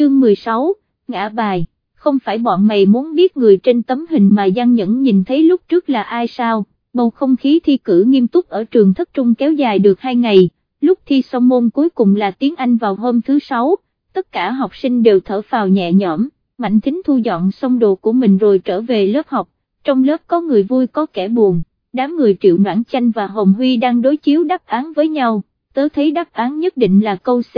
chương 16, ngã bài, không phải bọn mày muốn biết người trên tấm hình mà Giang Nhẫn nhìn thấy lúc trước là ai sao, bầu không khí thi cử nghiêm túc ở trường thất trung kéo dài được 2 ngày, lúc thi xong môn cuối cùng là tiếng Anh vào hôm thứ sáu, tất cả học sinh đều thở phào nhẹ nhõm, Mạnh Thính thu dọn xong đồ của mình rồi trở về lớp học, trong lớp có người vui có kẻ buồn, đám người Triệu Noãn Chanh và Hồng Huy đang đối chiếu đáp án với nhau, tớ thấy đáp án nhất định là câu C,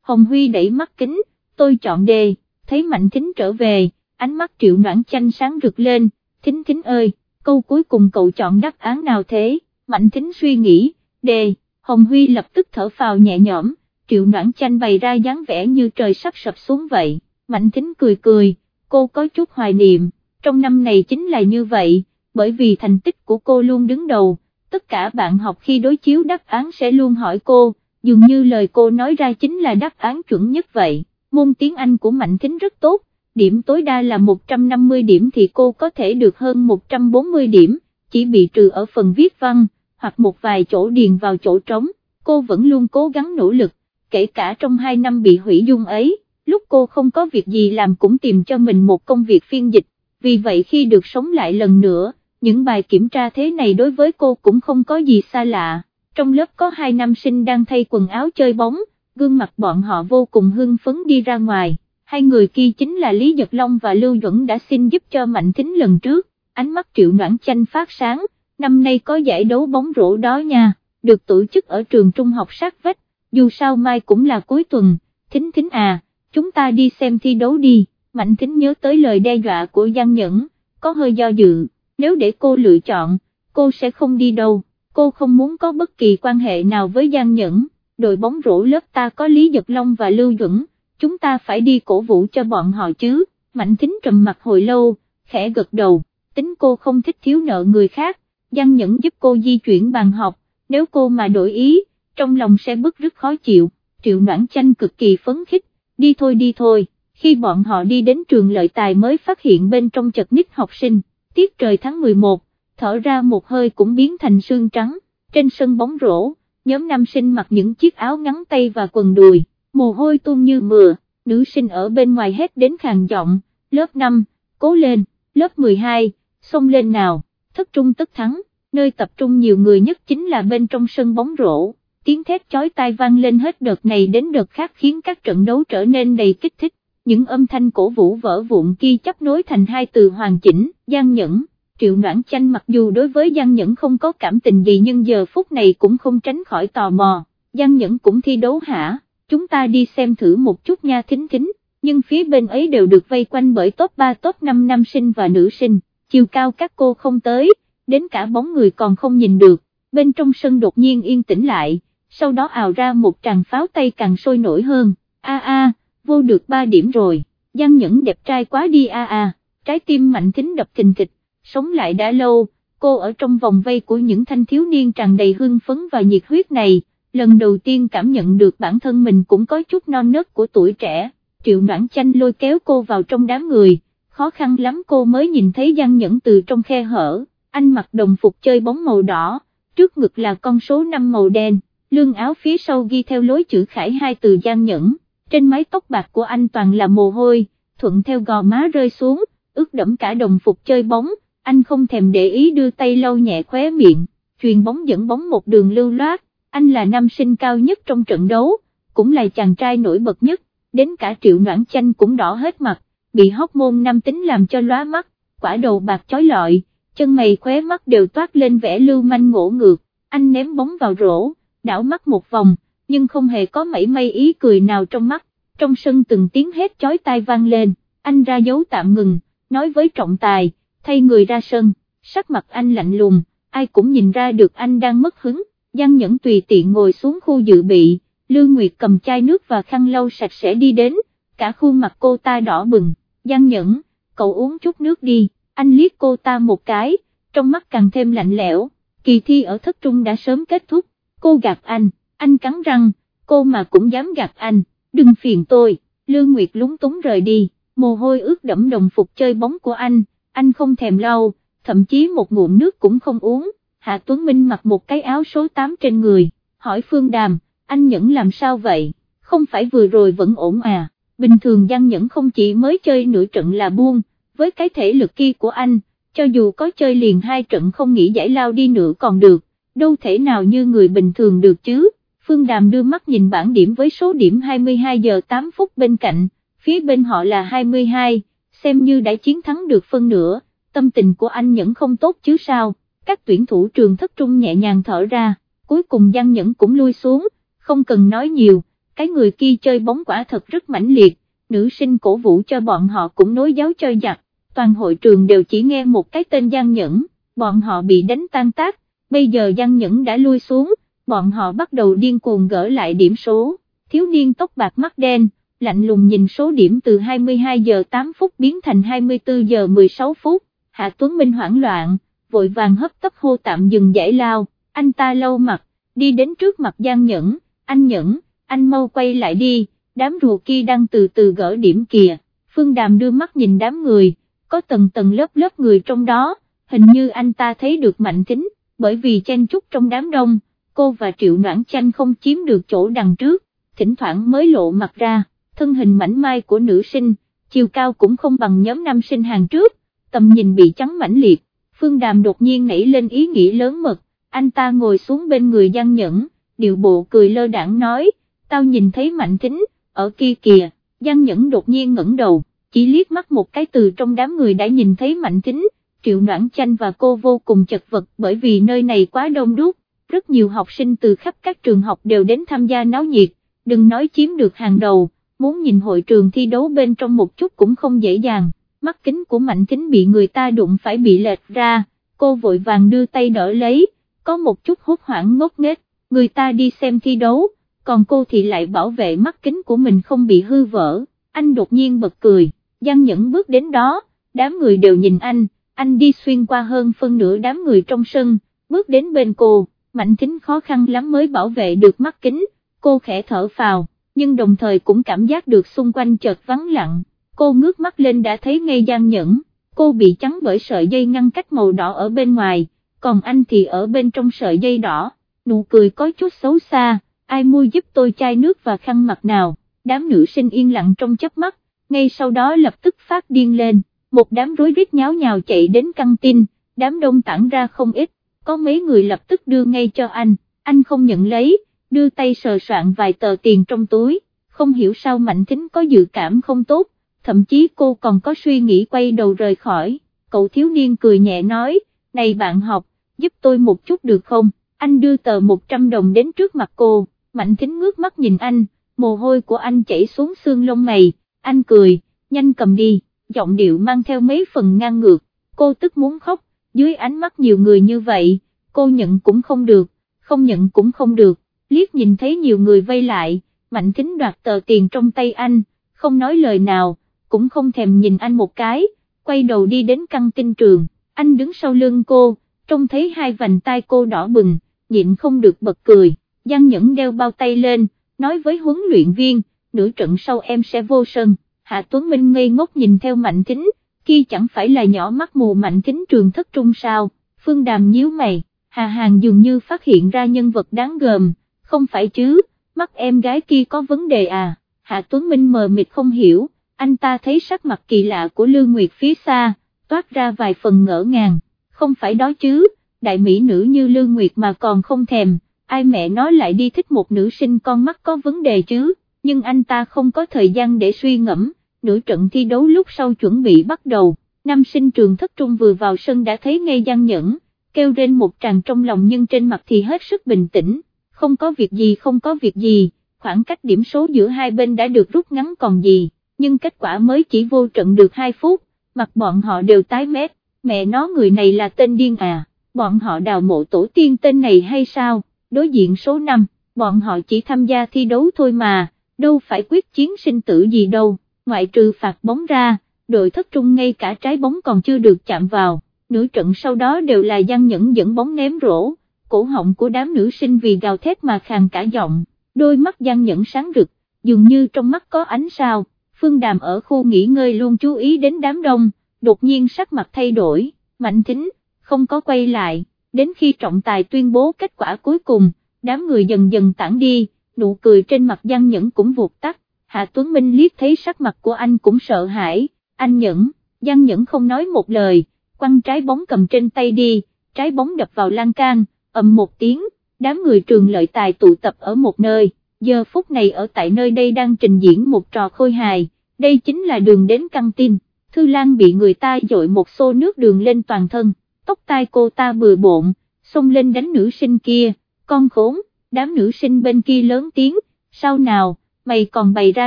Hồng Huy đẩy mắt kính, tôi chọn đề thấy Mạnh Thính trở về, ánh mắt Triệu Noãn Chanh sáng rực lên, Thính Thính ơi, câu cuối cùng cậu chọn đáp án nào thế, Mạnh Thính suy nghĩ, đề Hồng Huy lập tức thở phào nhẹ nhõm, Triệu Noãn Chanh bày ra dáng vẻ như trời sắp sập xuống vậy, Mạnh Thính cười cười, cô có chút hoài niệm, trong năm này chính là như vậy, bởi vì thành tích của cô luôn đứng đầu, tất cả bạn học khi đối chiếu đáp án sẽ luôn hỏi cô, dường như lời cô nói ra chính là đáp án chuẩn nhất vậy, môn tiếng Anh của Mạnh Thính rất tốt, điểm tối đa là 150 điểm thì cô có thể được hơn 140 điểm, chỉ bị trừ ở phần viết văn, hoặc một vài chỗ điền vào chỗ trống, cô vẫn luôn cố gắng nỗ lực, kể cả trong 2 năm bị hủy dung ấy, lúc cô không có việc gì làm cũng tìm cho mình một công việc phiên dịch, vì vậy khi được sống lại lần nữa, những bài kiểm tra thế này đối với cô cũng không có gì xa lạ, trong lớp có hai nam sinh đang thay quần áo chơi bóng, gương mặt bọn họ vô cùng hưng phấn đi ra ngoài, hai người kia chính là Lý Nhật Long và Lưu Duẩn đã xin giúp cho Mạnh Thính lần trước, ánh mắt triệu noãn chanh phát sáng, năm nay có giải đấu bóng rổ đó nha, được tổ chức ở trường trung học sát vách, dù sao mai cũng là cuối tuần, Thính Thính à, chúng ta đi xem thi đấu đi, Mạnh Thính nhớ tới lời đe dọa của Giang Nhẫn, có hơi do dự, nếu để cô lựa chọn, cô sẽ không đi đâu, cô không muốn có bất kỳ quan hệ nào với Giang Nhẫn, đội bóng rổ lớp ta có Lý nhật Long và Lưu Duẩn, chúng ta phải đi cổ vũ cho bọn họ chứ, Mạnh Thính trầm mặt hồi lâu, khẽ gật đầu, tính cô không thích thiếu nợ người khác, Giang Nhẫn giúp cô di chuyển bàn học, nếu cô mà đổi ý, trong lòng sẽ bức rất khó chịu, Triệu Noãn Chanh cực kỳ phấn khích, đi thôi đi thôi, khi bọn họ đi đến trường lợi tài mới phát hiện bên trong chật ních học sinh, tiết trời tháng 11, thở ra một hơi cũng biến thành sương trắng, trên sân bóng rổ, nhóm nam sinh mặc những chiếc áo ngắn tay và quần đùi, mồ hôi tuôn như mưa, nữ sinh ở bên ngoài hét đến khàn giọng, lớp 5, cố lên, lớp 12, xông lên nào, thất trung tất thắng, nơi tập trung nhiều người nhất chính là bên trong sân bóng rổ, tiếng thét chói tai vang lên hết đợt này đến đợt khác khiến các trận đấu trở nên đầy kích thích, những âm thanh cổ vũ vỡ vụn kia chấp nối thành hai từ hoàn chỉnh, gian nhẫn. Triệu Noãn Chanh mặc dù đối với Giang Nhẫn không có cảm tình gì nhưng giờ phút này cũng không tránh khỏi tò mò, Giang Nhẫn cũng thi đấu hả, chúng ta đi xem thử một chút nha thính thính, nhưng phía bên ấy đều được vây quanh bởi top 3 top 5 nam sinh và nữ sinh, chiều cao các cô không tới, đến cả bóng người còn không nhìn được, bên trong sân đột nhiên yên tĩnh lại, sau đó ào ra một tràng pháo tay càng sôi nổi hơn, a a, vô được 3 điểm rồi, Giang Nhẫn đẹp trai quá đi a a, trái tim mạnh thính đập thình thịch sống lại đã lâu, cô ở trong vòng vây của những thanh thiếu niên tràn đầy hưng phấn và nhiệt huyết này, lần đầu tiên cảm nhận được bản thân mình cũng có chút non nớt của tuổi trẻ, triệu noãn chanh lôi kéo cô vào trong đám người, khó khăn lắm cô mới nhìn thấy Giang Nhẫn từ trong khe hở, anh mặc đồng phục chơi bóng màu đỏ, trước ngực là con số 5 màu đen, lương áo phía sau ghi theo lối chữ khải hai từ Giang Nhẫn, trên mái tóc bạc của anh toàn là mồ hôi, thuận theo gò má rơi xuống, ướt đẫm cả đồng phục chơi bóng, anh không thèm để ý đưa tay lau nhẹ khóe miệng, truyền bóng dẫn bóng một đường lưu loát, anh là nam sinh cao nhất trong trận đấu, cũng là chàng trai nổi bật nhất, đến cả triệu noãn chanh cũng đỏ hết mặt, bị hóc môn nam tính làm cho lóa mắt, quả đầu bạc chói lọi, chân mày khóe mắt đều toát lên vẻ lưu manh ngỗ ngược, anh ném bóng vào rổ, đảo mắt một vòng, nhưng không hề có mảy may ý cười nào trong mắt, trong sân từng tiếng hét chói tai vang lên, anh ra dấu tạm ngừng, nói với trọng tài, thay người ra sân, sắc mặt anh lạnh lùng, ai cũng nhìn ra được anh đang mất hứng, Giang Nhẫn tùy tiện ngồi xuống khu dự bị, Lương Nguyệt cầm chai nước và khăn lau sạch sẽ đi đến, cả khuôn mặt cô ta đỏ bừng, Giang Nhẫn, cậu uống chút nước đi, anh liếc cô ta một cái, trong mắt càng thêm lạnh lẽo, kỳ thi ở thất trung đã sớm kết thúc, cô gạt anh, anh cắn răng, cô mà cũng dám gạt anh, đừng phiền tôi, Lương Nguyệt lúng túng rời đi, mồ hôi ướt đẫm đồng phục chơi bóng của anh, anh không thèm lau, thậm chí một ngụm nước cũng không uống, Hạ Tuấn Minh mặc một cái áo số 8 trên người, hỏi Phương Đàm, anh Nhẫn làm sao vậy, không phải vừa rồi vẫn ổn à, bình thường Giang Nhẫn không chỉ mới chơi nửa trận là buông, với cái thể lực kia của anh, cho dù có chơi liền hai trận không nghĩ giải lao đi nữa còn được, đâu thể nào như người bình thường được chứ. Phương Đàm đưa mắt nhìn bảng điểm với số điểm 22 giờ 8 phút bên cạnh, phía bên họ là 22, xem như đã chiến thắng được phân nửa, tâm tình của anh Nhẫn không tốt chứ sao, các tuyển thủ trường thất trung nhẹ nhàng thở ra, cuối cùng Giang Nhẫn cũng lui xuống, không cần nói nhiều, cái người kia chơi bóng quả thật rất mãnh liệt, nữ sinh cổ vũ cho bọn họ cũng nối giáo chơi giặc, toàn hội trường đều chỉ nghe một cái tên Giang Nhẫn, bọn họ bị đánh tan tác, bây giờ Giang Nhẫn đã lui xuống, bọn họ bắt đầu điên cuồng gỡ lại điểm số, thiếu niên tóc bạc mắt đen, lạnh lùng nhìn số điểm từ 22 giờ 8 phút biến thành 24 giờ 16 phút, Hạ Tuấn Minh hoảng loạn, vội vàng hấp tấp hô tạm dừng giải lao, anh ta lâu mặt, đi đến trước mặt Giang Nhẫn, anh Nhẫn, anh mau quay lại đi, đám rùa kia đang từ từ gỡ điểm kìa, Phương Đàm đưa mắt nhìn đám người, có tầng tầng lớp lớp người trong đó, hình như anh ta thấy được mạnh tính, bởi vì chen chúc trong đám đông, cô và Triệu Noãn Chanh không chiếm được chỗ đằng trước, thỉnh thoảng mới lộ mặt ra, thân hình mảnh mai của nữ sinh, chiều cao cũng không bằng nhóm nam sinh hàng trước, tầm nhìn bị trắng mãnh liệt, Phương Đàm đột nhiên nảy lên ý nghĩ lớn mật, anh ta ngồi xuống bên người Giang Nhẫn, điệu bộ cười lơ đảng nói, tao nhìn thấy mạnh tính, ở kia kìa, Giang Nhẫn đột nhiên ngẩng đầu, chỉ liếc mắt một cái từ trong đám người đã nhìn thấy mạnh tính, triệu noãn chanh và cô vô cùng chật vật bởi vì nơi này quá đông đúc, rất nhiều học sinh từ khắp các trường học đều đến tham gia náo nhiệt, đừng nói chiếm được hàng đầu, muốn nhìn hội trường thi đấu bên trong một chút cũng không dễ dàng, mắt kính của mạnh kính bị người ta đụng phải bị lệch ra, cô vội vàng đưa tay đỡ lấy, có một chút hốt hoảng ngốc nghếch, người ta đi xem thi đấu, còn cô thì lại bảo vệ mắt kính của mình không bị hư vỡ, anh đột nhiên bật cười, Giang Nhẫn bước đến đó, đám người đều nhìn anh, anh đi xuyên qua hơn phân nửa đám người trong sân, bước đến bên cô, mạnh kính khó khăn lắm mới bảo vệ được mắt kính, cô khẽ thở phào, nhưng đồng thời cũng cảm giác được xung quanh chợt vắng lặng, cô ngước mắt lên đã thấy ngay gian Nhẫn, cô bị trắng bởi sợi dây ngăn cách màu đỏ ở bên ngoài, còn anh thì ở bên trong sợi dây đỏ, nụ cười có chút xấu xa, ai mua giúp tôi chai nước và khăn mặt nào, đám nữ sinh yên lặng trong chớp mắt, ngay sau đó lập tức phát điên lên, một đám rối rít nháo nhào chạy đến căng tin, đám đông tản ra không ít, có mấy người lập tức đưa ngay cho anh, anh không nhận lấy, đưa tay sờ soạn vài tờ tiền trong túi, không hiểu sao Mạnh Thính có dự cảm không tốt, thậm chí cô còn có suy nghĩ quay đầu rời khỏi, cậu thiếu niên cười nhẹ nói, này bạn học, giúp tôi một chút được không, anh đưa tờ 100 đồng đến trước mặt cô, Mạnh Thính ngước mắt nhìn anh, mồ hôi của anh chảy xuống xương lông mày, anh cười, nhanh cầm đi, giọng điệu mang theo mấy phần ngang ngược, cô tức muốn khóc, dưới ánh mắt nhiều người như vậy, cô nhận cũng không được, không nhận cũng không được, liếc nhìn thấy nhiều người vây lại, Mạnh Thính đoạt tờ tiền trong tay anh, không nói lời nào, cũng không thèm nhìn anh một cái, quay đầu đi đến căng tin trường, anh đứng sau lưng cô, trông thấy hai vành tay cô đỏ bừng, nhịn không được bật cười, Giang Nhẫn đeo bao tay lên, nói với huấn luyện viên, nửa trận sau em sẽ vô sân, Hạ Tuấn Minh ngây ngốc nhìn theo Mạnh Thính, kia chẳng phải là nhỏ mắt mù Mạnh Thính trường thất trung sao, Phương Đàm nhíu mày, Hà Hàng dường như phát hiện ra nhân vật đáng gờm, không phải chứ, mắt em gái kia có vấn đề à, Hạ Tuấn Minh mờ mịt không hiểu, anh ta thấy sắc mặt kỳ lạ của Lương Nguyệt phía xa, toát ra vài phần ngỡ ngàng, không phải đó chứ, đại mỹ nữ như Lương Nguyệt mà còn không thèm, ai mẹ nói lại đi thích một nữ sinh con mắt có vấn đề chứ, nhưng anh ta không có thời gian để suy ngẫm, nửa trận thi đấu lúc sau chuẩn bị bắt đầu, nam sinh trường thất trung vừa vào sân đã thấy ngay Gian Nhẫn, kêu lên một tràng trong lòng nhưng trên mặt thì hết sức bình tĩnh, không có việc gì không có việc gì, khoảng cách điểm số giữa hai bên đã được rút ngắn còn gì, nhưng kết quả mới chỉ vô trận được 2 phút, mặt bọn họ đều tái mét, mẹ nó người này là tên điên à, bọn họ đào mộ tổ tiên tên này hay sao, đối diện số 5, bọn họ chỉ tham gia thi đấu thôi mà, đâu phải quyết chiến sinh tử gì đâu, ngoại trừ phạt bóng ra, đội thất trung ngay cả trái bóng còn chưa được chạm vào, nửa trận sau đó đều là gian Nhẫn dẫn bóng ném rổ, cổ họng của đám nữ sinh vì gào thét mà khàn cả giọng, đôi mắt Giang Nhẫn sáng rực, dường như trong mắt có ánh sao, Phương Đàm ở khu nghỉ ngơi luôn chú ý đến đám đông, đột nhiên sắc mặt thay đổi, mạnh thính, không có quay lại, đến khi trọng tài tuyên bố kết quả cuối cùng, đám người dần dần tản đi, nụ cười trên mặt Giang Nhẫn cũng vụt tắt, Hạ Tuấn Minh liếc thấy sắc mặt của anh cũng sợ hãi, anh nhẫn, Giang nhẫn không nói một lời, quăng trái bóng cầm trên tay đi, trái bóng đập vào lan can, ầm một tiếng, đám người trường lợi tài tụ tập ở một nơi, giờ phút này ở tại nơi đây đang trình diễn một trò khôi hài, đây chính là đường đến căng tin, Thư Lan bị người ta dội một xô nước đường lên toàn thân, tóc tai cô ta bừa bộn, xông lên đánh nữ sinh kia, con khốn, đám nữ sinh bên kia lớn tiếng, sao nào, mày còn bày ra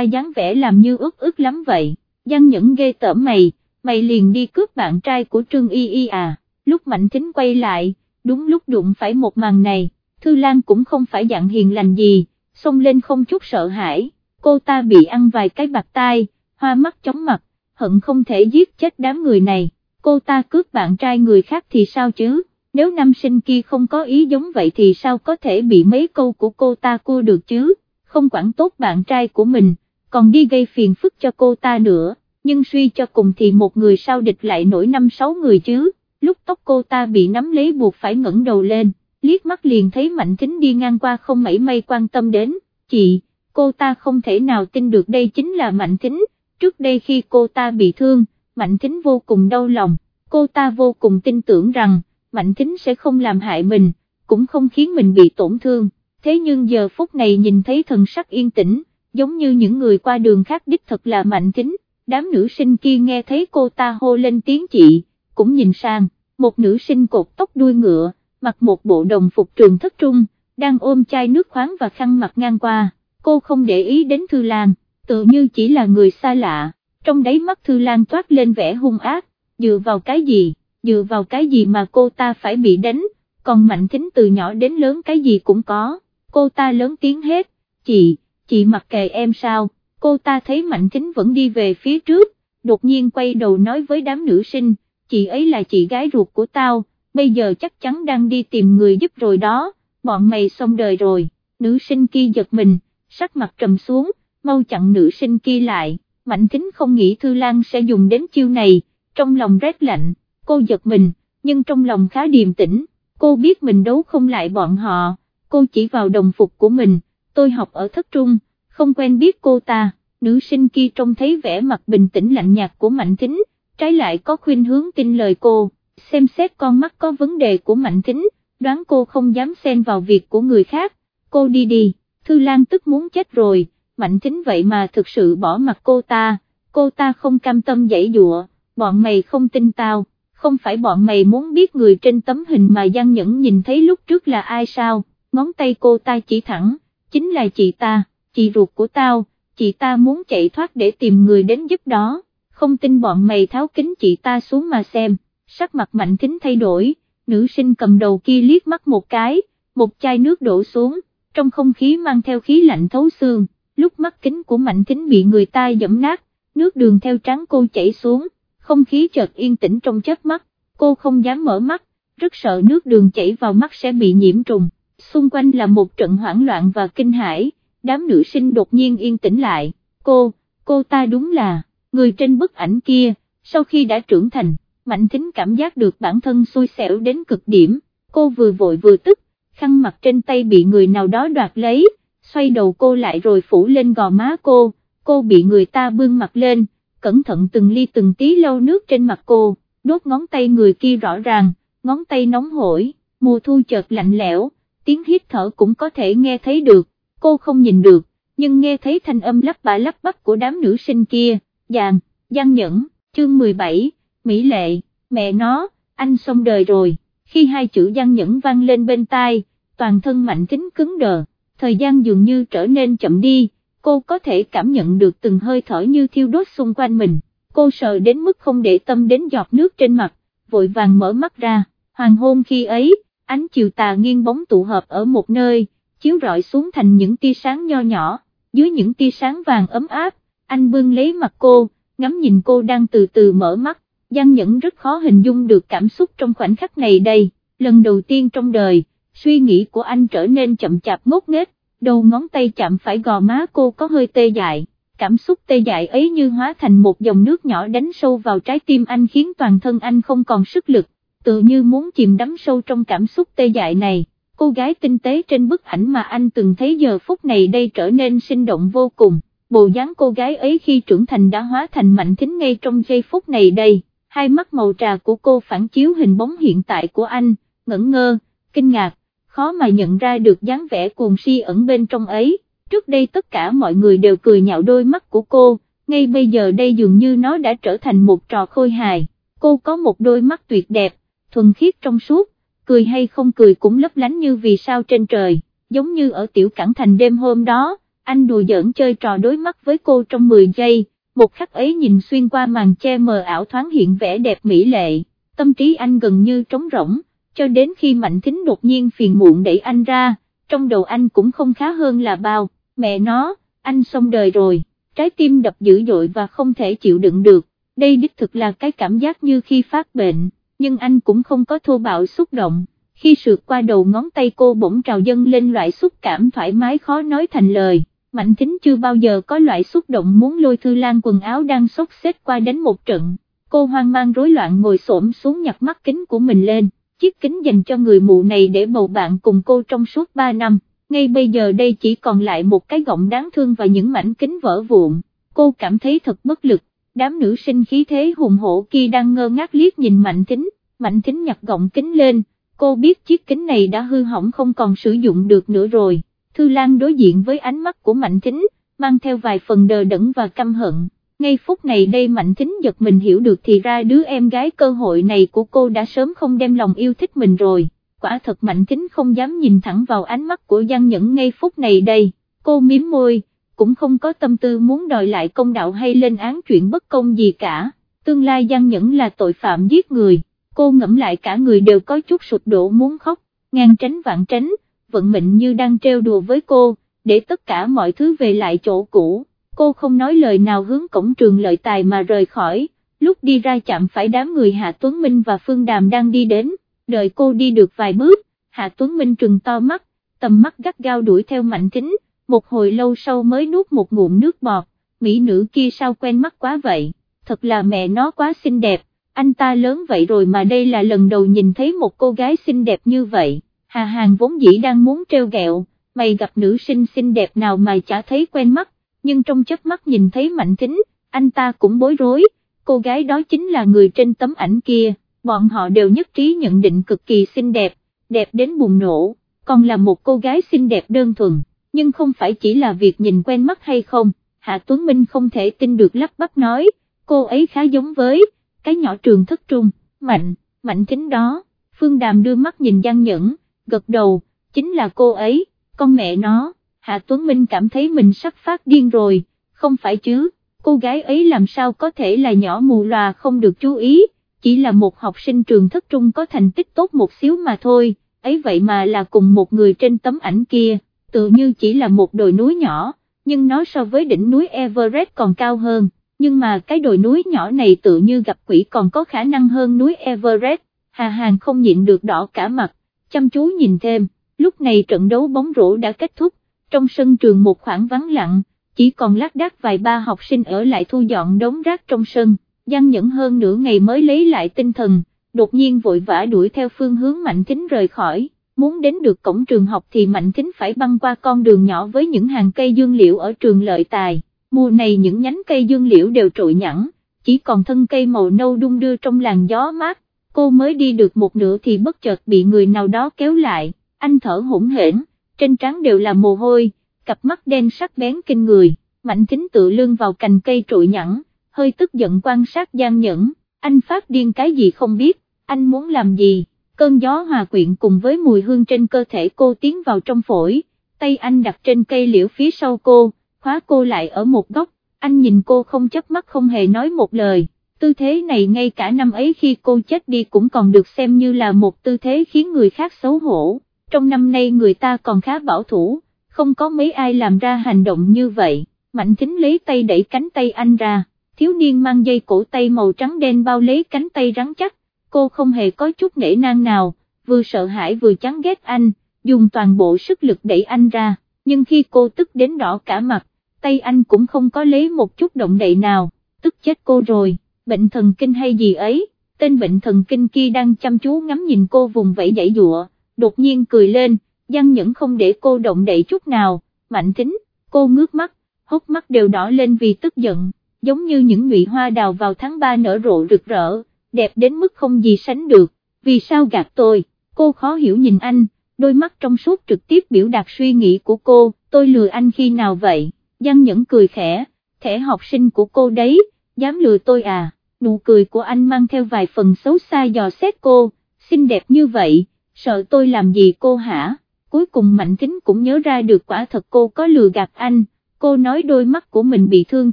dáng vẻ làm như ước ước lắm vậy, Giang Nhẫn ghê tởm mày, mày liền đi cướp bạn trai của Trương Y Y à, lúc Mạnh Thính quay lại, đúng lúc đụng phải một màn này, Thư Lan cũng không phải dạng hiền lành gì, xông lên không chút sợ hãi, cô ta bị ăn vài cái bạc tai, hoa mắt chóng mặt, hận không thể giết chết đám người này, cô ta cướp bạn trai người khác thì sao chứ, nếu nam sinh kia không có ý giống vậy thì sao có thể bị mấy câu của cô ta cua được chứ, không quản tốt bạn trai của mình, còn đi gây phiền phức cho cô ta nữa, nhưng suy cho cùng thì một người sao địch lại nổi năm sáu người chứ, lúc tóc cô ta bị nắm lấy buộc phải ngẩng đầu lên, liếc mắt liền thấy Mạnh Thính đi ngang qua không mảy may quan tâm đến, chị, cô ta không thể nào tin được đây chính là Mạnh Thính, trước đây khi cô ta bị thương, Mạnh Thính vô cùng đau lòng, cô ta vô cùng tin tưởng rằng, Mạnh Thính sẽ không làm hại mình, cũng không khiến mình bị tổn thương, thế nhưng giờ phút này nhìn thấy thần sắc yên tĩnh, giống như những người qua đường khác đích thật là Mạnh Thính, đám nữ sinh kia nghe thấy cô ta hô lên tiếng chị, cũng nhìn sang, một nữ sinh cột tóc đuôi ngựa, mặc một bộ đồng phục trường thất trung, đang ôm chai nước khoáng và khăn mặt ngang qua, cô không để ý đến Thư Lan, tự như chỉ là người xa lạ, trong đáy mắt Thư Lan toát lên vẻ hung ác, dựa vào cái gì, dựa vào cái gì mà cô ta phải bị đánh, còn Mạnh Thính từ nhỏ đến lớn cái gì cũng có, cô ta lớn tiếng hết, chị, chị mặc kệ em sao, cô ta thấy Mạnh Thính vẫn đi về phía trước, đột nhiên quay đầu nói với đám nữ sinh, chị ấy là chị gái ruột của tao, bây giờ chắc chắn đang đi tìm người giúp rồi đó, bọn mày xong đời rồi, nữ sinh kia giật mình, sắc mặt trầm xuống, mau chặn nữ sinh kia lại, Mạnh Thính không nghĩ Thư Lan sẽ dùng đến chiêu này, trong lòng rét lạnh, cô giật mình, nhưng trong lòng khá điềm tĩnh, cô biết mình đấu không lại bọn họ, cô chỉ vào đồng phục của mình, tôi học ở thất trung, không quen biết cô ta, nữ sinh kia trông thấy vẻ mặt bình tĩnh lạnh nhạt của Mạnh Thính, trái lại có khuyên hướng tin lời cô, xem xét con mắt có vấn đề của Mạnh Thính, đoán cô không dám xen vào việc của người khác, cô đi đi, Thư Lan tức muốn chết rồi, Mạnh Thính vậy mà thực sự bỏ mặt cô ta, cô ta không cam tâm dãy dụa, bọn mày không tin tao, không phải bọn mày muốn biết người trên tấm hình mà Giang Nhẫn nhìn thấy lúc trước là ai sao, ngón tay cô ta chỉ thẳng, chính là chị ta, chị ruột của tao, chị ta muốn chạy thoát để tìm người đến giúp đó, không tin bọn mày tháo kính chị ta xuống mà xem, sắc mặt mạnh kính thay đổi, nữ sinh cầm đầu kia liếc mắt một cái, một chai nước đổ xuống, trong không khí mang theo khí lạnh thấu xương, lúc mắt kính của mạnh kính bị người ta dẫm nát, nước đường theo trắng cô chảy xuống, không khí chợt yên tĩnh trong chớp mắt, cô không dám mở mắt, rất sợ nước đường chảy vào mắt sẽ bị nhiễm trùng, xung quanh là một trận hoảng loạn và kinh hãi đám nữ sinh đột nhiên yên tĩnh lại, cô, cô ta đúng là, người trên bức ảnh kia, sau khi đã trưởng thành, Mạnh Thính cảm giác được bản thân xui xẻo đến cực điểm, cô vừa vội vừa tức, khăn mặt trên tay bị người nào đó đoạt lấy, xoay đầu cô lại rồi phủ lên gò má cô, cô bị người ta bưng mặt lên, cẩn thận từng ly từng tí lau nước trên mặt cô, đốt ngón tay người kia rõ ràng, ngón tay nóng hổi, mùa thu chợt lạnh lẽo, tiếng hít thở cũng có thể nghe thấy được, cô không nhìn được, nhưng nghe thấy thanh âm lắp bả lắp bắp của đám nữ sinh kia, dàn, gian nhẫn, chương 17, Mỹ Lệ, mẹ nó, anh xong đời rồi, khi hai chữ gian nhẫn vang lên bên tai, toàn thân mạnh tính cứng đờ, thời gian dường như trở nên chậm đi, cô có thể cảm nhận được từng hơi thở như thiêu đốt xung quanh mình, cô sợ đến mức không để tâm đến giọt nước trên mặt, vội vàng mở mắt ra, hoàng hôn khi ấy, ánh chiều tà nghiêng bóng tụ hợp ở một nơi, chiếu rọi xuống thành những tia sáng nho nhỏ, dưới những tia sáng vàng ấm áp, anh bưng lấy mặt cô, ngắm nhìn cô đang từ từ mở mắt, Giang Nhẫn rất khó hình dung được cảm xúc trong khoảnh khắc này đây, lần đầu tiên trong đời, suy nghĩ của anh trở nên chậm chạp ngốc nghếch, đầu ngón tay chạm phải gò má cô có hơi tê dại, cảm xúc tê dại ấy như hóa thành một dòng nước nhỏ đánh sâu vào trái tim anh khiến toàn thân anh không còn sức lực, tự như muốn chìm đắm sâu trong cảm xúc tê dại này. Cô gái tinh tế trên bức ảnh mà anh từng thấy giờ phút này đây trở nên sinh động vô cùng, bộ dáng cô gái ấy khi trưởng thành đã hóa thành mạnh thính ngay trong giây phút này đây, hai mắt màu trà của cô phản chiếu hình bóng hiện tại của anh, ngẩn ngơ, kinh ngạc, khó mà nhận ra được dáng vẻ cuồng si ẩn bên trong ấy, trước đây tất cả mọi người đều cười nhạo đôi mắt của cô, ngay bây giờ đây dường như nó đã trở thành một trò khôi hài, cô có một đôi mắt tuyệt đẹp, thuần khiết trong suốt, cười hay không cười cũng lấp lánh như vì sao trên trời, giống như ở tiểu cảng thành đêm hôm đó, anh đùa giỡn chơi trò đối mắt với cô trong 10 giây, một khắc ấy nhìn xuyên qua màn che mờ ảo thoáng hiện vẻ đẹp mỹ lệ, tâm trí anh gần như trống rỗng, cho đến khi Mạnh Thính đột nhiên phiền muộn đẩy anh ra, trong đầu anh cũng không khá hơn là bao, mẹ nó, anh xong đời rồi, trái tim đập dữ dội và không thể chịu đựng được, đây đích thực là cái cảm giác như khi phát bệnh, nhưng anh cũng không có thô bạo xúc động, khi sượt qua đầu ngón tay cô bỗng trào dâng lên loại xúc cảm thoải mái khó nói thành lời. Mạnh Thính chưa bao giờ có loại xúc động muốn lôi Thư Lan quần áo đang xốc xếp qua đánh một trận, cô hoang mang rối loạn ngồi xổm xuống nhặt mắt kính của mình lên, chiếc kính dành cho người mụ này để bầu bạn cùng cô trong suốt 3 năm, ngay bây giờ đây chỉ còn lại một cái gọng đáng thương và những mảnh kính vỡ vụn, cô cảm thấy thật bất lực, đám nữ sinh khí thế hùng hổ kia đang ngơ ngác liếc nhìn Mạnh Thính, Mạnh Thính nhặt gọng kính lên, cô biết chiếc kính này đã hư hỏng không còn sử dụng được nữa rồi. Thư Lan đối diện với ánh mắt của Mạnh Thính, mang theo vài phần đờ đẫn và căm hận, ngay phút này đây Mạnh Thính giật mình hiểu được thì ra đứa em gái cơ hội này của cô đã sớm không đem lòng yêu thích mình rồi, quả thật Mạnh Thính không dám nhìn thẳng vào ánh mắt của Giang Nhẫn ngay phút này đây, cô miếm môi, cũng không có tâm tư muốn đòi lại công đạo hay lên án chuyện bất công gì cả, tương lai Giang Nhẫn là tội phạm giết người, cô ngẫm lại cả người đều có chút sụt đổ muốn khóc, ngang tránh vạn tránh vận mệnh như đang trêu đùa với cô, để tất cả mọi thứ về lại chỗ cũ, cô không nói lời nào hướng cổng trường lợi tài mà rời khỏi, lúc đi ra chạm phải đám người Hạ Tuấn Minh và Phương Đàm đang đi đến, đợi cô đi được vài bước, Hạ Tuấn Minh trừng to mắt, tầm mắt gắt gao đuổi theo mạnh thính, một hồi lâu sau mới nuốt một ngụm nước bọt, mỹ nữ kia sao quen mắt quá vậy, thật là mẹ nó quá xinh đẹp, anh ta lớn vậy rồi mà đây là lần đầu nhìn thấy một cô gái xinh đẹp như vậy. Hà Hàng vốn dĩ đang muốn treo gẹo, mày gặp nữ sinh xinh đẹp nào mà chả thấy quen mắt, nhưng trong chớp mắt nhìn thấy mạnh thính, anh ta cũng bối rối, cô gái đó chính là người trên tấm ảnh kia, bọn họ đều nhất trí nhận định cực kỳ xinh đẹp, đẹp đến bùng nổ, còn là một cô gái xinh đẹp đơn thuần, nhưng không phải chỉ là việc nhìn quen mắt hay không, Hạ Tuấn Minh không thể tin được lắp bắp nói, cô ấy khá giống với, cái nhỏ trường thất trung, mạnh, mạnh thính đó, Phương Đàm đưa mắt nhìn Giang Nhẫn, gật đầu, chính là cô ấy, con mẹ nó, Hạ Tuấn Minh cảm thấy mình sắp phát điên rồi, không phải chứ, cô gái ấy làm sao có thể là nhỏ mù loà không được chú ý, chỉ là một học sinh trường thất trung có thành tích tốt một xíu mà thôi, ấy vậy mà là cùng một người trên tấm ảnh kia, tự như chỉ là một đồi núi nhỏ, nhưng nó so với đỉnh núi Everest còn cao hơn, nhưng mà cái đồi núi nhỏ này tự như gặp quỷ còn có khả năng hơn núi Everest, Hà Hàng không nhịn được đỏ cả mặt, chăm chú nhìn thêm, lúc này trận đấu bóng rổ đã kết thúc, trong sân trường một khoảng vắng lặng, chỉ còn lác đác vài ba học sinh ở lại thu dọn đống rác trong sân, Giang Nhẫn hơn nửa ngày mới lấy lại tinh thần, đột nhiên vội vã đuổi theo phương hướng Mạnh Thính rời khỏi, muốn đến được cổng trường học thì Mạnh Thính phải băng qua con đường nhỏ với những hàng cây dương liễu ở trường lợi tài, mùa này những nhánh cây dương liễu đều trội nhẵn, chỉ còn thân cây màu nâu đung đưa trong làn gió mát, cô mới đi được một nửa thì bất chợt bị người nào đó kéo lại, anh thở hổn hển, trên trán đều là mồ hôi, cặp mắt đen sắc bén kinh người, mạnh thính tự lương vào cành cây trụi nhẵn, hơi tức giận quan sát gian nhẫn, anh phát điên cái gì không biết, anh muốn làm gì, cơn gió hòa quyện cùng với mùi hương trên cơ thể cô tiến vào trong phổi, tay anh đặt trên cây liễu phía sau cô, khóa cô lại ở một góc, anh nhìn cô không chớp mắt không hề nói một lời tư thế này ngay cả năm ấy khi cô chết đi cũng còn được xem như là một tư thế khiến người khác xấu hổ, trong năm nay người ta còn khá bảo thủ, không có mấy ai làm ra hành động như vậy, mạnh thính lấy tay đẩy cánh tay anh ra, thiếu niên mang dây cổ tay màu trắng đen bao lấy cánh tay rắn chắc, cô không hề có chút nể nang nào, vừa sợ hãi vừa chán ghét anh, dùng toàn bộ sức lực đẩy anh ra, nhưng khi cô tức đến đỏ cả mặt, tay anh cũng không có lấy một chút động đậy nào, tức chết cô rồi bệnh thần kinh hay gì ấy, tên bệnh thần kinh kia đang chăm chú ngắm nhìn cô vùng vẫy dãy dụa, đột nhiên cười lên, Giang Nhẫn không để cô động đậy chút nào, mạnh tính, cô ngước mắt, hốc mắt đều đỏ lên vì tức giận, giống như những ngụy hoa đào vào tháng 3 nở rộ rực rỡ, đẹp đến mức không gì sánh được, vì sao gạt tôi, cô khó hiểu nhìn anh, đôi mắt trong suốt trực tiếp biểu đạt suy nghĩ của cô, tôi lừa anh khi nào vậy, Giang Nhẫn cười khẽ, thẻ học sinh của cô đấy, dám lừa tôi à, nụ cười của anh mang theo vài phần xấu xa dò xét cô, xinh đẹp như vậy, sợ tôi làm gì cô hả, cuối cùng Mạnh Thính cũng nhớ ra được quả thật cô có lừa gạt anh, cô nói đôi mắt của mình bị thương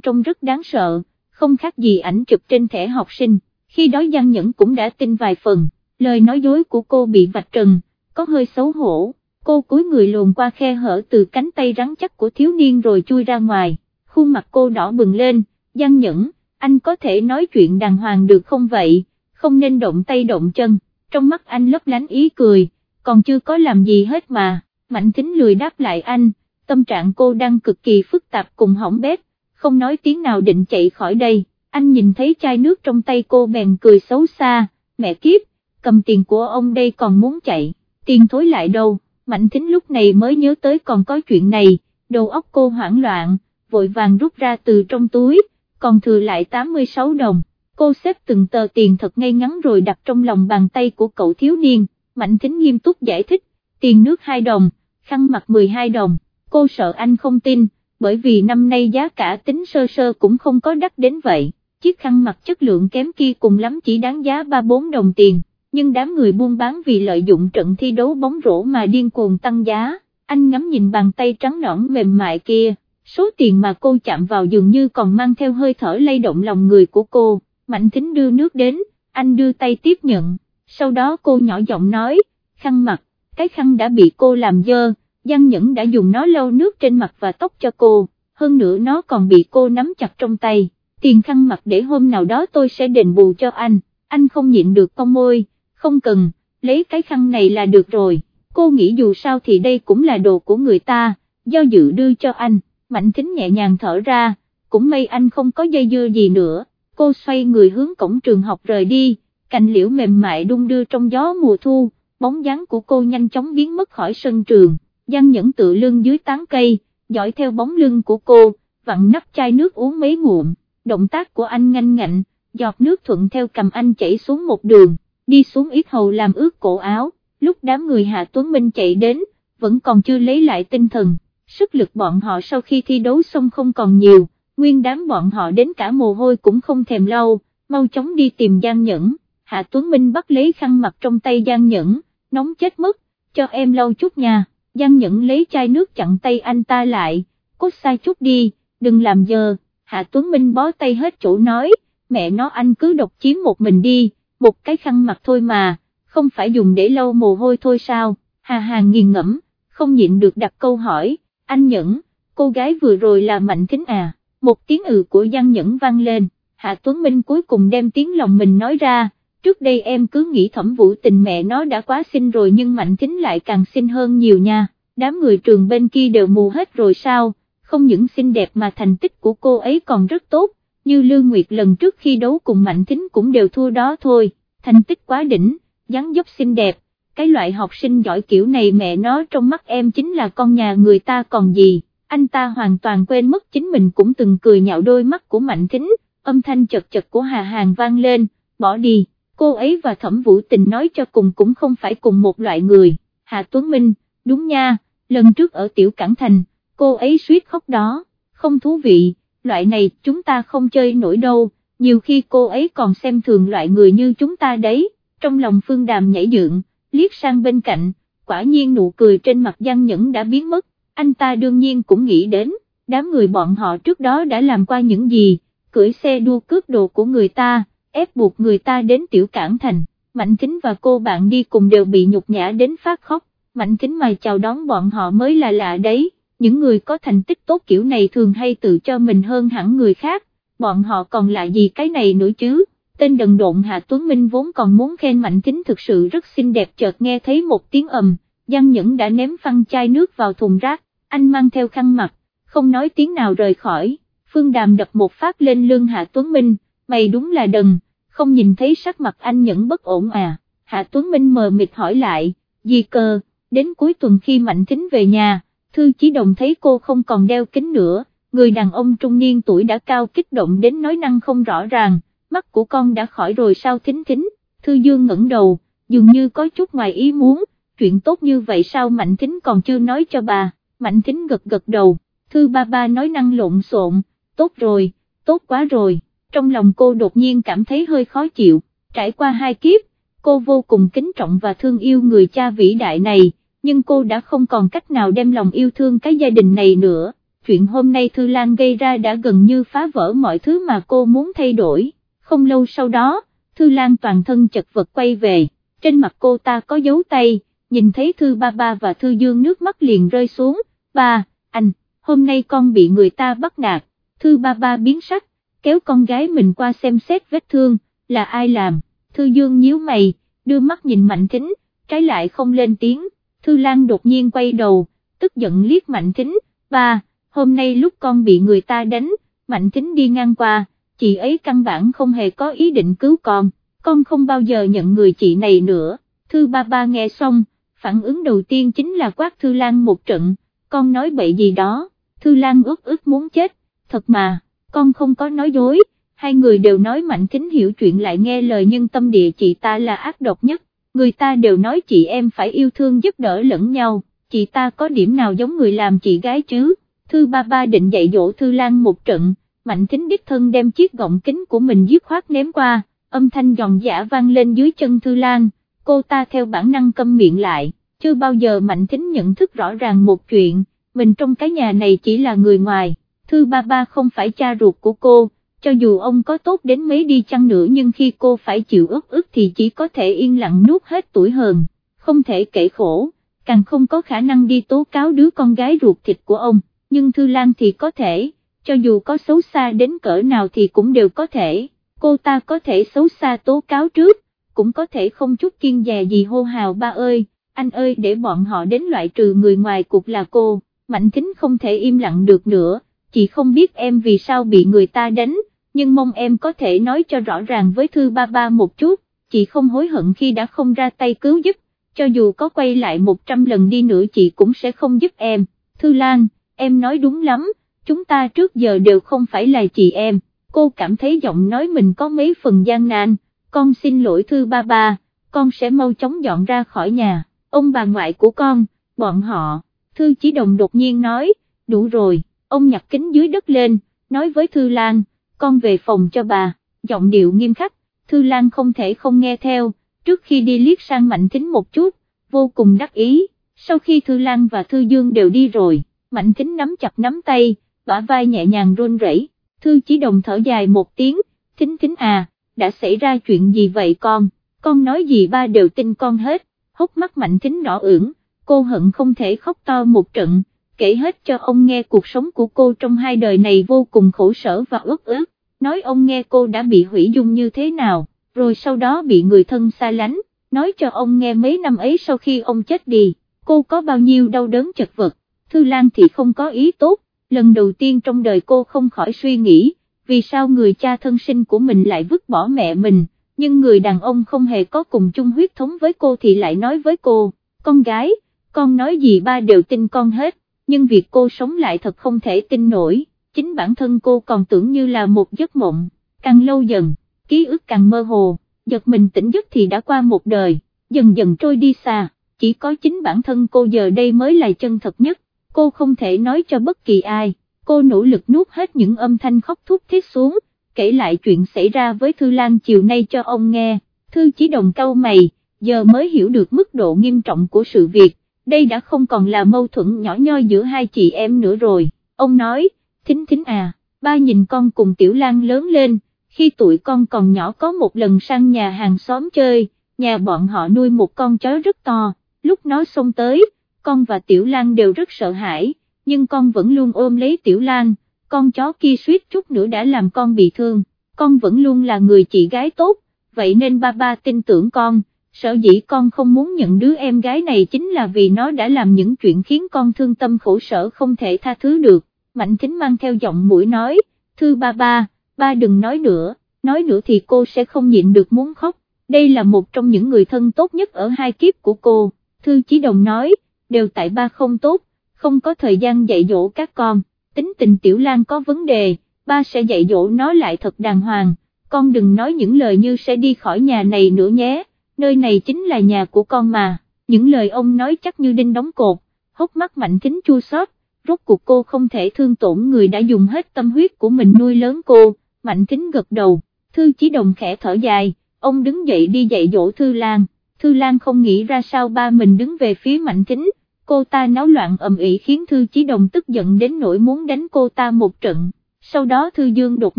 trông rất đáng sợ, không khác gì ảnh chụp trên thẻ học sinh, khi đó Giang Nhẫn cũng đã tin vài phần, lời nói dối của cô bị vạch trần, có hơi xấu hổ, cô cúi người luồn qua khe hở từ cánh tay rắn chắc của thiếu niên rồi chui ra ngoài, khuôn mặt cô đỏ bừng lên, Giang Nhẫn, anh có thể nói chuyện đàng hoàng được không vậy, không nên động tay động chân, trong mắt anh lấp lánh ý cười, còn chưa có làm gì hết mà, Mạnh Thính lười đáp lại anh, tâm trạng cô đang cực kỳ phức tạp cùng hỏng bét, không nói tiếng nào định chạy khỏi đây, anh nhìn thấy chai nước trong tay cô bèn cười xấu xa, mẹ kiếp, cầm tiền của ông đây còn muốn chạy, tiền thối lại đâu, Mạnh Thính lúc này mới nhớ tới còn có chuyện này, đầu óc cô hoảng loạn, vội vàng rút ra từ trong túi, còn thừa lại 86 đồng, cô xếp từng tờ tiền thật ngay ngắn rồi đặt trong lòng bàn tay của cậu thiếu niên, Mạnh Thính nghiêm túc giải thích, tiền nước 2 đồng, khăn mặt 12 đồng, cô sợ anh không tin, bởi vì năm nay giá cả tính sơ sơ cũng không có đắt đến vậy, chiếc khăn mặt chất lượng kém kia cùng lắm chỉ đáng giá 3-4 đồng tiền, nhưng đám người buôn bán vì lợi dụng trận thi đấu bóng rổ mà điên cuồng tăng giá, anh ngắm nhìn bàn tay trắng nõn mềm mại kia, số tiền mà cô chạm vào dường như còn mang theo hơi thở lay động lòng người của cô, Mạnh Thính đưa nước đến, anh đưa tay tiếp nhận, sau đó cô nhỏ giọng nói, khăn mặt, cái khăn đã bị cô làm dơ, Giang Nhẫn đã dùng nó lau nước trên mặt và tóc cho cô, hơn nữa nó còn bị cô nắm chặt trong tay, tiền khăn mặt để hôm nào đó tôi sẽ đền bù cho anh, anh không nhịn được con môi, không cần, lấy cái khăn này là được rồi, cô nghĩ dù sao thì đây cũng là đồ của người ta, do dự đưa cho anh, Mạnh Thính nhẹ nhàng thở ra, cũng may anh không có dây dưa gì nữa, cô xoay người hướng cổng trường học rời đi, cành liễu mềm mại đung đưa trong gió mùa thu, bóng dáng của cô nhanh chóng biến mất khỏi sân trường, Giang Nhẫn tự lưng dưới tán cây, dõi theo bóng lưng của cô, vặn nắp chai nước uống mấy ngụm, động tác của anh nhanh ngạnh, giọt nước thuận theo cầm anh chảy xuống một đường, đi xuống ít hầu làm ướt cổ áo, lúc đám người Hạ Tuấn Minh chạy đến, vẫn còn chưa lấy lại tinh thần, sức lực bọn họ sau khi thi đấu xong không còn nhiều, nguyên đám bọn họ đến cả mồ hôi cũng không thèm lau, mau chóng đi tìm Giang Nhẫn, Hạ Tuấn Minh bắt lấy khăn mặt trong tay Giang Nhẫn, nóng chết mất, cho em lau chút nha, Giang Nhẫn lấy chai nước chặn tay anh ta lại, cốt sai chút đi, đừng làm giờ, Hạ Tuấn Minh bó tay hết chỗ nói, mẹ nó anh cứ độc chiếm một mình đi, một cái khăn mặt thôi mà, không phải dùng để lau mồ hôi thôi sao, Hà Hà nghiền ngẫm, không nhịn được đặt câu hỏi, anh Nhẫn, cô gái vừa rồi là Mạnh Thính à, một tiếng ừ của Giang Nhẫn vang lên, Hạ Tuấn Minh cuối cùng đem tiếng lòng mình nói ra, trước đây em cứ nghĩ thẩm vũ tình mẹ nó đã quá xinh rồi nhưng Mạnh Thính lại càng xinh hơn nhiều nha, đám người trường bên kia đều mù hết rồi sao, không những xinh đẹp mà thành tích của cô ấy còn rất tốt, như Lương Nguyệt lần trước khi đấu cùng Mạnh Thính cũng đều thua đó thôi, thành tích quá đỉnh, dáng dấp xinh đẹp, cái loại học sinh giỏi kiểu này mẹ nó trong mắt em chính là con nhà người ta còn gì, anh ta hoàn toàn quên mất chính mình cũng từng cười nhạo đôi mắt của Mạnh Thính, âm thanh chật chật của Hà Hàng vang lên, bỏ đi, cô ấy và Thẩm Vũ Tình nói cho cùng cũng không phải cùng một loại người, Hà Tuấn Minh, đúng nha, lần trước ở Tiểu Cảng Thành, cô ấy suýt khóc đó, không thú vị, loại này chúng ta không chơi nổi đâu, nhiều khi cô ấy còn xem thường loại người như chúng ta đấy, trong lòng Phương Đàm nhảy dựng, liếc sang bên cạnh, quả nhiên nụ cười trên mặt Giang Nhẫn đã biến mất, anh ta đương nhiên cũng nghĩ đến, đám người bọn họ trước đó đã làm qua những gì, cưỡi xe đua cướp đồ của người ta, ép buộc người ta đến tiểu cảng thành, Mạnh Kính và cô bạn đi cùng đều bị nhục nhã đến phát khóc, Mạnh Kính mà chào đón bọn họ mới là lạ đấy, những người có thành tích tốt kiểu này thường hay tự cho mình hơn hẳn người khác, bọn họ còn lại gì cái này nữa chứ, tên đần độn Hạ Tuấn Minh vốn còn muốn khen Mạnh Kính thực sự rất xinh đẹp chợt nghe thấy một tiếng ầm, Giang Nhẫn đã ném phăng chai nước vào thùng rác, anh mang theo khăn mặt, không nói tiếng nào rời khỏi, Phương Đàm đập một phát lên lưng Hạ Tuấn Minh, mày đúng là đần, không nhìn thấy sắc mặt anh Nhẫn bất ổn à, Hạ Tuấn Minh mờ mịt hỏi lại, gì cơ, đến cuối tuần khi Mạnh Kính về nhà, Thư Chí Đồng thấy cô không còn đeo kính nữa, người đàn ông trung niên tuổi đã cao kích động đến nói năng không rõ ràng, mắt của con đã khỏi rồi sao thính thính, Thư Dương ngẩng đầu, dường như có chút ngoài ý muốn, chuyện tốt như vậy sao Mạnh Thính còn chưa nói cho bà, Mạnh Thính gật gật đầu, Thư ba ba nói năng lộn xộn, tốt rồi, tốt quá rồi, trong lòng cô đột nhiên cảm thấy hơi khó chịu, trải qua hai kiếp, cô vô cùng kính trọng và thương yêu người cha vĩ đại này, nhưng cô đã không còn cách nào đem lòng yêu thương cái gia đình này nữa, chuyện hôm nay Thư Lan gây ra đã gần như phá vỡ mọi thứ mà cô muốn thay đổi, không lâu sau đó, Thư Lan toàn thân chật vật quay về, trên mặt cô ta có dấu tay, nhìn thấy Thư Ba Ba và Thư Dương nước mắt liền rơi xuống, ba, anh, hôm nay con bị người ta bắt nạt, Thư Ba Ba biến sắc, kéo con gái mình qua xem xét vết thương, là ai làm, Thư Dương nhíu mày, đưa mắt nhìn Mạnh Thính, trái lại không lên tiếng, Thư Lan đột nhiên quay đầu, tức giận liếc Mạnh Thính, ba, hôm nay lúc con bị người ta đánh, Mạnh Thính đi ngang qua, chị ấy căn bản không hề có ý định cứu con, con không bao giờ nhận người chị này nữa, Thư Ba Ba nghe xong, phản ứng đầu tiên chính là quát Thư Lan một trận, con nói bậy gì đó, Thư Lan ước ước muốn chết, thật mà, con không có nói dối, hai người đều nói Mạnh kính hiểu chuyện lại nghe lời nhưng tâm địa chị ta là ác độc nhất, người ta đều nói chị em phải yêu thương giúp đỡ lẫn nhau, chị ta có điểm nào giống người làm chị gái chứ, Thư Ba Ba định dạy dỗ Thư Lan một trận, Mạnh Thính đích thân đem chiếc gọng kính của mình dứt khoát ném qua, âm thanh giòn giả vang lên dưới chân Thư Lan, cô ta theo bản năng câm miệng lại, chưa bao giờ Mạnh Thính nhận thức rõ ràng một chuyện, mình trong cái nhà này chỉ là người ngoài, Thư Ba Ba không phải cha ruột của cô, cho dù ông có tốt đến mấy đi chăng nữa nhưng khi cô phải chịu ức ức thì chỉ có thể yên lặng nuốt hết tuổi hờn, không thể kể khổ, càng không có khả năng đi tố cáo đứa con gái ruột thịt của ông, nhưng Thư Lan thì có thể, cho dù có xấu xa đến cỡ nào thì cũng đều có thể, cô ta có thể xấu xa tố cáo trước, cũng có thể không chút kiên dè gì hô hào ba ơi, anh ơi để bọn họ đến loại trừ người ngoài cuộc là cô, Mạnh Thính không thể im lặng được nữa, chị không biết em vì sao bị người ta đánh, nhưng mong em có thể nói cho rõ ràng với Thư Ba Ba một chút, chị không hối hận khi đã không ra tay cứu giúp, cho dù có quay lại 100 lần đi nữa chị cũng sẽ không giúp em, Thư Lan, em nói đúng lắm, chúng ta trước giờ đều không phải là chị em, cô cảm thấy giọng nói mình có mấy phần gian nan, con xin lỗi Thư Ba Ba, con sẽ mau chóng dọn ra khỏi nhà, ông bà ngoại của con, bọn họ, Thư Chỉ Đồng đột nhiên nói, đủ rồi, ông nhặt kính dưới đất lên, nói với Thư Lan, con về phòng cho bà, giọng điệu nghiêm khắc, Thư Lan không thể không nghe theo, trước khi đi liếc sang Mạnh Thính một chút, vô cùng đắc ý, sau khi Thư Lan và Thư Dương đều đi rồi, Mạnh Thính nắm chặt nắm tay, bả vai nhẹ nhàng run rẩy. Thư chỉ đồng thở dài một tiếng, Thính Thính à, đã xảy ra chuyện gì vậy con, con nói gì ba đều tin con hết, hốc mắt Mạnh Thính đỏ ửng, cô hận không thể khóc to một trận, kể hết cho ông nghe cuộc sống của cô trong hai đời này vô cùng khổ sở và ướt ướt, nói ông nghe cô đã bị hủy dung như thế nào, rồi sau đó bị người thân xa lánh, nói cho ông nghe mấy năm ấy sau khi ông chết đi, cô có bao nhiêu đau đớn chật vật, Thư Lan thì không có ý tốt, lần đầu tiên trong đời cô không khỏi suy nghĩ, vì sao người cha thân sinh của mình lại vứt bỏ mẹ mình, nhưng người đàn ông không hề có cùng chung huyết thống với cô thì lại nói với cô, con gái, con nói gì ba đều tin con hết nhưng việc cô sống lại thật không thể tin nổi, chính bản thân cô còn tưởng như là một giấc mộng, càng lâu dần, ký ức càng mơ hồ, giật mình tỉnh giấc thì đã qua một đời, dần dần trôi đi xa, chỉ có chính bản thân cô giờ đây mới là chân thật nhất, cô không thể nói cho bất kỳ ai, cô nỗ lực nuốt hết những âm thanh khóc thút thiết xuống, kể lại chuyện xảy ra với Thư Lan chiều nay cho ông nghe, Thư chỉ đồng câu mày, giờ mới hiểu được mức độ nghiêm trọng của sự việc. Đây đã không còn là mâu thuẫn nhỏ nhoi giữa hai chị em nữa rồi, ông nói, thính thính à, ba nhìn con cùng Tiểu Lan lớn lên, khi tuổi con còn nhỏ có một lần sang nhà hàng xóm chơi, nhà bọn họ nuôi một con chó rất to, lúc nó xông tới, con và Tiểu Lan đều rất sợ hãi, nhưng con vẫn luôn ôm lấy Tiểu Lan, con chó kia suýt chút nữa đã làm con bị thương, con vẫn luôn là người chị gái tốt, vậy nên ba ba tin tưởng con sở dĩ con không muốn nhận đứa em gái này chính là vì nó đã làm những chuyện khiến con thương tâm khổ sở không thể tha thứ được, Mạnh Thính mang theo giọng mũi nói, thư ba ba, ba đừng nói nữa, nói nữa thì cô sẽ không nhịn được muốn khóc, đây là một trong những người thân tốt nhất ở hai kiếp của cô, thư chí đồng nói, đều tại ba không tốt, không có thời gian dạy dỗ các con, tính tình Tiểu Lan có vấn đề, ba sẽ dạy dỗ nó lại thật đàng hoàng, con đừng nói những lời như sẽ đi khỏi nhà này nữa nhé, nơi này chính là nhà của con mà, những lời ông nói chắc như đinh đóng cột, hốc mắt mạnh kính chua xót. rốt cuộc cô không thể thương tổn người đã dùng hết tâm huyết của mình nuôi lớn cô, mạnh kính gật đầu, thư chí đồng khẽ thở dài, ông đứng dậy đi dạy dỗ Thư Lan, Thư Lan không nghĩ ra sao ba mình đứng về phía mạnh Thính, cô ta náo loạn ầm ĩ khiến Thư Chí Đồng tức giận đến nỗi muốn đánh cô ta một trận, sau đó Thư Dương đột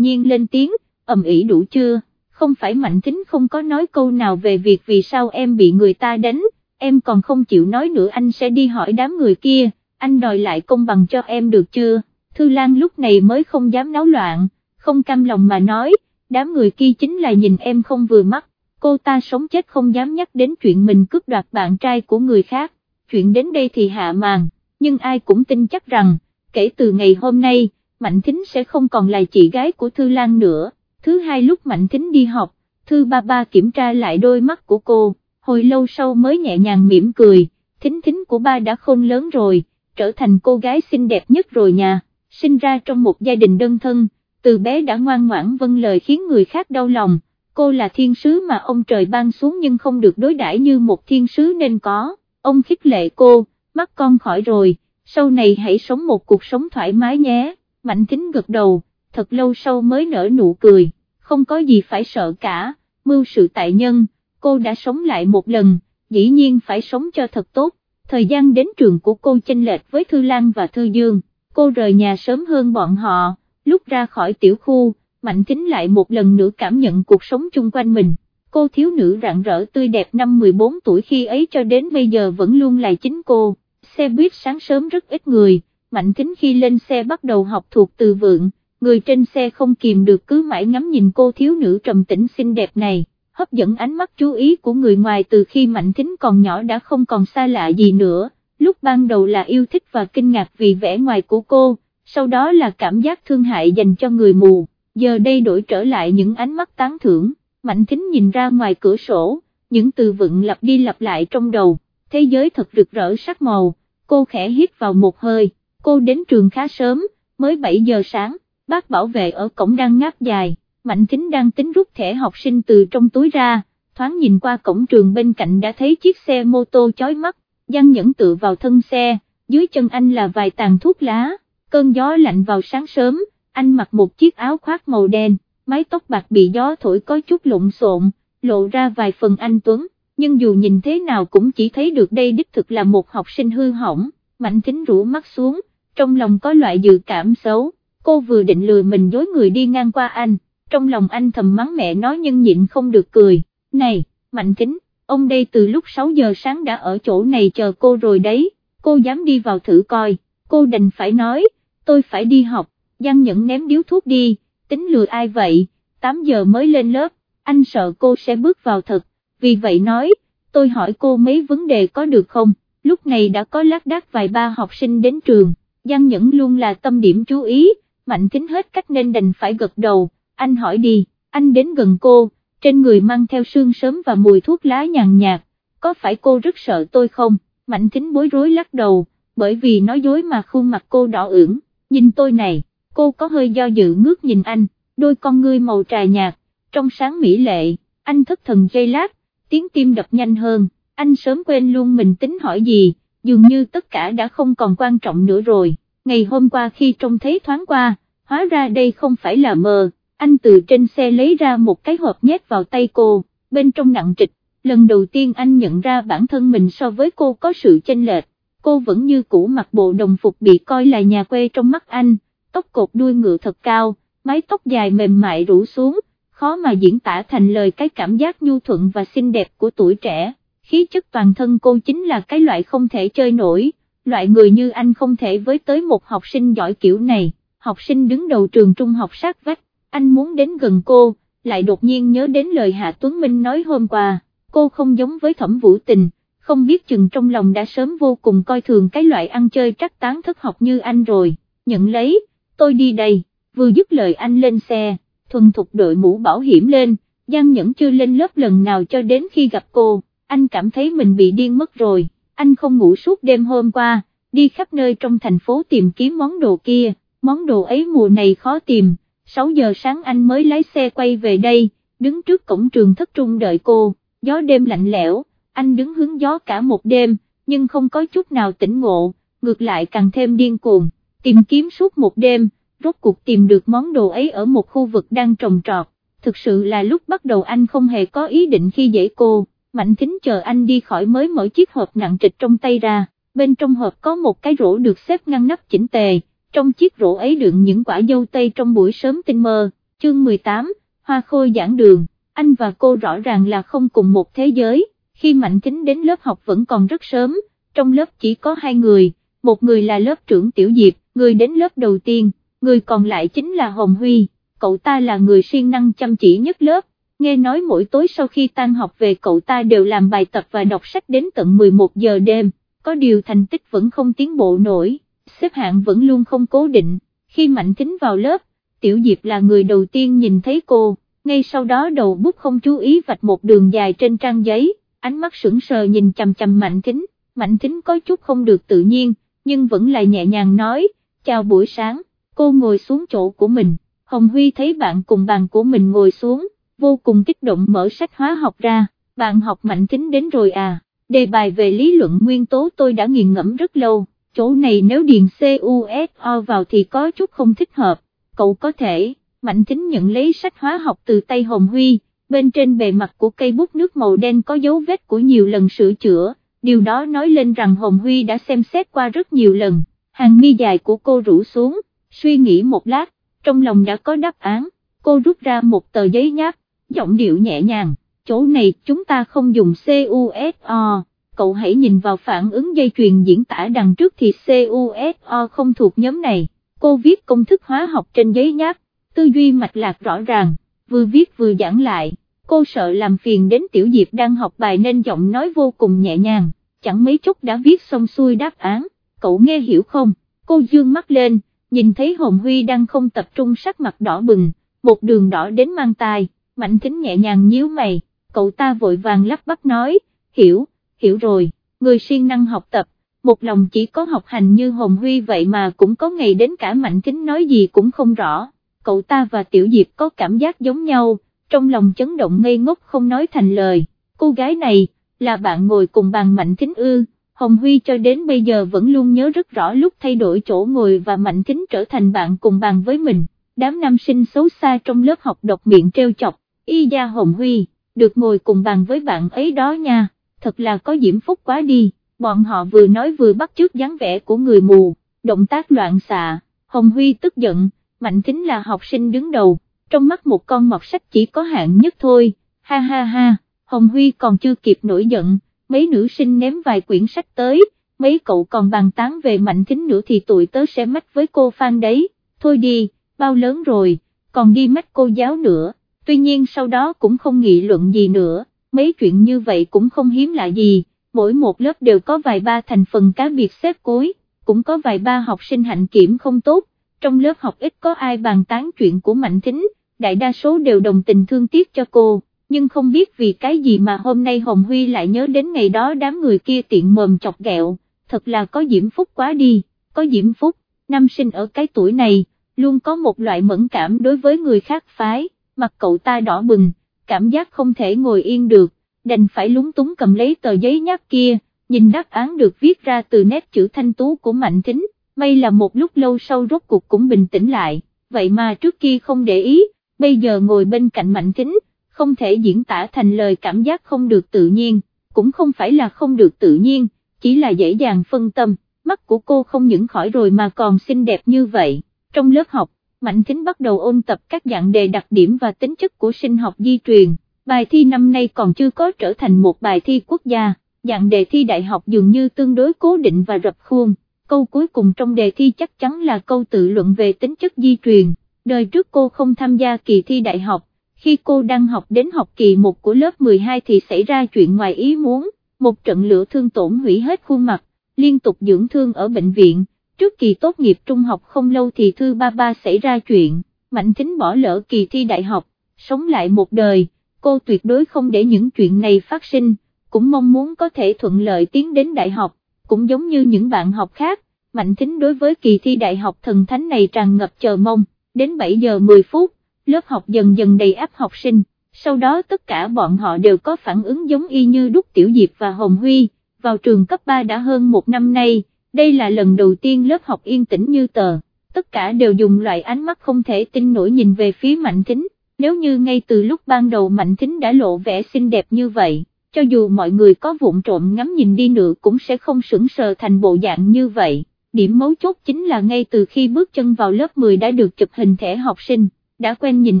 nhiên lên tiếng, ầm ĩ đủ chưa, không phải Mạnh Thính không có nói câu nào về việc vì sao em bị người ta đánh, em còn không chịu nói nữa anh sẽ đi hỏi đám người kia, anh đòi lại công bằng cho em được chưa, Thư Lan lúc này mới không dám náo loạn, không cam lòng mà nói, đám người kia chính là nhìn em không vừa mắt, cô ta sống chết không dám nhắc đến chuyện mình cướp đoạt bạn trai của người khác, chuyện đến đây thì hạ màn, nhưng ai cũng tin chắc rằng, kể từ ngày hôm nay, Mạnh Thính sẽ không còn là chị gái của Thư Lan nữa, thứ hai lúc Mạnh Thính đi học, Thư ba ba kiểm tra lại đôi mắt của cô, hồi lâu sau mới nhẹ nhàng mỉm cười, Thính Thính của ba đã không lớn rồi, trở thành cô gái xinh đẹp nhất rồi nhà. sinh ra trong một gia đình đơn thân, từ bé đã ngoan ngoãn vâng lời khiến người khác đau lòng, cô là thiên sứ mà ông trời ban xuống nhưng không được đối đãi như một thiên sứ nên có. Ông khích lệ cô, mắt con khỏi rồi, sau này hãy sống một cuộc sống thoải mái nhé, mạnh kính gật đầu, thật lâu sau mới nở nụ cười, không có gì phải sợ cả, mưu sự tại nhân, cô đã sống lại một lần, dĩ nhiên phải sống cho thật tốt, thời gian đến trường của cô chênh lệch với Thư Lan và Thư Dương, cô rời nhà sớm hơn bọn họ, lúc ra khỏi tiểu khu, Mạnh Kính lại một lần nữa cảm nhận cuộc sống chung quanh mình. Cô thiếu nữ rạng rỡ tươi đẹp năm 14 tuổi khi ấy cho đến bây giờ vẫn luôn là chính cô, xe buýt sáng sớm rất ít người, mạnh kính khi lên xe bắt đầu học thuộc từ vựng, người trên xe không kìm được cứ mãi ngắm nhìn cô thiếu nữ trầm tĩnh xinh đẹp này, hấp dẫn ánh mắt chú ý của người ngoài từ khi mạnh kính còn nhỏ đã không còn xa lạ gì nữa, lúc ban đầu là yêu thích và kinh ngạc vì vẻ ngoài của cô, sau đó là cảm giác thương hại dành cho người mù, giờ đây đổi trở lại những ánh mắt tán thưởng. Mạnh Thính nhìn ra ngoài cửa sổ, những từ vựng lặp đi lặp lại trong đầu, thế giới thật rực rỡ sắc màu, cô khẽ hít vào một hơi, cô đến trường khá sớm, mới 7 giờ sáng, bác bảo vệ ở cổng đang ngáp dài, Mạnh Thính đang tính rút thẻ học sinh từ trong túi ra, thoáng nhìn qua cổng trường bên cạnh đã thấy chiếc xe mô tô chói mắt, Giang Nhẫn tự vào thân xe, dưới chân anh là vài tàn thuốc lá, cơn gió lạnh vào sáng sớm, anh mặc một chiếc áo khoác màu đen mái tóc bạc bị gió thổi có chút lộn xộn, lộ ra vài phần anh Tuấn, nhưng dù nhìn thế nào cũng chỉ thấy được đây đích thực là một học sinh hư hỏng, mạnh thính rũ mắt xuống, trong lòng có loại dự cảm xấu, cô vừa định lừa mình dối người đi ngang qua anh, trong lòng anh thầm mắng mẹ nói nhưng nhịn không được cười, này, mạnh thính, ông đây từ lúc 6 giờ sáng đã ở chỗ này chờ cô rồi đấy, cô dám đi vào thử coi, cô đành phải nói, tôi phải đi học, Giang Nhẫn ném điếu thuốc đi tính lừa ai vậy, 8 giờ mới lên lớp, anh sợ cô sẽ bước vào thật, vì vậy nói, tôi hỏi cô mấy vấn đề có được không, lúc này đã có lác đác vài ba học sinh đến trường, Giang Nhẫn luôn là tâm điểm chú ý, mạnh tính hết cách nên đành phải gật đầu, anh hỏi đi, anh đến gần cô, trên người mang theo sương sớm và mùi thuốc lá nhàn nhạt, có phải cô rất sợ tôi không, mạnh tính bối rối lắc đầu, bởi vì nói dối mà khuôn mặt cô đỏ ửng, nhìn tôi này cô có hơi do dự ngước nhìn anh, đôi con ngươi màu trà nhạt, trong sáng mỹ lệ, anh thất thần giây lát, tiếng tim đập nhanh hơn, anh sớm quên luôn mình tính hỏi gì, dường như tất cả đã không còn quan trọng nữa rồi, ngày hôm qua khi trông thấy thoáng qua, hóa ra đây không phải là mờ, anh từ trên xe lấy ra một cái hộp nhét vào tay cô, bên trong nặng trịch, lần đầu tiên anh nhận ra bản thân mình so với cô có sự chênh lệch, cô vẫn như cũ mặc bộ đồng phục bị coi là nhà quê trong mắt anh tóc cột đuôi ngựa thật cao, mái tóc dài mềm mại rủ xuống, khó mà diễn tả thành lời cái cảm giác nhu thuận và xinh đẹp của tuổi trẻ, khí chất toàn thân cô chính là cái loại không thể chơi nổi, loại người như anh không thể với tới một học sinh giỏi kiểu này, học sinh đứng đầu trường trung học sát vách, anh muốn đến gần cô, lại đột nhiên nhớ đến lời Hạ Tuấn Minh nói hôm qua, cô không giống với thẩm vũ tình, không biết chừng trong lòng đã sớm vô cùng coi thường cái loại ăn chơi trắc tán thất học như anh rồi, nhận lấy, tôi đi đây, vừa dứt lời anh lên xe, thuần thục đội mũ bảo hiểm lên, Giang Nhẫn chưa lên lớp lần nào cho đến khi gặp cô, anh cảm thấy mình bị điên mất rồi, anh không ngủ suốt đêm hôm qua, đi khắp nơi trong thành phố tìm kiếm món đồ kia, món đồ ấy mùa này khó tìm, 6 giờ sáng anh mới lái xe quay về đây, đứng trước cổng trường thất trung đợi cô, gió đêm lạnh lẽo, anh đứng hướng gió cả một đêm, nhưng không có chút nào tỉnh ngộ, ngược lại càng thêm điên cuồng, tìm kiếm suốt một đêm, rốt cuộc tìm được món đồ ấy ở một khu vực đang trồng trọt, thực sự là lúc bắt đầu anh không hề có ý định khi dễ cô, Mạnh Thính chờ anh đi khỏi mới mở chiếc hộp nặng trịch trong tay ra, bên trong hộp có một cái rổ được xếp ngăn nắp chỉnh tề, trong chiếc rổ ấy đựng những quả dâu tây trong buổi sớm tinh mơ, chương 18, hoa khôi giảng đường, anh và cô rõ ràng là không cùng một thế giới, khi Mạnh Thính đến lớp học vẫn còn rất sớm, trong lớp chỉ có hai người, một người là lớp trưởng Tiểu Diệp, người đến lớp đầu tiên, người còn lại chính là Hồng Huy, cậu ta là người siêng năng chăm chỉ nhất lớp, nghe nói mỗi tối sau khi tan học về cậu ta đều làm bài tập và đọc sách đến tận 11 giờ đêm, có điều thành tích vẫn không tiến bộ nổi, xếp hạng vẫn luôn không cố định, khi Mạnh Thính vào lớp, Tiểu Diệp là người đầu tiên nhìn thấy cô, ngay sau đó đầu bút không chú ý vạch một đường dài trên trang giấy, ánh mắt sững sờ nhìn chằm chằm Mạnh Thính, Mạnh Thính có chút không được tự nhiên, nhưng vẫn là nhẹ nhàng nói, chào buổi sáng, cô ngồi xuống chỗ của mình, Hồng Huy thấy bạn cùng bàn của mình ngồi xuống, vô cùng kích động mở sách hóa học ra, bạn học Mạnh tính đến rồi à, đề bài về lý luận nguyên tố tôi đã nghiền ngẫm rất lâu, chỗ này nếu điền CUSO vào thì có chút không thích hợp, cậu có thể, Mạnh tính nhận lấy sách hóa học từ tay Hồng Huy, bên trên bề mặt của cây bút nước màu đen có dấu vết của nhiều lần sửa chữa, điều đó nói lên rằng Hồng Huy đã xem xét qua rất nhiều lần, hàng mi dài của cô rủ xuống, suy nghĩ một lát, trong lòng đã có đáp án, cô rút ra một tờ giấy nháp, giọng điệu nhẹ nhàng, chỗ này chúng ta không dùng CUSO, cậu hãy nhìn vào phản ứng dây chuyền diễn tả đằng trước thì CUSO không thuộc nhóm này, cô viết công thức hóa học trên giấy nháp, tư duy mạch lạc rõ ràng, vừa viết vừa giảng lại, cô sợ làm phiền đến tiểu diệp đang học bài nên giọng nói vô cùng nhẹ nhàng, chẳng mấy chốc đã viết xong xuôi đáp án, cậu nghe hiểu không, cô dương mắt lên, nhìn thấy Hồng Huy đang không tập trung sắc mặt đỏ bừng, một đường đỏ đến mang tai, mạnh thính nhẹ nhàng nhíu mày, cậu ta vội vàng lắp bắp nói, hiểu, hiểu rồi, người siêng năng học tập, một lòng chỉ có học hành như Hồng Huy vậy mà cũng có ngày đến cả mạnh thính nói gì cũng không rõ, cậu ta và Tiểu Diệp có cảm giác giống nhau, trong lòng chấn động ngây ngốc không nói thành lời, cô gái này, là bạn ngồi cùng bàn mạnh thính ư. Hồng Huy cho đến bây giờ vẫn luôn nhớ rất rõ lúc thay đổi chỗ ngồi và Mạnh Thính trở thành bạn cùng bàn với mình, đám nam sinh xấu xa trong lớp học độc miệng treo chọc, y gia Hồng Huy, được ngồi cùng bàn với bạn ấy đó nha, thật là có diễm phúc quá đi, bọn họ vừa nói vừa bắt chước dáng vẻ của người mù, động tác loạn xạ, Hồng Huy tức giận, Mạnh Thính là học sinh đứng đầu, trong mắt một con mọt sách chỉ có hạng nhất thôi, ha ha ha, Hồng Huy còn chưa kịp nổi giận mấy nữ sinh ném vài quyển sách tới, mấy cậu còn bàn tán về mạnh thính nữa thì tụi tớ sẽ mách với cô Phan đấy, thôi đi, bao lớn rồi, còn đi mách cô giáo nữa, tuy nhiên sau đó cũng không nghị luận gì nữa, mấy chuyện như vậy cũng không hiếm lạ gì, mỗi một lớp đều có vài ba thành phần cá biệt xếp cuối, cũng có vài ba học sinh hạnh kiểm không tốt, trong lớp học ít có ai bàn tán chuyện của mạnh thính, đại đa số đều đồng tình thương tiếc cho cô nhưng không biết vì cái gì mà hôm nay Hồng Huy lại nhớ đến ngày đó đám người kia tiện mồm chọc ghẹo, thật là có diễm phúc quá đi, có diễm phúc, năm sinh ở cái tuổi này, luôn có một loại mẫn cảm đối với người khác phái, mặt cậu ta đỏ bừng, cảm giác không thể ngồi yên được, đành phải lúng túng cầm lấy tờ giấy nháp kia, nhìn đáp án được viết ra từ nét chữ thanh tú của Mạnh Thính, may là một lúc lâu sau rốt cuộc cũng bình tĩnh lại, vậy mà trước kia không để ý, bây giờ ngồi bên cạnh Mạnh Thính, không thể diễn tả thành lời cảm giác không được tự nhiên, cũng không phải là không được tự nhiên, chỉ là dễ dàng phân tâm, mắt của cô không những khỏi rồi mà còn xinh đẹp như vậy. Trong lớp học, Mạnh Thính bắt đầu ôn tập các dạng đề đặc điểm và tính chất của sinh học di truyền, bài thi năm nay còn chưa có trở thành một bài thi quốc gia, dạng đề thi đại học dường như tương đối cố định và rập khuôn, câu cuối cùng trong đề thi chắc chắn là câu tự luận về tính chất di truyền, đời trước cô không tham gia kỳ thi đại học khi cô đang học đến học kỳ 1 của lớp 12 thì xảy ra chuyện ngoài ý muốn, một trận lửa thương tổn hủy hết khuôn mặt, liên tục dưỡng thương ở bệnh viện, trước kỳ tốt nghiệp trung học không lâu thì thư ba ba xảy ra chuyện, Mạnh Thính bỏ lỡ kỳ thi đại học, sống lại một đời, cô tuyệt đối không để những chuyện này phát sinh, cũng mong muốn có thể thuận lợi tiến đến đại học, cũng giống như những bạn học khác, Mạnh Thính đối với kỳ thi đại học thần thánh này tràn ngập chờ mong, đến 7 giờ 10 phút, lớp học dần dần đầy áp học sinh, sau đó tất cả bọn họ đều có phản ứng giống y như Đúc Tiểu Diệp và Hồng Huy, vào trường cấp 3 đã hơn một năm nay, đây là lần đầu tiên lớp học yên tĩnh như tờ, tất cả đều dùng loại ánh mắt không thể tin nổi nhìn về phía Mạnh Thính, nếu như ngay từ lúc ban đầu Mạnh Thính đã lộ vẻ xinh đẹp như vậy, cho dù mọi người có vụng trộm ngắm nhìn đi nữa cũng sẽ không sững sờ thành bộ dạng như vậy. Điểm mấu chốt chính là ngay từ khi bước chân vào lớp 10 đã được chụp hình thẻ học sinh, đã quen nhìn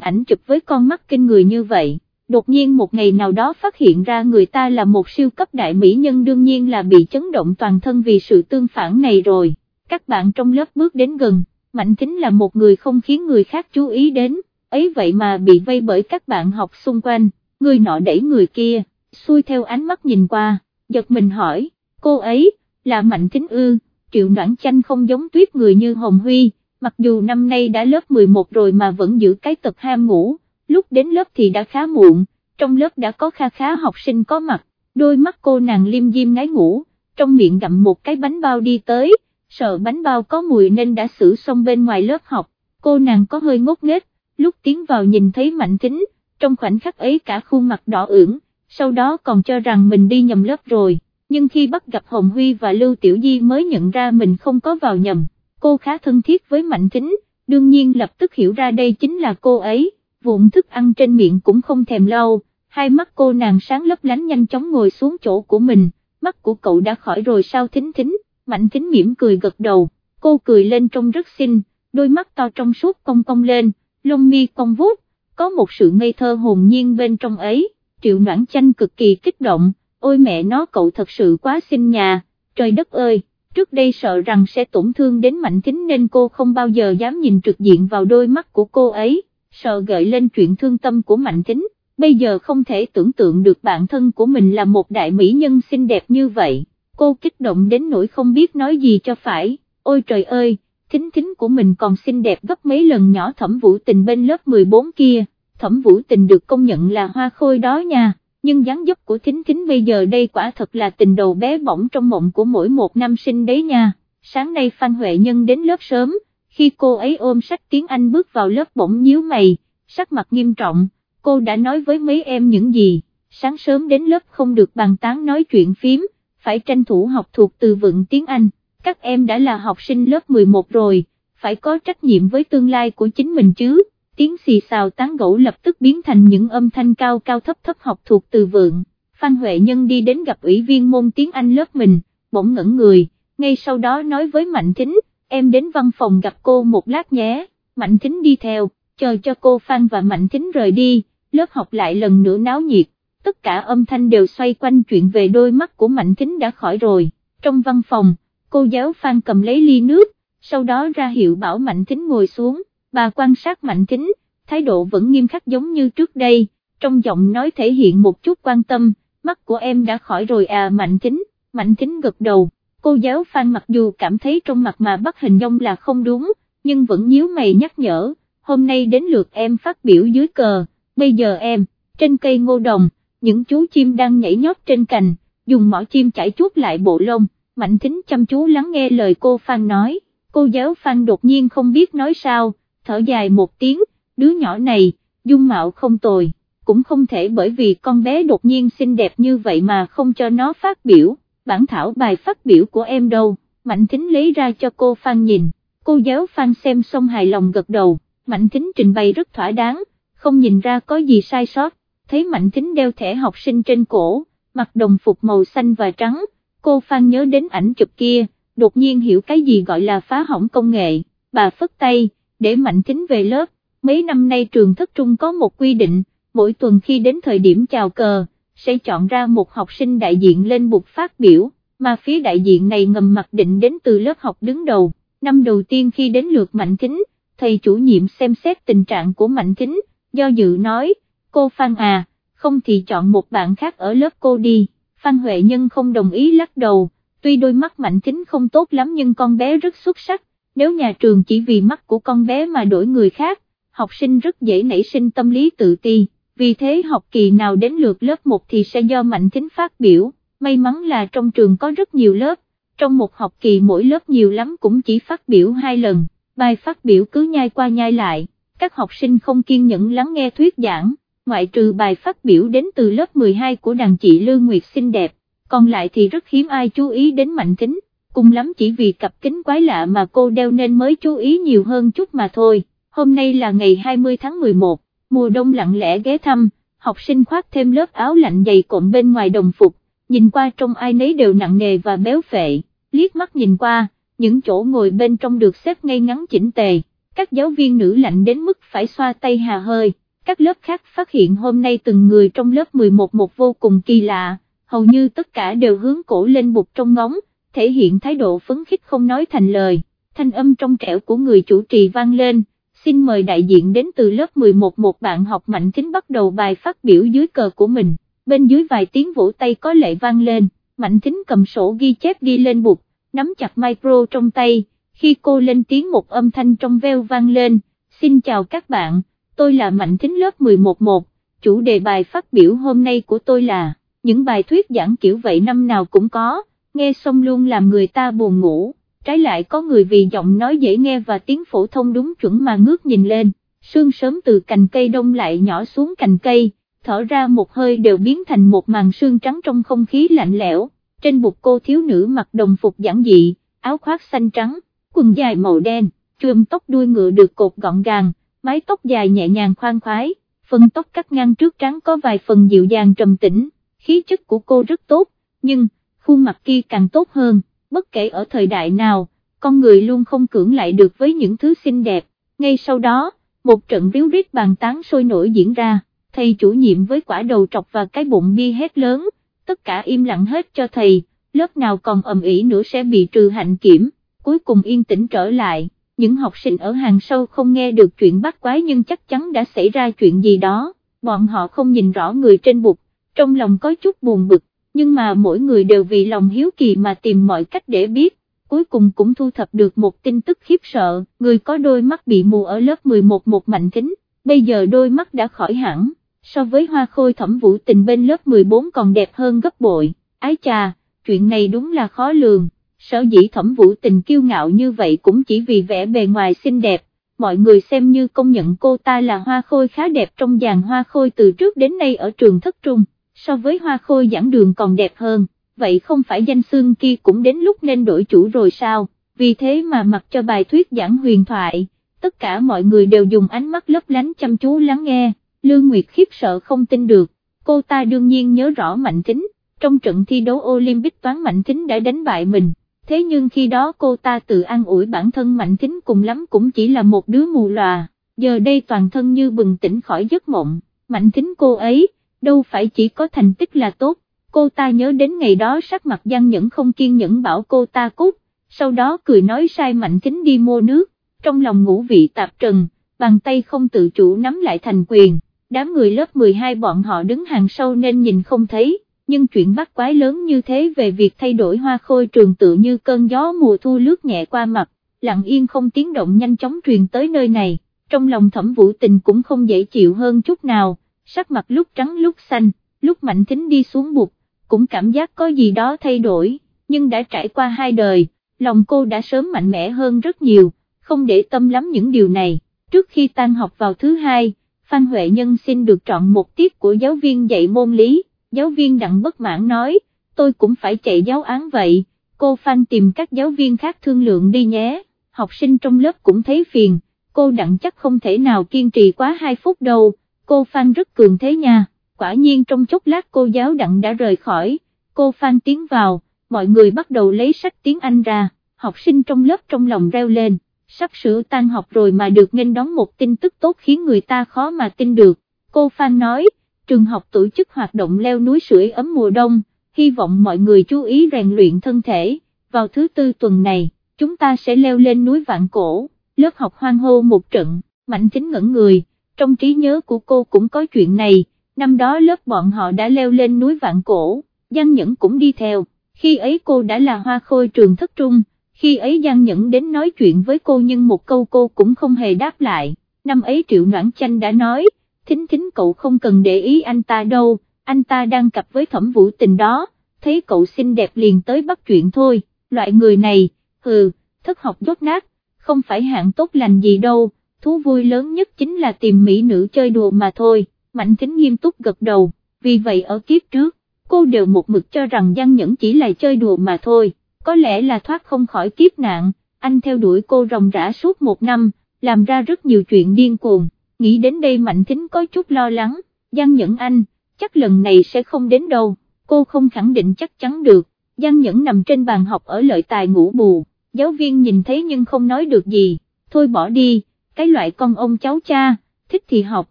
ảnh chụp với con mắt kinh người như vậy, đột nhiên một ngày nào đó phát hiện ra người ta là một siêu cấp đại mỹ nhân đương nhiên là bị chấn động toàn thân vì sự tương phản này rồi, các bạn trong lớp bước đến gần, Mạnh Thính là một người không khiến người khác chú ý đến, ấy vậy mà bị vây bởi các bạn học xung quanh, người nọ đẩy người kia, xuôi theo ánh mắt nhìn qua, giật mình hỏi, cô ấy, là Mạnh Thính ư, triệu noãn chanh không giống tuyết người như Hồng Huy, mặc dù năm nay đã lớp 11 rồi mà vẫn giữ cái tật ham ngủ, lúc đến lớp thì đã khá muộn, trong lớp đã có kha khá học sinh có mặt, đôi mắt cô nàng liêm diêm ngái ngủ, trong miệng gặm một cái bánh bao đi tới, sợ bánh bao có mùi nên đã xử xong bên ngoài lớp học, cô nàng có hơi ngốc nghếch, lúc tiến vào nhìn thấy mạnh tính, trong khoảnh khắc ấy cả khuôn mặt đỏ ửng, sau đó còn cho rằng mình đi nhầm lớp rồi, nhưng khi bắt gặp Hồng Huy và Lưu Tiểu Di mới nhận ra mình không có vào nhầm, cô khá thân thiết với Mạnh Thính, đương nhiên lập tức hiểu ra đây chính là cô ấy, vụn thức ăn trên miệng cũng không thèm lau, hai mắt cô nàng sáng lấp lánh nhanh chóng ngồi xuống chỗ của mình, mắt của cậu đã khỏi rồi sao Thính Thính, Mạnh Thính mỉm cười gật đầu, cô cười lên trông rất xinh, đôi mắt to trong suốt cong cong lên, lông mi cong vuốt, có một sự ngây thơ hồn nhiên bên trong ấy, triệu noãn chanh cực kỳ kích động, ôi mẹ nó cậu thật sự quá xinh nhà, trời đất ơi, trước đây sợ rằng sẽ tổn thương đến mạnh tính nên cô không bao giờ dám nhìn trực diện vào đôi mắt của cô ấy, sợ gợi lên chuyện thương tâm của mạnh tính, bây giờ không thể tưởng tượng được bản thân của mình là một đại mỹ nhân xinh đẹp như vậy, cô kích động đến nỗi không biết nói gì cho phải, ôi trời ơi, thính thính của mình còn xinh đẹp gấp mấy lần nhỏ thẩm vũ tình bên lớp 14 kia, thẩm vũ tình được công nhận là hoa khôi đó nha nhưng dáng dấp của thính thính bây giờ đây quả thật là tình đầu bé bỏng trong mộng của mỗi một nam sinh đấy nha, sáng nay Phan Huệ Nhân đến lớp sớm, khi cô ấy ôm sách tiếng Anh bước vào lớp bỗng nhíu mày, sắc mặt nghiêm trọng, cô đã nói với mấy em những gì, sáng sớm đến lớp không được bàn tán nói chuyện phím, phải tranh thủ học thuộc từ vựng tiếng Anh, các em đã là học sinh lớp 11 rồi, phải có trách nhiệm với tương lai của chính mình chứ tiếng xì xào tán gẫu lập tức biến thành những âm thanh cao cao thấp thấp học thuộc từ vựng. Phan Huệ Nhân đi đến gặp ủy viên môn tiếng Anh lớp mình, bỗng ngẩn người, ngay sau đó nói với Mạnh Thính, em đến văn phòng gặp cô một lát nhé, Mạnh Thính đi theo, chờ cho cô Phan và Mạnh Thính rời đi, lớp học lại lần nữa náo nhiệt, tất cả âm thanh đều xoay quanh chuyện về đôi mắt của Mạnh Thính đã khỏi rồi, trong văn phòng, cô giáo Phan cầm lấy ly nước, sau đó ra hiệu bảo Mạnh Thính ngồi xuống bà quan sát mạnh kính, thái độ vẫn nghiêm khắc giống như trước đây, trong giọng nói thể hiện một chút quan tâm, mắt của em đã khỏi rồi à mạnh kính, mạnh kính gật đầu, cô giáo Phan mặc dù cảm thấy trong mặt mà bắt hình dung là không đúng, nhưng vẫn nhíu mày nhắc nhở, hôm nay đến lượt em phát biểu dưới cờ, bây giờ em, trên cây ngô đồng, những chú chim đang nhảy nhót trên cành, dùng mỏ chim chảy chuốt lại bộ lông, mạnh kính chăm chú lắng nghe lời cô Phan nói, cô giáo Phan đột nhiên không biết nói sao, thở dài một tiếng, đứa nhỏ này, dung mạo không tồi, cũng không thể bởi vì con bé đột nhiên xinh đẹp như vậy mà không cho nó phát biểu, bản thảo bài phát biểu của em đâu, Mạnh Thính lấy ra cho cô Phan nhìn, cô giáo Phan xem xong hài lòng gật đầu, Mạnh Thính trình bày rất thỏa đáng, không nhìn ra có gì sai sót, thấy Mạnh Thính đeo thẻ học sinh trên cổ, mặc đồng phục màu xanh và trắng, cô Phan nhớ đến ảnh chụp kia, đột nhiên hiểu cái gì gọi là phá hỏng công nghệ, bà phất tay, để Mạnh Thính về lớp, mấy năm nay trường thất trung có một quy định, mỗi tuần khi đến thời điểm chào cờ, sẽ chọn ra một học sinh đại diện lên bục phát biểu, mà phía đại diện này ngầm mặc định đến từ lớp học đứng đầu, năm đầu tiên khi đến lượt Mạnh Thính, thầy chủ nhiệm xem xét tình trạng của Mạnh Thính, do dự nói, cô Phan à, không thì chọn một bạn khác ở lớp cô đi, Phan Huệ Nhân không đồng ý lắc đầu, tuy đôi mắt Mạnh Thính không tốt lắm nhưng con bé rất xuất sắc, nếu nhà trường chỉ vì mắt của con bé mà đổi người khác, học sinh rất dễ nảy sinh tâm lý tự ti, vì thế học kỳ nào đến lượt lớp 1 thì sẽ do Mạnh Thính phát biểu, may mắn là trong trường có rất nhiều lớp, trong một học kỳ mỗi lớp nhiều lắm cũng chỉ phát biểu hai lần, bài phát biểu cứ nhai qua nhai lại, các học sinh không kiên nhẫn lắng nghe thuyết giảng, ngoại trừ bài phát biểu đến từ lớp 12 của đàn chị Lương Nguyệt xinh đẹp, còn lại thì rất hiếm ai chú ý đến Mạnh Thính, cùng lắm chỉ vì cặp kính quái lạ mà cô đeo nên mới chú ý nhiều hơn chút mà thôi, hôm nay là ngày 20 tháng 11, mùa đông lặng lẽ ghé thăm, học sinh khoác thêm lớp áo lạnh dày cộm bên ngoài đồng phục, nhìn qua trong ai nấy đều nặng nề và béo phệ, liếc mắt nhìn qua, những chỗ ngồi bên trong được xếp ngay ngắn chỉnh tề, các giáo viên nữ lạnh đến mức phải xoa tay hà hơi, các lớp khác phát hiện hôm nay từng người trong lớp 11 một vô cùng kỳ lạ, hầu như tất cả đều hướng cổ lên bục trong ngóng, thể hiện thái độ phấn khích không nói thành lời, thanh âm trong trẻo của người chủ trì vang lên, xin mời đại diện đến từ lớp 11 một bạn học mạnh thính bắt đầu bài phát biểu dưới cờ của mình, bên dưới vài tiếng vỗ tay có lệ vang lên, mạnh thính cầm sổ ghi chép đi lên bục, nắm chặt micro trong tay, khi cô lên tiếng một âm thanh trong veo vang lên, xin chào các bạn, tôi là Mạnh Thính lớp 11-1, chủ đề bài phát biểu hôm nay của tôi là, những bài thuyết giảng kiểu vậy năm nào cũng có, nghe xong luôn làm người ta buồn ngủ, trái lại có người vì giọng nói dễ nghe và tiếng phổ thông đúng chuẩn mà ngước nhìn lên, sương sớm từ cành cây đông lại nhỏ xuống cành cây, thở ra một hơi đều biến thành một màn sương trắng trong không khí lạnh lẽo, trên bục cô thiếu nữ mặc đồng phục giản dị, áo khoác xanh trắng, quần dài màu đen, chùm tóc đuôi ngựa được cột gọn gàng, mái tóc dài nhẹ nhàng khoan khoái, phần tóc cắt ngang trước trắng có vài phần dịu dàng trầm tĩnh, khí chất của cô rất tốt, nhưng, khuôn mặt kia càng tốt hơn, bất kể ở thời đại nào, con người luôn không cưỡng lại được với những thứ xinh đẹp, ngay sau đó, một trận ríu rít bàn tán sôi nổi diễn ra, thầy chủ nhiệm với quả đầu trọc và cái bụng bia hét lớn, tất cả im lặng hết cho thầy, lớp nào còn ầm ĩ nữa sẽ bị trừ hạnh kiểm, cuối cùng yên tĩnh trở lại, những học sinh ở hàng sâu không nghe được chuyện bắt quái nhưng chắc chắn đã xảy ra chuyện gì đó, bọn họ không nhìn rõ người trên bục, trong lòng có chút buồn bực, nhưng mà mỗi người đều vì lòng hiếu kỳ mà tìm mọi cách để biết, cuối cùng cũng thu thập được một tin tức khiếp sợ, người có đôi mắt bị mù ở lớp 11 một mạnh kính, bây giờ đôi mắt đã khỏi hẳn, so với hoa khôi thẩm vũ tình bên lớp 14 còn đẹp hơn gấp bội, ái chà, chuyện này đúng là khó lường sở dĩ thẩm vũ tình kiêu ngạo như vậy cũng chỉ vì vẻ bề ngoài xinh đẹp, mọi người xem như công nhận cô ta là hoa khôi khá đẹp trong dàn hoa khôi từ trước đến nay ở trường thất trung, so với hoa khôi giảng đường còn đẹp hơn, vậy không phải danh xương kia cũng đến lúc nên đổi chủ rồi sao, vì thế mà mặc cho bài thuyết giảng huyền thoại, tất cả mọi người đều dùng ánh mắt lấp lánh chăm chú lắng nghe, Lương Nguyệt khiếp sợ không tin được, cô ta đương nhiên nhớ rõ Mạnh Thính, trong trận thi đấu Olympic toán Mạnh Thính đã đánh bại mình. Thế nhưng khi đó cô ta tự an ủi bản thân mạnh thính cùng lắm cũng chỉ là một đứa mù lòa, giờ đây toàn thân như bừng tỉnh khỏi giấc mộng, mạnh tính cô ấy, đâu phải chỉ có thành tích là tốt, cô ta nhớ đến ngày đó sắc mặt gian nhẫn không kiên nhẫn bảo cô ta cút, sau đó cười nói sai mạnh kính đi mua nước, trong lòng ngũ vị tạp trần, bàn tay không tự chủ nắm lại thành quyền, đám người lớp 12 bọn họ đứng hàng sau nên nhìn không thấy nhưng chuyện bắt quái lớn như thế về việc thay đổi hoa khôi trường tự như cơn gió mùa thu lướt nhẹ qua mặt, lặng yên không tiếng động nhanh chóng truyền tới nơi này, trong lòng thẩm vũ tình cũng không dễ chịu hơn chút nào, sắc mặt lúc trắng lúc xanh, lúc mạnh thính đi xuống bục, cũng cảm giác có gì đó thay đổi, nhưng đã trải qua hai đời, lòng cô đã sớm mạnh mẽ hơn rất nhiều, không để tâm lắm những điều này, trước khi tan học vào thứ hai, Phan Huệ Nhân xin được chọn một tiết của giáo viên dạy môn lý. Giáo viên đặng bất mãn nói, tôi cũng phải chạy giáo án vậy, cô Phan tìm các giáo viên khác thương lượng đi nhé, học sinh trong lớp cũng thấy phiền, cô đặng chắc không thể nào kiên trì quá 2 phút đâu, cô Phan rất cường thế nha, quả nhiên trong chốc lát cô giáo đặng đã rời khỏi, cô Phan tiến vào, mọi người bắt đầu lấy sách tiếng Anh ra, học sinh trong lớp trong lòng reo lên, sắp sửa tan học rồi mà được nghênh đón một tin tức tốt khiến người ta khó mà tin được, cô Phan nói, trường học tổ chức hoạt động leo núi sưởi ấm mùa đông, hy vọng mọi người chú ý rèn luyện thân thể, vào thứ tư tuần này, chúng ta sẽ leo lên núi Vạn Cổ, lớp học hoang hô một trận, mạnh chính ngẩn người, trong trí nhớ của cô cũng có chuyện này, năm đó lớp bọn họ đã leo lên núi Vạn Cổ, Giang Nhẫn cũng đi theo, khi ấy cô đã là hoa khôi trường thất trung, khi ấy Giang Nhẫn đến nói chuyện với cô nhưng một câu cô cũng không hề đáp lại, năm ấy Triệu Noãn Chanh đã nói, thính thính cậu không cần để ý anh ta đâu, anh ta đang cặp với thẩm vũ tình đó, thấy cậu xinh đẹp liền tới bắt chuyện thôi, loại người này, hừ, thất học dốt nát, không phải hạng tốt lành gì đâu, thú vui lớn nhất chính là tìm mỹ nữ chơi đùa mà thôi, Mạnh Thính nghiêm túc gật đầu, vì vậy ở kiếp trước, cô đều một mực cho rằng Giang Nhẫn chỉ là chơi đùa mà thôi, có lẽ là thoát không khỏi kiếp nạn, anh theo đuổi cô ròng rã suốt một năm, làm ra rất nhiều chuyện điên cuồng, nghĩ đến đây Mạnh Thính có chút lo lắng, Giang Nhẫn anh, chắc lần này sẽ không đến đâu, cô không khẳng định chắc chắn được, Giang Nhẫn nằm trên bàn học ở lợi tài ngủ bù, giáo viên nhìn thấy nhưng không nói được gì, thôi bỏ đi, cái loại con ông cháu cha, thích thì học,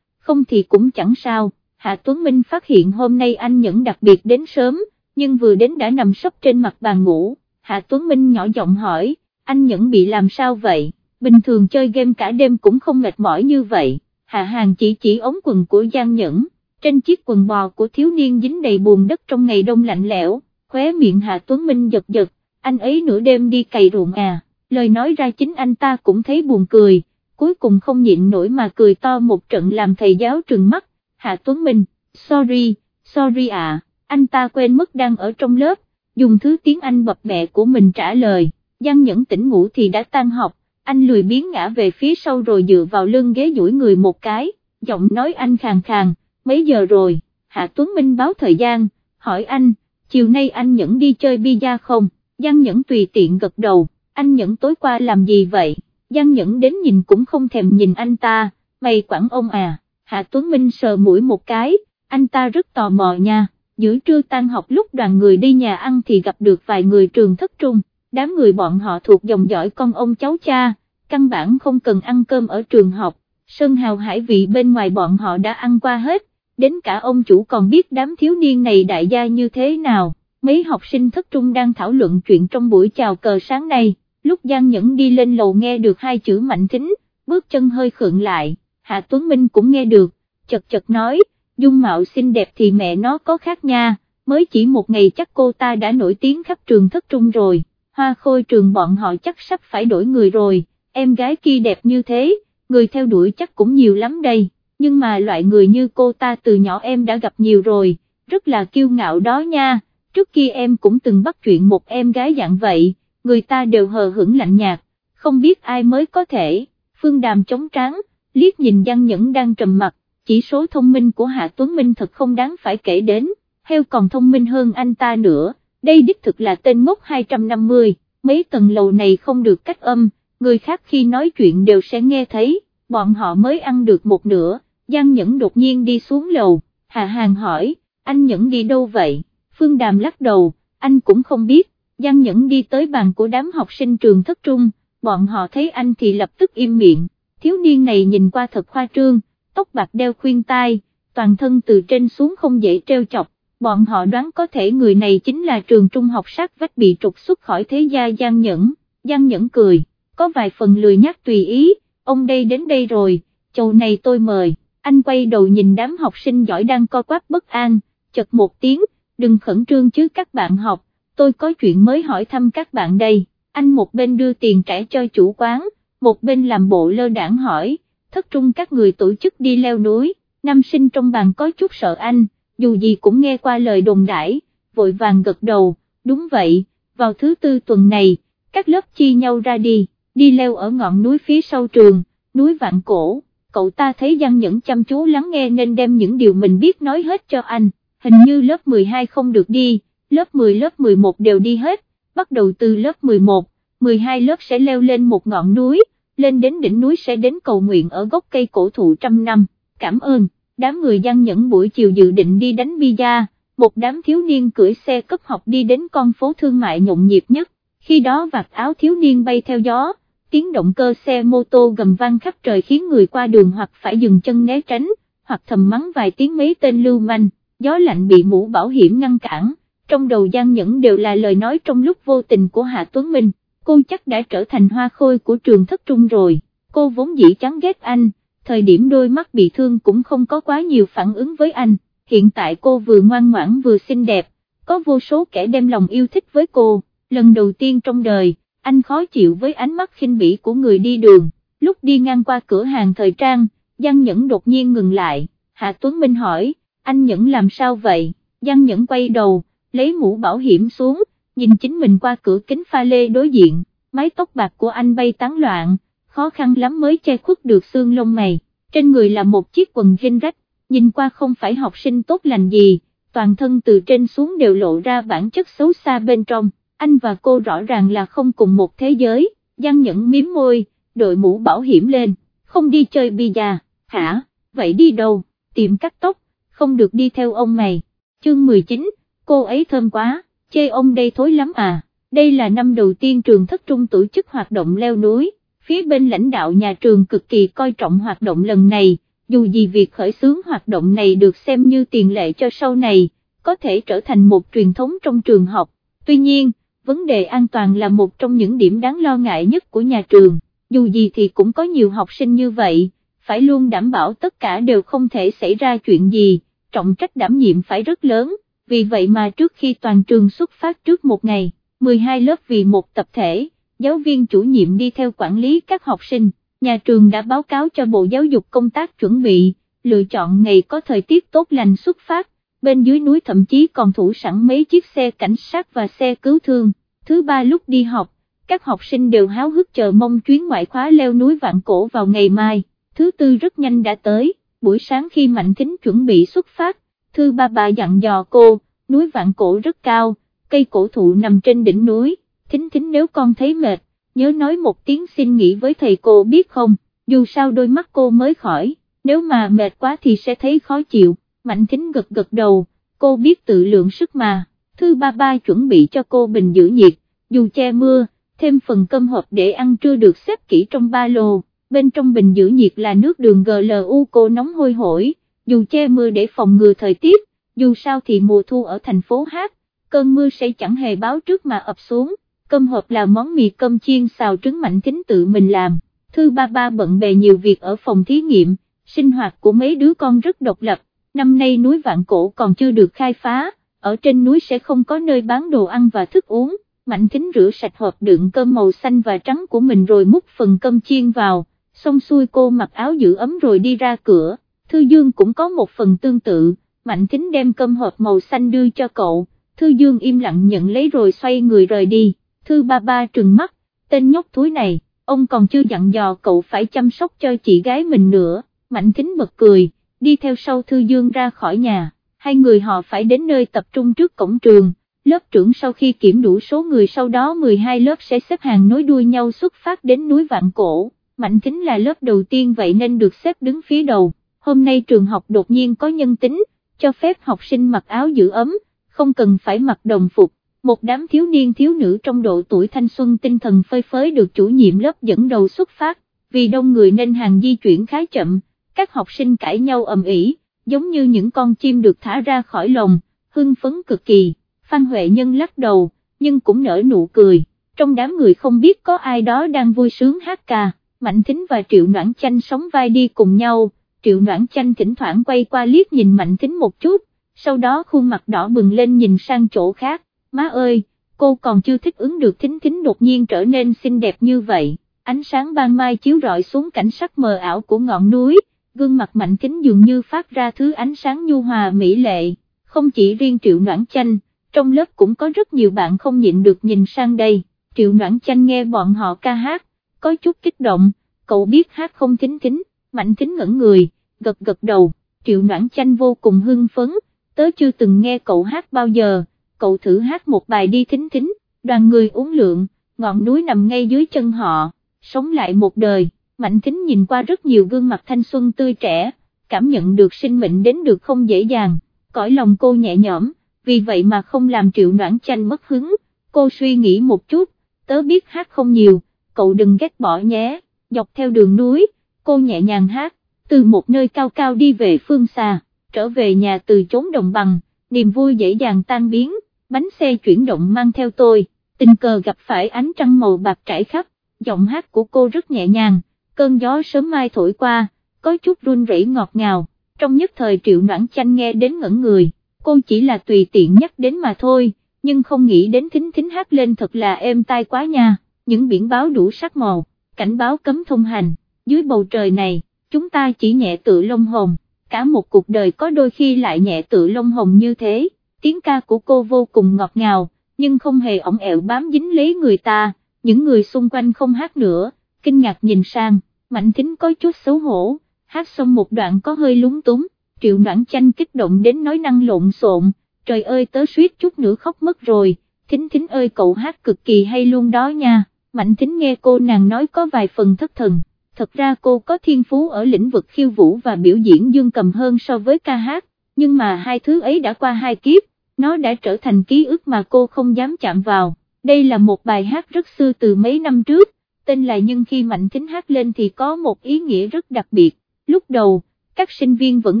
không thì cũng chẳng sao, Hạ Tuấn Minh phát hiện hôm nay anh Nhẫn đặc biệt đến sớm, nhưng vừa đến đã nằm sấp trên mặt bàn ngủ, Hạ Tuấn Minh nhỏ giọng hỏi, anh Nhẫn bị làm sao vậy, bình thường chơi game cả đêm cũng không mệt mỏi như vậy, Hạ Hàng chỉ chỉ ống quần của Giang Nhẫn, trên chiếc quần bò của thiếu niên dính đầy bùn đất trong ngày đông lạnh lẽo, khóe miệng Hạ Tuấn Minh giật giật, anh ấy nửa đêm đi cày ruộng à, lời nói ra chính anh ta cũng thấy buồn cười, cuối cùng không nhịn nổi mà cười to một trận làm thầy giáo trừng mắt, Hạ Tuấn Minh, sorry, sorry à, anh ta quên mất đang ở trong lớp, dùng thứ tiếng Anh bập mẹ của mình trả lời, Giang Nhẫn tỉnh ngủ thì đã tan học, anh lười biến ngã về phía sau rồi dựa vào lưng ghế duỗi người một cái, giọng nói anh khàn khàn, mấy giờ rồi, Hạ Tuấn Minh báo thời gian, hỏi anh, chiều nay anh Nhẫn đi chơi bia không, Giang Nhẫn tùy tiện gật đầu, anh Nhẫn tối qua làm gì vậy, Giang Nhẫn đến nhìn cũng không thèm nhìn anh ta, mày quản ông à, Hạ Tuấn Minh sờ mũi một cái, anh ta rất tò mò nha, giữa trưa tan học lúc đoàn người đi nhà ăn thì gặp được vài người trường thất trung, đám người bọn họ thuộc dòng dõi con ông cháu cha, căn bản không cần ăn cơm ở trường học, sơn hào hải vị bên ngoài bọn họ đã ăn qua hết, đến cả ông chủ còn biết đám thiếu niên này đại gia như thế nào, mấy học sinh thất trung đang thảo luận chuyện trong buổi chào cờ sáng nay, lúc Giang Nhẫn đi lên lầu nghe được hai chữ mạnh thính, bước chân hơi khựng lại, Hạ Tuấn Minh cũng nghe được, chật chật nói, dung mạo xinh đẹp thì mẹ nó có khác nha, mới chỉ một ngày chắc cô ta đã nổi tiếng khắp trường thất trung rồi, hoa khôi trường bọn họ chắc sắp phải đổi người rồi, em gái kia đẹp như thế, người theo đuổi chắc cũng nhiều lắm đây, nhưng mà loại người như cô ta từ nhỏ em đã gặp nhiều rồi, rất là kiêu ngạo đó nha, trước kia em cũng từng bắt chuyện một em gái dạng vậy, người ta đều hờ hững lạnh nhạt, không biết ai mới có thể, phương đàm chống tráng, liếc nhìn Giang Nhẫn đang trầm mặt, chỉ số thông minh của Hạ Tuấn Minh thật không đáng phải kể đến, heo còn thông minh hơn anh ta nữa, đây đích thực là tên ngốc 250, mấy tầng lầu này không được cách âm, người khác khi nói chuyện đều sẽ nghe thấy, bọn họ mới ăn được một nửa, Giang Nhẫn đột nhiên đi xuống lầu, Hạ Hàng hỏi, anh Nhẫn đi đâu vậy, Phương Đàm lắc đầu, anh cũng không biết, Giang Nhẫn đi tới bàn của đám học sinh trường thất trung, bọn họ thấy anh thì lập tức im miệng, thiếu niên này nhìn qua thật khoa trương, tóc bạc đeo khuyên tai, toàn thân từ trên xuống không dễ treo chọc, bọn họ đoán có thể người này chính là trường trung học sát vách bị trục xuất khỏi thế gia Giang Nhẫn, Giang Nhẫn cười, có vài phần lười nhắc tùy ý, ông đây đến đây rồi, chầu này tôi mời, anh quay đầu nhìn đám học sinh giỏi đang co quắp bất an, chật một tiếng, đừng khẩn trương chứ các bạn học, tôi có chuyện mới hỏi thăm các bạn đây, anh một bên đưa tiền trả cho chủ quán, một bên làm bộ lơ đảng hỏi, thất trung các người tổ chức đi leo núi, nam sinh trong bàn có chút sợ anh, dù gì cũng nghe qua lời đồn đãi, vội vàng gật đầu, đúng vậy, vào thứ tư tuần này, các lớp chi nhau ra đi, đi leo ở ngọn núi phía sau trường, núi vạn cổ, cậu ta thấy Giang Nhẫn chăm chú lắng nghe nên đem những điều mình biết nói hết cho anh, hình như lớp 12 không được đi, lớp 10 lớp 11 đều đi hết, bắt đầu từ lớp 11, 12 lớp sẽ leo lên một ngọn núi, lên đến đỉnh núi sẽ đến cầu nguyện ở gốc cây cổ thụ trăm năm, cảm ơn, đám người gian Nhẫn buổi chiều dự định đi đánh bia, một đám thiếu niên cưỡi xe cấp học đi đến con phố thương mại nhộn nhịp nhất, khi đó vạt áo thiếu niên bay theo gió, tiếng động cơ xe mô tô gầm vang khắp trời khiến người qua đường hoặc phải dừng chân né tránh, hoặc thầm mắng vài tiếng mấy tên lưu manh, gió lạnh bị mũ bảo hiểm ngăn cản, trong đầu Giang Nhẫn đều là lời nói trong lúc vô tình của Hạ Tuấn Minh, cô chắc đã trở thành hoa khôi của trường thất trung rồi, cô vốn dĩ chán ghét anh, thời điểm đôi mắt bị thương cũng không có quá nhiều phản ứng với anh, hiện tại cô vừa ngoan ngoãn vừa xinh đẹp, có vô số kẻ đem lòng yêu thích với cô, lần đầu tiên trong đời, anh khó chịu với ánh mắt khinh bỉ của người đi đường, lúc đi ngang qua cửa hàng thời trang, Giang Nhẫn đột nhiên ngừng lại, Hạ Tuấn Minh hỏi, anh Nhẫn làm sao vậy, Giang Nhẫn quay đầu, lấy mũ bảo hiểm xuống, nhìn chính mình qua cửa kính pha lê đối diện, mái tóc bạc của anh bay tán loạn, khó khăn lắm mới che khuất được xương lông mày, trên người là một chiếc quần jean rách, nhìn qua không phải học sinh tốt lành gì, toàn thân từ trên xuống đều lộ ra bản chất xấu xa bên trong, anh và cô rõ ràng là không cùng một thế giới, Giang Nhẫn miếm môi, đội mũ bảo hiểm lên, không đi chơi bida, hả, vậy đi đâu, tiệm cắt tóc, không được đi theo ông mày, chương 19, cô ấy thơm quá, chê ông đây thối lắm à, đây là năm đầu tiên trường thất trung tổ chức hoạt động leo núi, phía bên lãnh đạo nhà trường cực kỳ coi trọng hoạt động lần này, dù gì việc khởi xướng hoạt động này được xem như tiền lệ cho sau này, có thể trở thành một truyền thống trong trường học, tuy nhiên, vấn đề an toàn là một trong những điểm đáng lo ngại nhất của nhà trường, dù gì thì cũng có nhiều học sinh như vậy, phải luôn đảm bảo tất cả đều không thể xảy ra chuyện gì, trọng trách đảm nhiệm phải rất lớn, vì vậy mà trước khi toàn trường xuất phát trước một ngày, 12 lớp vì một tập thể, giáo viên chủ nhiệm đi theo quản lý các học sinh, nhà trường đã báo cáo cho Bộ Giáo dục công tác chuẩn bị, lựa chọn ngày có thời tiết tốt lành xuất phát, bên dưới núi thậm chí còn thủ sẵn mấy chiếc xe cảnh sát và xe cứu thương, thứ ba lúc đi học, các học sinh đều háo hức chờ mong chuyến ngoại khóa leo núi vạn cổ vào ngày mai, thứ tư rất nhanh đã tới, buổi sáng khi Mạnh Thính chuẩn bị xuất phát, thư ba bà dặn dò cô, núi vạn cổ rất cao, cây cổ thụ nằm trên đỉnh núi, thính thính nếu con thấy mệt, nhớ nói một tiếng xin nghỉ với thầy cô biết không, dù sao đôi mắt cô mới khỏi, nếu mà mệt quá thì sẽ thấy khó chịu, mạnh thính gật gật đầu, cô biết tự lượng sức mà, thư ba ba chuẩn bị cho cô bình giữ nhiệt, dù che mưa, thêm phần cơm hộp để ăn trưa được xếp kỹ trong ba lô, bên trong bình giữ nhiệt là nước đường GLU cô nóng hôi hổi, dù che mưa để phòng ngừa thời tiết, dù sao thì mùa thu ở thành phố Hát, cơn mưa sẽ chẳng hề báo trước mà ập xuống, cơm hộp là món mì cơm chiên xào trứng mạnh tính tự mình làm, thư ba ba bận bề nhiều việc ở phòng thí nghiệm, sinh hoạt của mấy đứa con rất độc lập, năm nay núi Vạn Cổ còn chưa được khai phá, ở trên núi sẽ không có nơi bán đồ ăn và thức uống, mạnh tính rửa sạch hộp đựng cơm màu xanh và trắng của mình rồi múc phần cơm chiên vào, xong xuôi cô mặc áo giữ ấm rồi đi ra cửa, Thư Dương cũng có một phần tương tự, mạnh Kính đem cơm hộp màu xanh đưa cho cậu, Thư Dương im lặng nhận lấy rồi xoay người rời đi. Thư ba ba trừng mắt, tên nhóc thúi này, ông còn chưa dặn dò cậu phải chăm sóc cho chị gái mình nữa, Mạnh Kính bật cười, đi theo sau Thư Dương ra khỏi nhà, hai người họ phải đến nơi tập trung trước cổng trường, lớp trưởng sau khi kiểm đủ số người sau đó 12 lớp sẽ xếp hàng nối đuôi nhau xuất phát đến núi Vạn Cổ, Mạnh Kính là lớp đầu tiên vậy nên được xếp đứng phía đầu, hôm nay trường học đột nhiên có nhân tính, cho phép học sinh mặc áo giữ ấm, không cần phải mặc đồng phục. Một đám thiếu niên thiếu nữ trong độ tuổi thanh xuân tinh thần phơi phới được chủ nhiệm lớp dẫn đầu xuất phát, vì đông người nên hàng di chuyển khá chậm, các học sinh cãi nhau ầm ĩ, giống như những con chim được thả ra khỏi lồng, hưng phấn cực kỳ, Phan Huệ Nhân lắc đầu, nhưng cũng nở nụ cười, trong đám người không biết có ai đó đang vui sướng hát ca, Mạnh Thính và Triệu Noãn Chanh sống vai đi cùng nhau, Triệu Noãn Chanh thỉnh thoảng quay qua liếc nhìn Mạnh Thính một chút, sau đó khuôn mặt đỏ bừng lên nhìn sang chỗ khác. Má ơi, cô còn chưa thích ứng được thính thính đột nhiên trở nên xinh đẹp như vậy, ánh sáng ban mai chiếu rọi xuống cảnh sắc mờ ảo của ngọn núi, gương mặt mạnh kính dường như phát ra thứ ánh sáng nhu hòa mỹ lệ, không chỉ riêng triệu noãn chanh, trong lớp cũng có rất nhiều bạn không nhịn được nhìn sang đây, triệu noãn chanh nghe bọn họ ca hát, có chút kích động, cậu biết hát không thính thính, mạnh thính ngẩn người, gật gật đầu, triệu noãn chanh vô cùng hưng phấn, tớ chưa từng nghe cậu hát bao giờ cậu thử hát một bài đi thính thính, đoàn người uống lượng, ngọn núi nằm ngay dưới chân họ, sống lại một đời, mạnh thính nhìn qua rất nhiều gương mặt thanh xuân tươi trẻ, cảm nhận được sinh mệnh đến được không dễ dàng, cõi lòng cô nhẹ nhõm, vì vậy mà không làm triệu noãn chanh mất hứng, cô suy nghĩ một chút, tớ biết hát không nhiều, cậu đừng ghét bỏ nhé, dọc theo đường núi, cô nhẹ nhàng hát, từ một nơi cao cao đi về phương xa, trở về nhà từ chốn đồng bằng, niềm vui dễ dàng tan biến, bánh xe chuyển động mang theo tôi, tình cờ gặp phải ánh trăng màu bạc trải khắp, giọng hát của cô rất nhẹ nhàng, cơn gió sớm mai thổi qua, có chút run rẩy ngọt ngào, trong nhất thời triệu noãn chanh nghe đến ngẩn người, cô chỉ là tùy tiện nhắc đến mà thôi, nhưng không nghĩ đến thính thính hát lên thật là êm tai quá nha, những biển báo đủ sắc màu, cảnh báo cấm thông hành, dưới bầu trời này, chúng ta chỉ nhẹ tự lông hồn, cả một cuộc đời có đôi khi lại nhẹ tự lông hồn như thế tiếng ca của cô vô cùng ngọt ngào, nhưng không hề ổng ẹo bám dính lấy người ta, những người xung quanh không hát nữa, kinh ngạc nhìn sang, Mạnh Thính có chút xấu hổ, hát xong một đoạn có hơi lúng túng, triệu noãn chanh kích động đến nói năng lộn xộn, trời ơi tớ suýt chút nữa khóc mất rồi, Thính Thính ơi cậu hát cực kỳ hay luôn đó nha, Mạnh Thính nghe cô nàng nói có vài phần thất thần, thật ra cô có thiên phú ở lĩnh vực khiêu vũ và biểu diễn dương cầm hơn so với ca hát, nhưng mà hai thứ ấy đã qua hai kiếp, nó đã trở thành ký ức mà cô không dám chạm vào, đây là một bài hát rất xưa từ mấy năm trước, tên là Nhưng khi Mạnh Thính hát lên thì có một ý nghĩa rất đặc biệt, lúc đầu, các sinh viên vẫn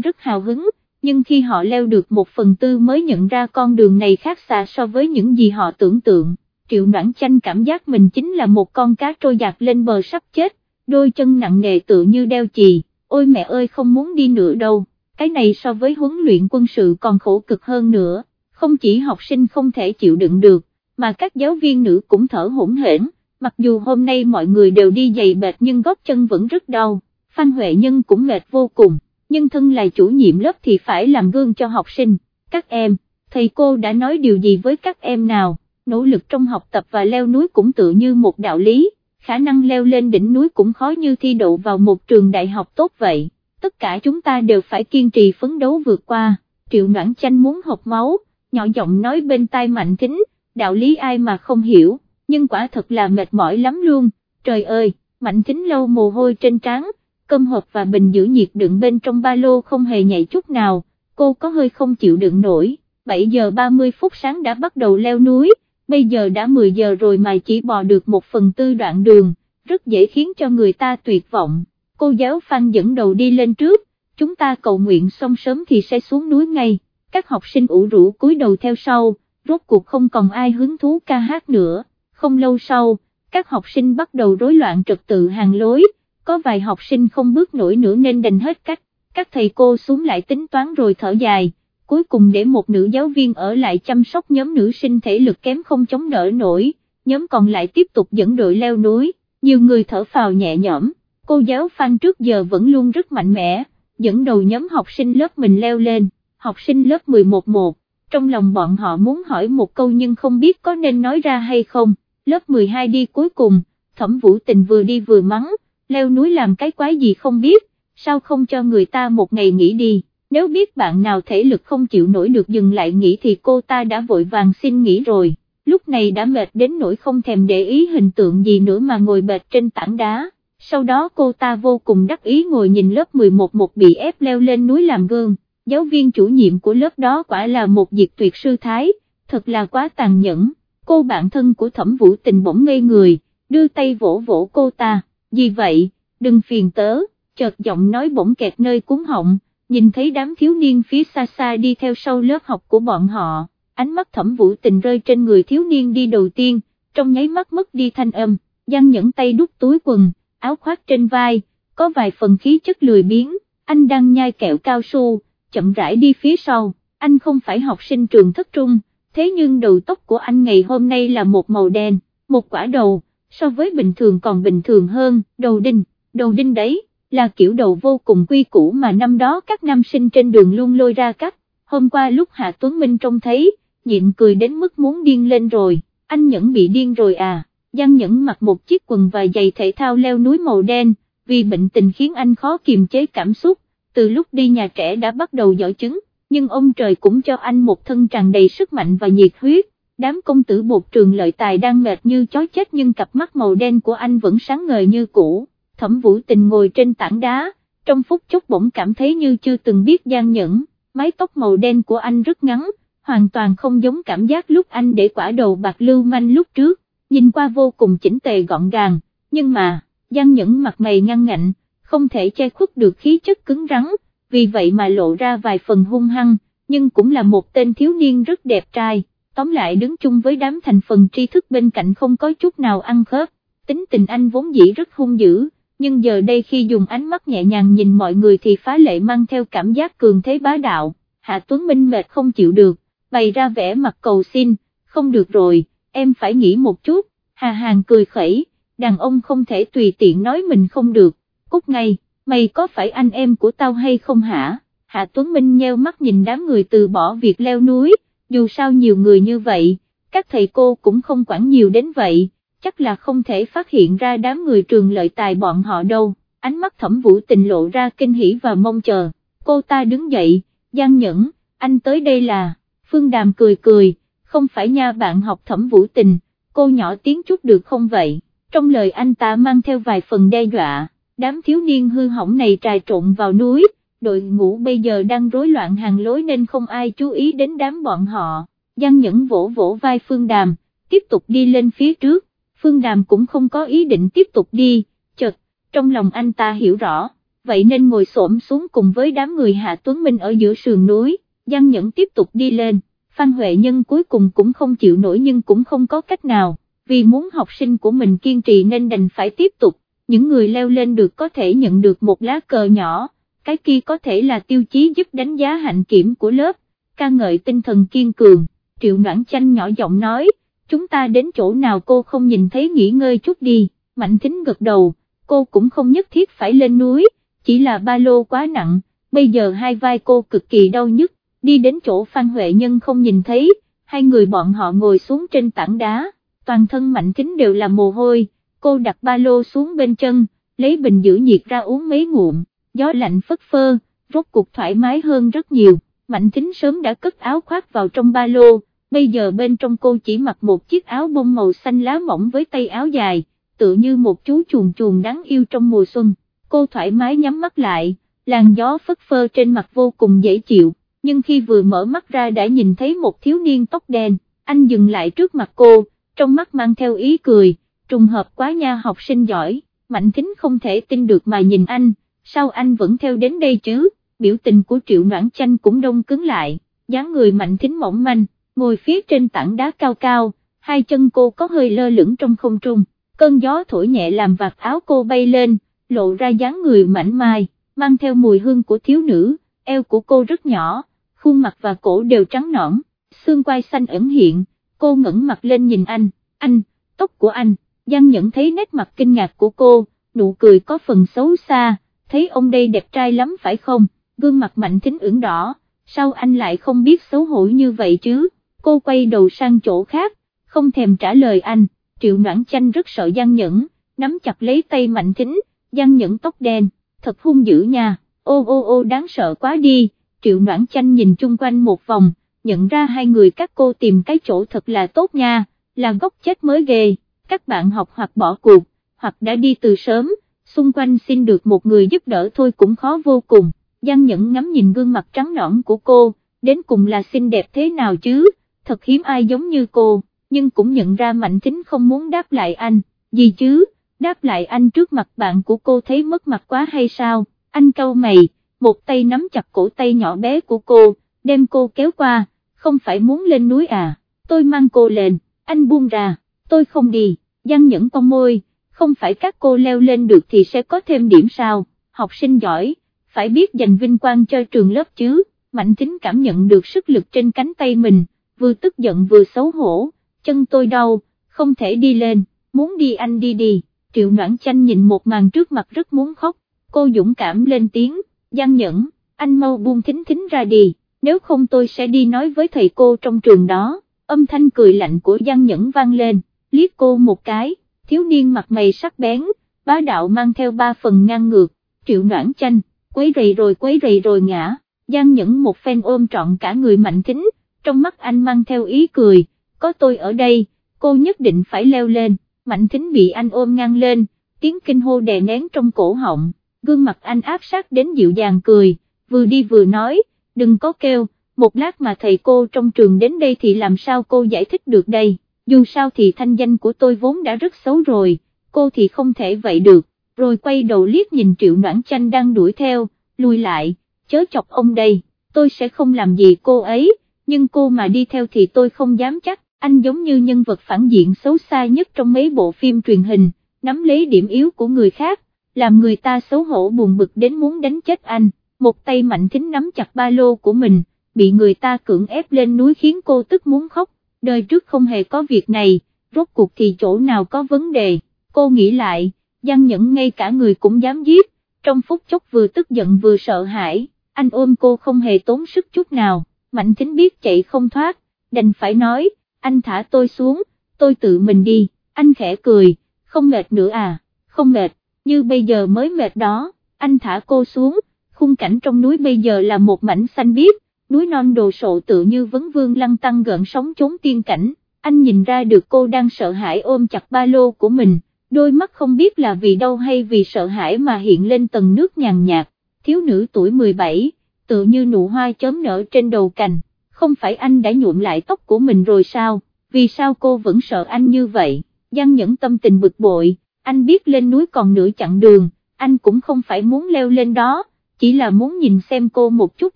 rất hào hứng, nhưng khi họ leo được một phần tư mới nhận ra con đường này khác xa so với những gì họ tưởng tượng, triệu noãn chanh cảm giác mình chính là một con cá trôi giạt lên bờ sắp chết, đôi chân nặng nề tự như đeo chì, ôi mẹ ơi không muốn đi nữa đâu, cái này so với huấn luyện quân sự còn khổ cực hơn nữa, không chỉ học sinh không thể chịu đựng được, mà các giáo viên nữ cũng thở hổn hển, mặc dù hôm nay mọi người đều đi giày bệt nhưng gót chân vẫn rất đau, Phan Huệ Nhân cũng mệt vô cùng. Nhưng thân là chủ nhiệm lớp thì phải làm gương cho học sinh, các em, thầy cô đã nói điều gì với các em nào, nỗ lực trong học tập và leo núi cũng tự như một đạo lý, khả năng leo lên đỉnh núi cũng khó như thi đậu vào một trường đại học tốt vậy, tất cả chúng ta đều phải kiên trì phấn đấu vượt qua, triệu noãn chanh muốn học máu, nhỏ giọng nói bên tai mạnh thính, đạo lý ai mà không hiểu, nhưng quả thật là mệt mỏi lắm luôn, trời ơi, mạnh thính lâu mồ hôi trên trán, cơm hộp và bình giữ nhiệt đựng bên trong ba lô không hề nhảy chút nào, cô có hơi không chịu đựng nổi, 7 giờ 30 phút sáng đã bắt đầu leo núi, bây giờ đã 10 giờ rồi mà chỉ bò được một phần tư đoạn đường, rất dễ khiến cho người ta tuyệt vọng, cô giáo Phan dẫn đầu đi lên trước, chúng ta cầu nguyện xong sớm thì sẽ xuống núi ngay, các học sinh ủ rũ cúi đầu theo sau, rốt cuộc không còn ai hứng thú ca hát nữa, không lâu sau, các học sinh bắt đầu rối loạn trật tự hàng lối, có vài học sinh không bước nổi nữa nên đành hết cách, các thầy cô xuống lại tính toán rồi thở dài, cuối cùng để một nữ giáo viên ở lại chăm sóc nhóm nữ sinh thể lực kém không chống đỡ nổi, nhóm còn lại tiếp tục dẫn đội leo núi, nhiều người thở phào nhẹ nhõm, cô giáo Phan trước giờ vẫn luôn rất mạnh mẽ, dẫn đầu nhóm học sinh lớp mình leo lên, học sinh lớp 11-1, trong lòng bọn họ muốn hỏi một câu nhưng không biết có nên nói ra hay không, lớp 12 đi cuối cùng, thẩm vũ tình vừa đi vừa mắng, leo núi làm cái quái gì không biết, sao không cho người ta một ngày nghỉ đi, nếu biết bạn nào thể lực không chịu nổi được dừng lại nghỉ thì cô ta đã vội vàng xin nghỉ rồi, lúc này đã mệt đến nỗi không thèm để ý hình tượng gì nữa mà ngồi bệt trên tảng đá, sau đó cô ta vô cùng đắc ý ngồi nhìn lớp 11 một bị ép leo lên núi làm gương, giáo viên chủ nhiệm của lớp đó quả là một diệt tuyệt sư thái, thật là quá tàn nhẫn, cô bạn thân của thẩm vũ tình bỗng ngây người, đưa tay vỗ vỗ cô ta. Gì vậy, đừng phiền tớ, chợt giọng nói bỗng kẹt nơi cuốn họng, nhìn thấy đám thiếu niên phía xa xa đi theo sau lớp học của bọn họ, ánh mắt thẩm vũ tình rơi trên người thiếu niên đi đầu tiên, trong nháy mắt mất đi thanh âm, giăng nhẫn tay đút túi quần, áo khoác trên vai, có vài phần khí chất lười biếng, anh đang nhai kẹo cao su, chậm rãi đi phía sau, anh không phải học sinh trường thất trung, thế nhưng đầu tóc của anh ngày hôm nay là một màu đen, một quả đầu, so với bình thường còn bình thường hơn, đầu đinh, đầu đinh đấy, là kiểu đầu vô cùng quy củ mà năm đó các nam sinh trên đường luôn lôi ra cắt, hôm qua lúc Hạ Tuấn Minh trông thấy, nhịn cười đến mức muốn điên lên rồi, anh Nhẫn bị điên rồi à, Giang Nhẫn mặc một chiếc quần và giày thể thao leo núi màu đen, vì bệnh tình khiến anh khó kiềm chế cảm xúc, từ lúc đi nhà trẻ đã bắt đầu dõi chứng, nhưng ông trời cũng cho anh một thân tràn đầy sức mạnh và nhiệt huyết, đám công tử bột trường lợi tài đang mệt như chói chết nhưng cặp mắt màu đen của anh vẫn sáng ngời như cũ, thẩm vũ tình ngồi trên tảng đá, trong phút chốc bỗng cảm thấy như chưa từng biết gian nhẫn, mái tóc màu đen của anh rất ngắn, hoàn toàn không giống cảm giác lúc anh để quả đầu bạc lưu manh lúc trước, nhìn qua vô cùng chỉnh tề gọn gàng, nhưng mà, gian nhẫn mặt mày ngăn ngạnh, không thể che khuất được khí chất cứng rắn, vì vậy mà lộ ra vài phần hung hăng, nhưng cũng là một tên thiếu niên rất đẹp trai tóm lại đứng chung với đám thành phần tri thức bên cạnh không có chút nào ăn khớp, tính tình anh vốn dĩ rất hung dữ, nhưng giờ đây khi dùng ánh mắt nhẹ nhàng nhìn mọi người thì phá lệ mang theo cảm giác cường thế bá đạo, Hạ Tuấn Minh mệt không chịu được, bày ra vẻ mặt cầu xin, không được rồi, em phải nghĩ một chút, Hà Hàng cười khẩy, đàn ông không thể tùy tiện nói mình không được, cút ngay, mày có phải anh em của tao hay không hả? Hạ Tuấn Minh nheo mắt nhìn đám người từ bỏ việc leo núi, dù sao nhiều người như vậy, các thầy cô cũng không quản nhiều đến vậy, chắc là không thể phát hiện ra đám người trường lợi tài bọn họ đâu, ánh mắt thẩm vũ tình lộ ra kinh hỉ và mong chờ, cô ta đứng dậy, gian nhẫn, anh tới đây là, Phương Đàm cười cười, không phải nha bạn học thẩm vũ tình, cô nhỏ tiếng chút được không vậy, trong lời anh ta mang theo vài phần đe dọa, đám thiếu niên hư hỏng này trà trộn vào núi, đội ngũ bây giờ đang rối loạn hàng lối nên không ai chú ý đến đám bọn họ, Giang Nhẫn vỗ vỗ vai Phương Đàm, tiếp tục đi lên phía trước, Phương Đàm cũng không có ý định tiếp tục đi, chợt, trong lòng anh ta hiểu rõ, vậy nên ngồi xổm xuống cùng với đám người Hạ Tuấn Minh ở giữa sườn núi, Giang Nhẫn tiếp tục đi lên, Phan Huệ Nhân cuối cùng cũng không chịu nổi nhưng cũng không có cách nào, vì muốn học sinh của mình kiên trì nên đành phải tiếp tục, những người leo lên được có thể nhận được một lá cờ nhỏ, cái kia có thể là tiêu chí giúp đánh giá hạnh kiểm của lớp, ca ngợi tinh thần kiên cường, triệu noãn chanh nhỏ giọng nói, chúng ta đến chỗ nào cô không nhìn thấy nghỉ ngơi chút đi, mạnh thính gật đầu, cô cũng không nhất thiết phải lên núi, chỉ là ba lô quá nặng, bây giờ hai vai cô cực kỳ đau nhức, đi đến chỗ Phan Huệ Nhân không nhìn thấy, hai người bọn họ ngồi xuống trên tảng đá, toàn thân mạnh thính đều là mồ hôi, cô đặt ba lô xuống bên chân, lấy bình giữ nhiệt ra uống mấy ngụm, gió lạnh phất phơ, rốt cuộc thoải mái hơn rất nhiều, mạnh thính sớm đã cất áo khoác vào trong ba lô, bây giờ bên trong cô chỉ mặc một chiếc áo bông màu xanh lá mỏng với tay áo dài, tự như một chú chuồn chuồn đáng yêu trong mùa xuân, cô thoải mái nhắm mắt lại, làn gió phất phơ trên mặt vô cùng dễ chịu, nhưng khi vừa mở mắt ra đã nhìn thấy một thiếu niên tóc đen, anh dừng lại trước mặt cô, trong mắt mang theo ý cười, trùng hợp quá nha học sinh giỏi, Mạnh Thính không thể tin được mà nhìn anh, sao anh vẫn theo đến đây chứ, biểu tình của Triệu Noãn Chanh cũng đông cứng lại, dáng người Mạnh Thính mỏng manh, ngồi phía trên tảng đá cao cao, hai chân cô có hơi lơ lửng trong không trung, cơn gió thổi nhẹ làm vạt áo cô bay lên, lộ ra dáng người mảnh mai, mang theo mùi hương của thiếu nữ, eo của cô rất nhỏ, khuôn mặt và cổ đều trắng nõn, xương quai xanh ẩn hiện, cô ngẩng mặt lên nhìn anh, anh, tóc của anh, Giang Nhẫn thấy nét mặt kinh ngạc của cô, nụ cười có phần xấu xa, thấy ông đây đẹp trai lắm phải không, gương mặt mạnh thính ửng đỏ, sao anh lại không biết xấu hổ như vậy chứ, cô quay đầu sang chỗ khác, không thèm trả lời anh, triệu noãn chanh rất sợ Giang Nhẫn, nắm chặt lấy tay mạnh thính, Giang Nhẫn tóc đen, thật hung dữ nha, ô ô ô đáng sợ quá đi, triệu noãn chanh nhìn chung quanh một vòng, nhận ra hai người các cô tìm cái chỗ thật là tốt nha, là gốc chết mới ghê, các bạn học hoặc bỏ cuộc, hoặc đã đi từ sớm, xung quanh xin được một người giúp đỡ thôi cũng khó vô cùng, Giang Nhẫn ngắm nhìn gương mặt trắng nõn của cô, đến cùng là xinh đẹp thế nào chứ, thật hiếm ai giống như cô, nhưng cũng nhận ra Mạnh Thính không muốn đáp lại anh, gì chứ, đáp lại anh trước mặt bạn của cô thấy mất mặt quá hay sao, anh câu mày, một tay nắm chặt cổ tay nhỏ bé của cô, đem cô kéo qua, không phải muốn lên núi à, tôi mang cô lên, anh buông ra, tôi không đi, Giang Nhẫn con môi, không phải các cô leo lên được thì sẽ có thêm điểm sao, học sinh giỏi, phải biết dành vinh quang cho trường lớp chứ, Mạnh Thính cảm nhận được sức lực trên cánh tay mình, vừa tức giận vừa xấu hổ, chân tôi đau, không thể đi lên, muốn đi anh đi đi, Triệu Noãn Chanh nhìn một màn trước mặt rất muốn khóc, cô dũng cảm lên tiếng, Giang Nhẫn, anh mau buông Thính Thính ra đi, nếu không tôi sẽ đi nói với thầy cô trong trường đó, âm thanh cười lạnh của Giang Nhẫn vang lên, liếc cô một cái, thiếu niên mặt mày sắc bén, bá đạo mang theo ba phần ngang ngược, Triệu Noãn Chanh, quấy rầy rồi quấy rầy rồi ngã, Giang Nhẫn một phen ôm trọn cả người mạnh thính, trong mắt anh mang theo ý cười, có tôi ở đây, cô nhất định phải leo lên, mạnh thính bị anh ôm ngang lên, tiếng kinh hô đè nén trong cổ họng, gương mặt anh áp sát đến dịu dàng cười, vừa đi vừa nói, đừng có kêu, một lát mà thầy cô trong trường đến đây thì làm sao cô giải thích được đây, dù sao thì thanh danh của tôi vốn đã rất xấu rồi, cô thì không thể vậy được, rồi quay đầu liếc nhìn triệu noãn chanh đang đuổi theo, lùi lại, chớ chọc ông đây, tôi sẽ không làm gì cô ấy, nhưng cô mà đi theo thì tôi không dám chắc, anh giống như nhân vật phản diện xấu xa nhất trong mấy bộ phim truyền hình, nắm lấy điểm yếu của người khác, làm người ta xấu hổ buồn bực đến muốn đánh chết anh, một tay mạnh thính nắm chặt ba lô của mình, bị người ta cưỡng ép lên núi khiến cô tức muốn khóc, đời trước không hề có việc này, rốt cuộc thì chỗ nào có vấn đề, cô nghĩ lại, Giang Nhẫn ngay cả người cũng dám giết, trong phút chốc vừa tức giận vừa sợ hãi, anh ôm cô không hề tốn sức chút nào, Mạnh Thính biết chạy không thoát, đành phải nói, anh thả tôi xuống, tôi tự mình đi, anh khẽ cười, không mệt nữa à, không mệt, như bây giờ mới mệt đó, anh thả cô xuống, khung cảnh trong núi bây giờ là một mảnh xanh biếc, núi non đồ sộ tự như vấn vương lăng tăng gợn sóng trốn tiên cảnh, anh nhìn ra được cô đang sợ hãi ôm chặt ba lô của mình, đôi mắt không biết là vì đâu hay vì sợ hãi mà hiện lên tầng nước nhàn nhạt, thiếu nữ tuổi 17, tự như nụ hoa chớm nở trên đầu cành, không phải anh đã nhuộm lại tóc của mình rồi sao, vì sao cô vẫn sợ anh như vậy, Giang Nhẫn tâm tình bực bội, anh biết lên núi còn nửa chặng đường, anh cũng không phải muốn leo lên đó, chỉ là muốn nhìn xem cô một chút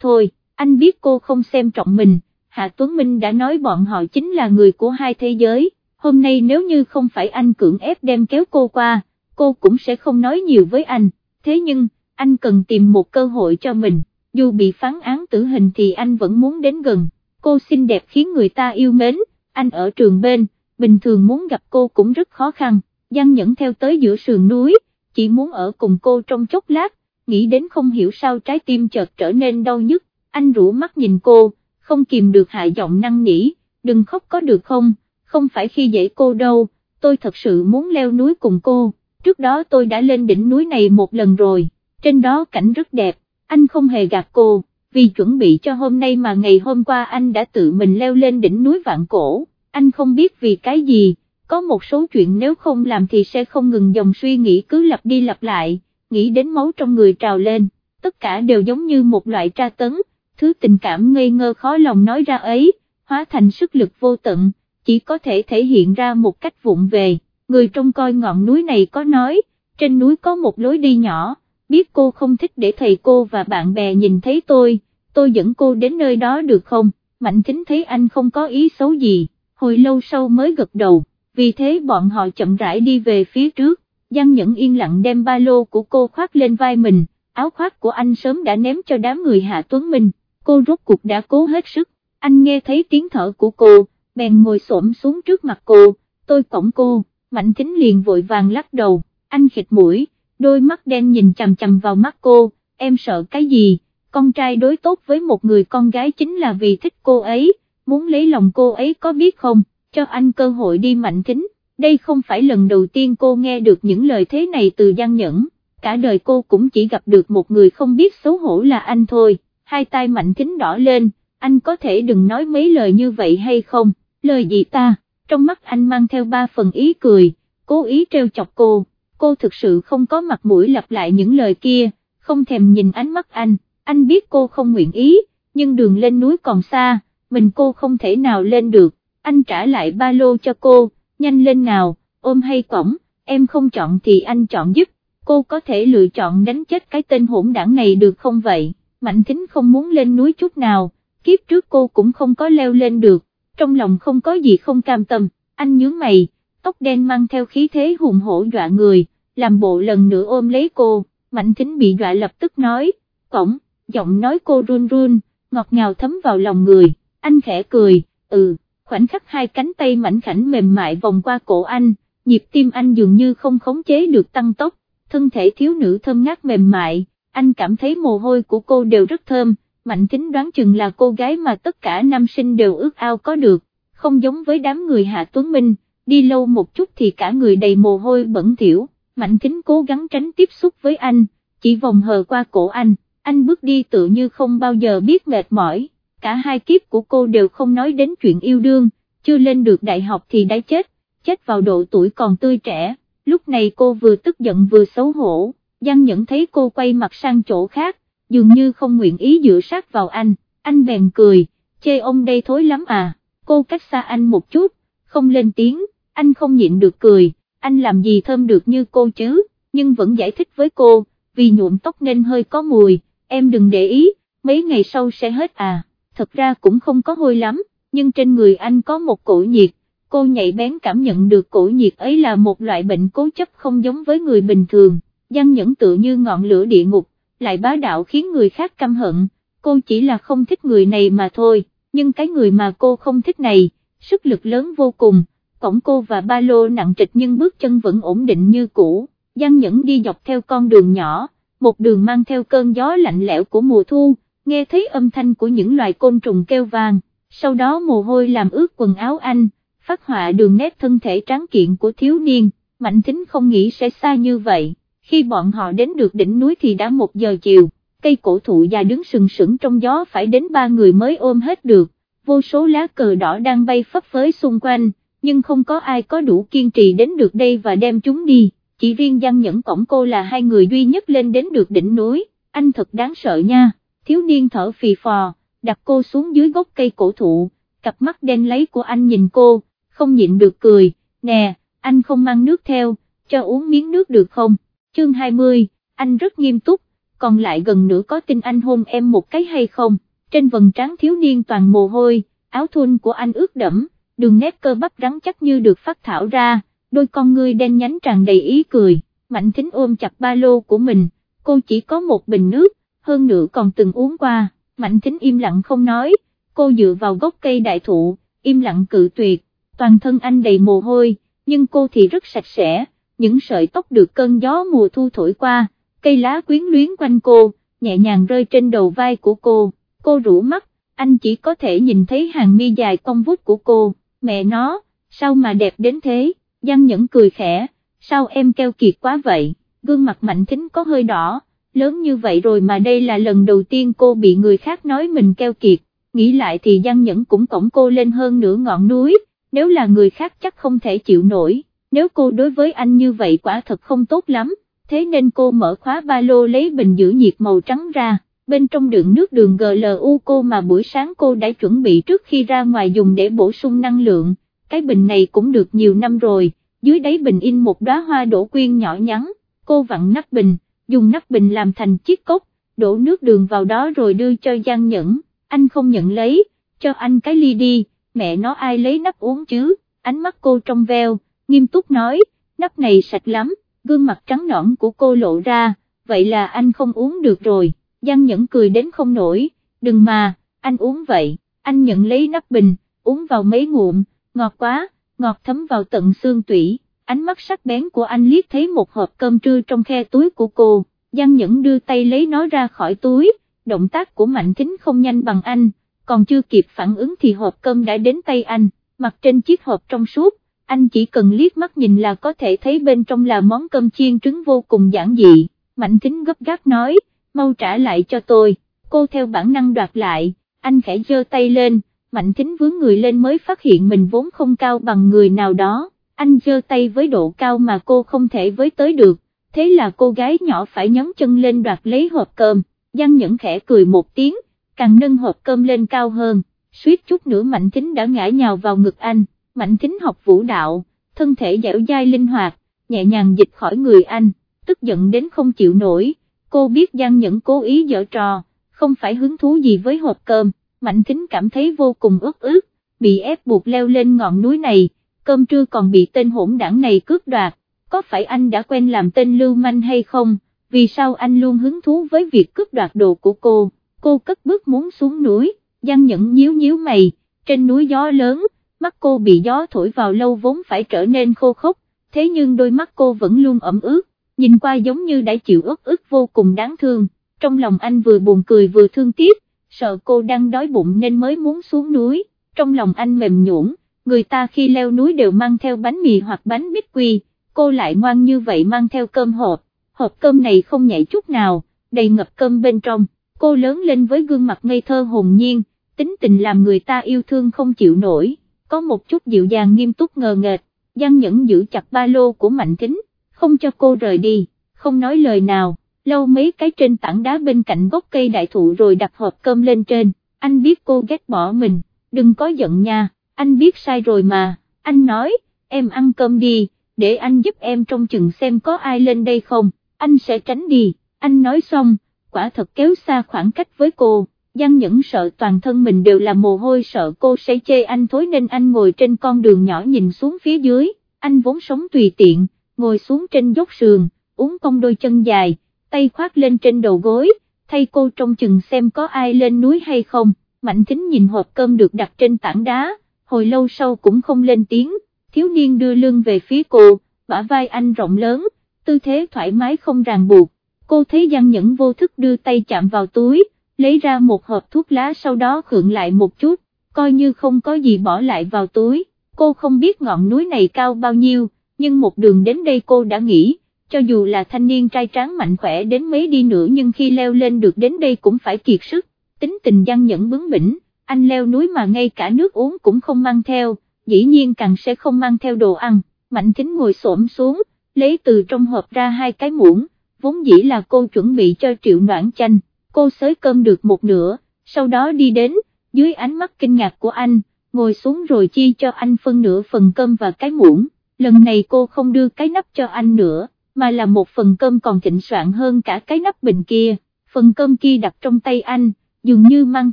thôi, anh biết cô không xem trọng mình, Hạ Tuấn Minh đã nói bọn họ chính là người của hai thế giới, hôm nay nếu như không phải anh cưỡng ép đem kéo cô qua, cô cũng sẽ không nói nhiều với anh, thế nhưng, anh cần tìm một cơ hội cho mình, dù bị phán án tử hình thì anh vẫn muốn đến gần, cô xinh đẹp khiến người ta yêu mến, anh ở trường bên, bình thường muốn gặp cô cũng rất khó khăn, Giang Nhẫn theo tới giữa sườn núi, chỉ muốn ở cùng cô trong chốc lát, nghĩ đến không hiểu sao trái tim chợt trở nên đau nhức, anh rũ mắt nhìn cô, không kìm được hạ giọng năng nỉ, đừng khóc có được không, không phải khi dễ cô đâu, tôi thật sự muốn leo núi cùng cô, trước đó tôi đã lên đỉnh núi này một lần rồi, trên đó cảnh rất đẹp, anh không hề gạt cô, vì chuẩn bị cho hôm nay mà ngày hôm qua anh đã tự mình leo lên đỉnh núi vạn cổ, anh không biết vì cái gì, có một số chuyện nếu không làm thì sẽ không ngừng dòng suy nghĩ cứ lặp đi lặp lại, nghĩ đến máu trong người trào lên, tất cả đều giống như một loại tra tấn, thứ tình cảm ngây ngơ khó lòng nói ra ấy, hóa thành sức lực vô tận, chỉ có thể thể hiện ra một cách vụng về, người trông coi ngọn núi này có nói, trên núi có một lối đi nhỏ, biết cô không thích để thầy cô và bạn bè nhìn thấy tôi, tôi dẫn cô đến nơi đó được không, Mạnh Thính thấy anh không có ý xấu gì, hồi lâu sau mới gật đầu, vì thế bọn họ chậm rãi đi về phía trước, Giang Nhẫn yên lặng đem ba lô của cô khoác lên vai mình, áo khoác của anh sớm đã ném cho đám người Hạ Tuấn Minh, cô rốt cuộc đã cố hết sức, anh nghe thấy tiếng thở của cô, bèn ngồi xổm xuống trước mặt cô, tôi cổng cô, Mạnh Thính liền vội vàng lắc đầu, anh khịt mũi, đôi mắt đen nhìn chằm chằm vào mắt cô, em sợ cái gì, con trai đối tốt với một người con gái chính là vì thích cô ấy, muốn lấy lòng cô ấy có biết không, cho anh cơ hội đi Mạnh kính. đây không phải lần đầu tiên cô nghe được những lời thế này từ Giang Nhẫn, cả đời cô cũng chỉ gặp được một người không biết xấu hổ là anh thôi, hai tay Mạnh kính đỏ lên, anh có thể đừng nói mấy lời như vậy hay không? lời gì ta, trong mắt anh mang theo ba phần ý cười, cố ý treo chọc cô, cô thực sự không có mặt mũi lặp lại những lời kia, không thèm nhìn ánh mắt anh, anh biết cô không nguyện ý, nhưng đường lên núi còn xa, mình cô không thể nào lên được, anh trả lại ba lô cho cô, nhanh lên nào, ôm hay cổng, em không chọn thì anh chọn giúp, cô có thể lựa chọn đánh chết cái tên hỗn đảng này được không vậy, Mạnh Thính không muốn lên núi chút nào, kiếp trước cô cũng không có leo lên được, trong lòng không có gì không cam tâm, anh nhướng mày, tóc đen mang theo khí thế hùng hổ dọa người, làm bộ lần nữa ôm lấy cô, mạnh thính bị dọa lập tức nói, cổng, giọng nói cô run run, ngọt ngào thấm vào lòng người, anh khẽ cười, ừ, khoảnh khắc hai cánh tay mảnh khảnh mềm mại vòng qua cổ anh, nhịp tim anh dường như không khống chế được tăng tốc, thân thể thiếu nữ thơm ngát mềm mại, anh cảm thấy mồ hôi của cô đều rất thơm, Mạnh Thính đoán chừng là cô gái mà tất cả nam sinh đều ước ao có được, không giống với đám người Hạ Tuấn Minh, đi lâu một chút thì cả người đầy mồ hôi bẩn thỉu, Mạnh Thính cố gắng tránh tiếp xúc với anh, chỉ vòng hờ qua cổ anh, anh bước đi tự như không bao giờ biết mệt mỏi, cả hai kiếp của cô đều không nói đến chuyện yêu đương, chưa lên được đại học thì đã chết, chết vào độ tuổi còn tươi trẻ, lúc này cô vừa tức giận vừa xấu hổ, Giang Nhẫn thấy cô quay mặt sang chỗ khác, dường như không nguyện ý dựa sát vào anh, anh bèn cười, chê ông đây thối lắm à, cô cách xa anh một chút, không lên tiếng, anh không nhịn được cười, anh làm gì thơm được như cô chứ, nhưng vẫn giải thích với cô, vì nhuộm tóc nên hơi có mùi, em đừng để ý, mấy ngày sau sẽ hết à, thật ra cũng không có hôi lắm, nhưng trên người anh có một cổ nhiệt, cô nhạy bén cảm nhận được cổ nhiệt ấy là một loại bệnh cố chấp không giống với người bình thường, Giang Nhẫn tự như ngọn lửa địa ngục, lại bá đạo khiến người khác căm hận, cô chỉ là không thích người này mà thôi, nhưng cái người mà cô không thích này, sức lực lớn vô cùng, cổng cô và ba lô nặng trịch nhưng bước chân vẫn ổn định như cũ, Giang Nhẫn đi dọc theo con đường nhỏ, một đường mang theo cơn gió lạnh lẽo của mùa thu, nghe thấy âm thanh của những loài côn trùng kêu vàng, sau đó mồ hôi làm ướt quần áo anh, phát họa đường nét thân thể tráng kiện của thiếu niên, Mạnh Thính không nghĩ sẽ xa như vậy, khi bọn họ đến được đỉnh núi thì đã một giờ chiều, cây cổ thụ già đứng sừng sững trong gió phải đến ba người mới ôm hết được, vô số lá cờ đỏ đang bay phấp phới xung quanh, nhưng không có ai có đủ kiên trì đến được đây và đem chúng đi, chỉ riêng Giang Nhẫn cổng cô là hai người duy nhất lên đến được đỉnh núi, anh thật đáng sợ nha, thiếu niên thở phì phò, đặt cô xuống dưới gốc cây cổ thụ, cặp mắt đen lấy của anh nhìn cô, không nhịn được cười, nè, anh không mang nước theo, cho uống miếng nước được không, chương 20, anh rất nghiêm túc, còn lại gần nữa có tin anh hôn em một cái hay không, trên vầng trán thiếu niên toàn mồ hôi, áo thun của anh ướt đẫm, đường nét cơ bắp rắn chắc như được phát thảo ra, đôi con ngươi đen nhánh tràn đầy ý cười, mạnh thính ôm chặt ba lô của mình, cô chỉ có một bình nước, hơn nữa còn từng uống qua, mạnh thính im lặng không nói, cô dựa vào gốc cây đại thụ, im lặng cự tuyệt, toàn thân anh đầy mồ hôi, nhưng cô thì rất sạch sẽ, những sợi tóc được cơn gió mùa thu thổi qua, cây lá quyến luyến quanh cô, nhẹ nhàng rơi trên đầu vai của cô, cô rũ mắt, anh chỉ có thể nhìn thấy hàng mi dài cong vút của cô, mẹ nó, sao mà đẹp đến thế, Giang Nhẫn cười khẽ, sao em keo kiệt quá vậy, gương mặt mạnh thính có hơi đỏ, lớn như vậy rồi mà đây là lần đầu tiên cô bị người khác nói mình keo kiệt, nghĩ lại thì Giang Nhẫn cũng cổng cô lên hơn nửa ngọn núi, nếu là người khác chắc không thể chịu nổi, nếu cô đối với anh như vậy quả thật không tốt lắm, thế nên cô mở khóa ba lô lấy bình giữ nhiệt màu trắng ra, bên trong đựng nước đường GLU cô mà buổi sáng cô đã chuẩn bị trước khi ra ngoài dùng để bổ sung năng lượng, cái bình này cũng được nhiều năm rồi, dưới đáy bình in một đóa hoa đổ quyên nhỏ nhắn, cô vặn nắp bình, dùng nắp bình làm thành chiếc cốc, đổ nước đường vào đó rồi đưa cho Giang Nhẫn, anh không nhận lấy, cho anh cái ly đi, mẹ nó ai lấy nắp uống chứ, ánh mắt cô trong veo, nghiêm túc nói, nắp này sạch lắm, gương mặt trắng nõn của cô lộ ra, vậy là anh không uống được rồi, Giang Nhẫn cười đến không nổi, đừng mà, anh uống vậy, anh nhận lấy nắp bình, uống vào mấy ngụm, ngọt quá, ngọt thấm vào tận xương tủy, ánh mắt sắc bén của anh liếc thấy một hộp cơm trưa trong khe túi của cô, Giang Nhẫn đưa tay lấy nó ra khỏi túi, động tác của Mạnh Thính không nhanh bằng anh, còn chưa kịp phản ứng thì hộp cơm đã đến tay anh, mặt trên chiếc hộp trong suốt, anh chỉ cần liếc mắt nhìn là có thể thấy bên trong là món cơm chiên trứng vô cùng giản dị, Mạnh Thính gấp gáp nói, mau trả lại cho tôi, cô theo bản năng đoạt lại, anh khẽ giơ tay lên, Mạnh Thính vướng người lên mới phát hiện mình vốn không cao bằng người nào đó, anh giơ tay với độ cao mà cô không thể với tới được, thế là cô gái nhỏ phải nhấn chân lên đoạt lấy hộp cơm, Giang Nhẫn khẽ cười một tiếng, càng nâng hộp cơm lên cao hơn, suýt chút nữa Mạnh Thính đã ngã nhào vào ngực anh, Mạnh Thính học vũ đạo, thân thể dẻo dai linh hoạt, nhẹ nhàng dịch khỏi người anh, tức giận đến không chịu nổi, cô biết Giang Nhẫn cố ý dở trò, không phải hứng thú gì với hộp cơm, Mạnh Thính cảm thấy vô cùng ướt ướt, bị ép buộc leo lên ngọn núi này, cơm trưa còn bị tên hỗn đảng này cướp đoạt, có phải anh đã quen làm tên lưu manh hay không, vì sao anh luôn hứng thú với việc cướp đoạt đồ của cô, cô cất bước muốn xuống núi, Giang Nhẫn nhíu nhíu mày, trên núi gió lớn, mắt cô bị gió thổi vào lâu vốn phải trở nên khô khốc, thế nhưng đôi mắt cô vẫn luôn ẩm ướt, nhìn qua giống như đã chịu ức ức vô cùng đáng thương, trong lòng anh vừa buồn cười vừa thương tiếc, sợ cô đang đói bụng nên mới muốn xuống núi, trong lòng anh mềm nhũn, người ta khi leo núi đều mang theo bánh mì hoặc bánh bít quy, cô lại ngoan như vậy mang theo cơm hộp, hộp cơm này không nhảy chút nào, đầy ngập cơm bên trong, cô lớn lên với gương mặt ngây thơ hồn nhiên, tính tình làm người ta yêu thương không chịu nổi, có một chút dịu dàng nghiêm túc ngờ nghệt, Giang Nhẫn giữ chặt ba lô của Mạnh Thính, không cho cô rời đi, không nói lời nào, lâu mấy cái trên tảng đá bên cạnh gốc cây đại thụ rồi đặt hộp cơm lên trên, anh biết cô ghét bỏ mình, đừng có giận nha, anh biết sai rồi mà, anh nói, em ăn cơm đi, để anh giúp em trong chừng xem có ai lên đây không, anh sẽ tránh đi, anh nói xong, quả thật kéo xa khoảng cách với cô. Giang Nhẫn sợ toàn thân mình đều là mồ hôi sợ cô sẽ chê anh thối nên anh ngồi trên con đường nhỏ nhìn xuống phía dưới, anh vốn sống tùy tiện, ngồi xuống trên dốc sườn, uống cong đôi chân dài, tay khoác lên trên đầu gối, thay cô trông chừng xem có ai lên núi hay không, Mạnh Thính nhìn hộp cơm được đặt trên tảng đá, hồi lâu sau cũng không lên tiếng, thiếu niên đưa lưng về phía cô, bả vai anh rộng lớn, tư thế thoải mái không ràng buộc, cô thấy Giang Nhẫn vô thức đưa tay chạm vào túi, lấy ra một hộp thuốc lá sau đó khượng lại một chút, coi như không có gì bỏ lại vào túi, cô không biết ngọn núi này cao bao nhiêu, nhưng một đường đến đây cô đã nghĩ, cho dù là thanh niên trai tráng mạnh khỏe đến mấy đi nữa nhưng khi leo lên được đến đây cũng phải kiệt sức, tính tình gian nhẫn bướng bỉnh, anh leo núi mà ngay cả nước uống cũng không mang theo, dĩ nhiên càng sẽ không mang theo đồ ăn, mạnh thính ngồi xổm xuống, lấy từ trong hộp ra hai cái muỗng, vốn dĩ là cô chuẩn bị cho triệu noãn chanh, cô xới cơm được một nửa, sau đó đi đến, dưới ánh mắt kinh ngạc của anh, ngồi xuống rồi chia cho anh phân nửa phần cơm và cái muỗng, lần này cô không đưa cái nắp cho anh nữa, mà là một phần cơm còn thịnh soạn hơn cả cái nắp bình kia, phần cơm kia đặt trong tay anh, dường như mang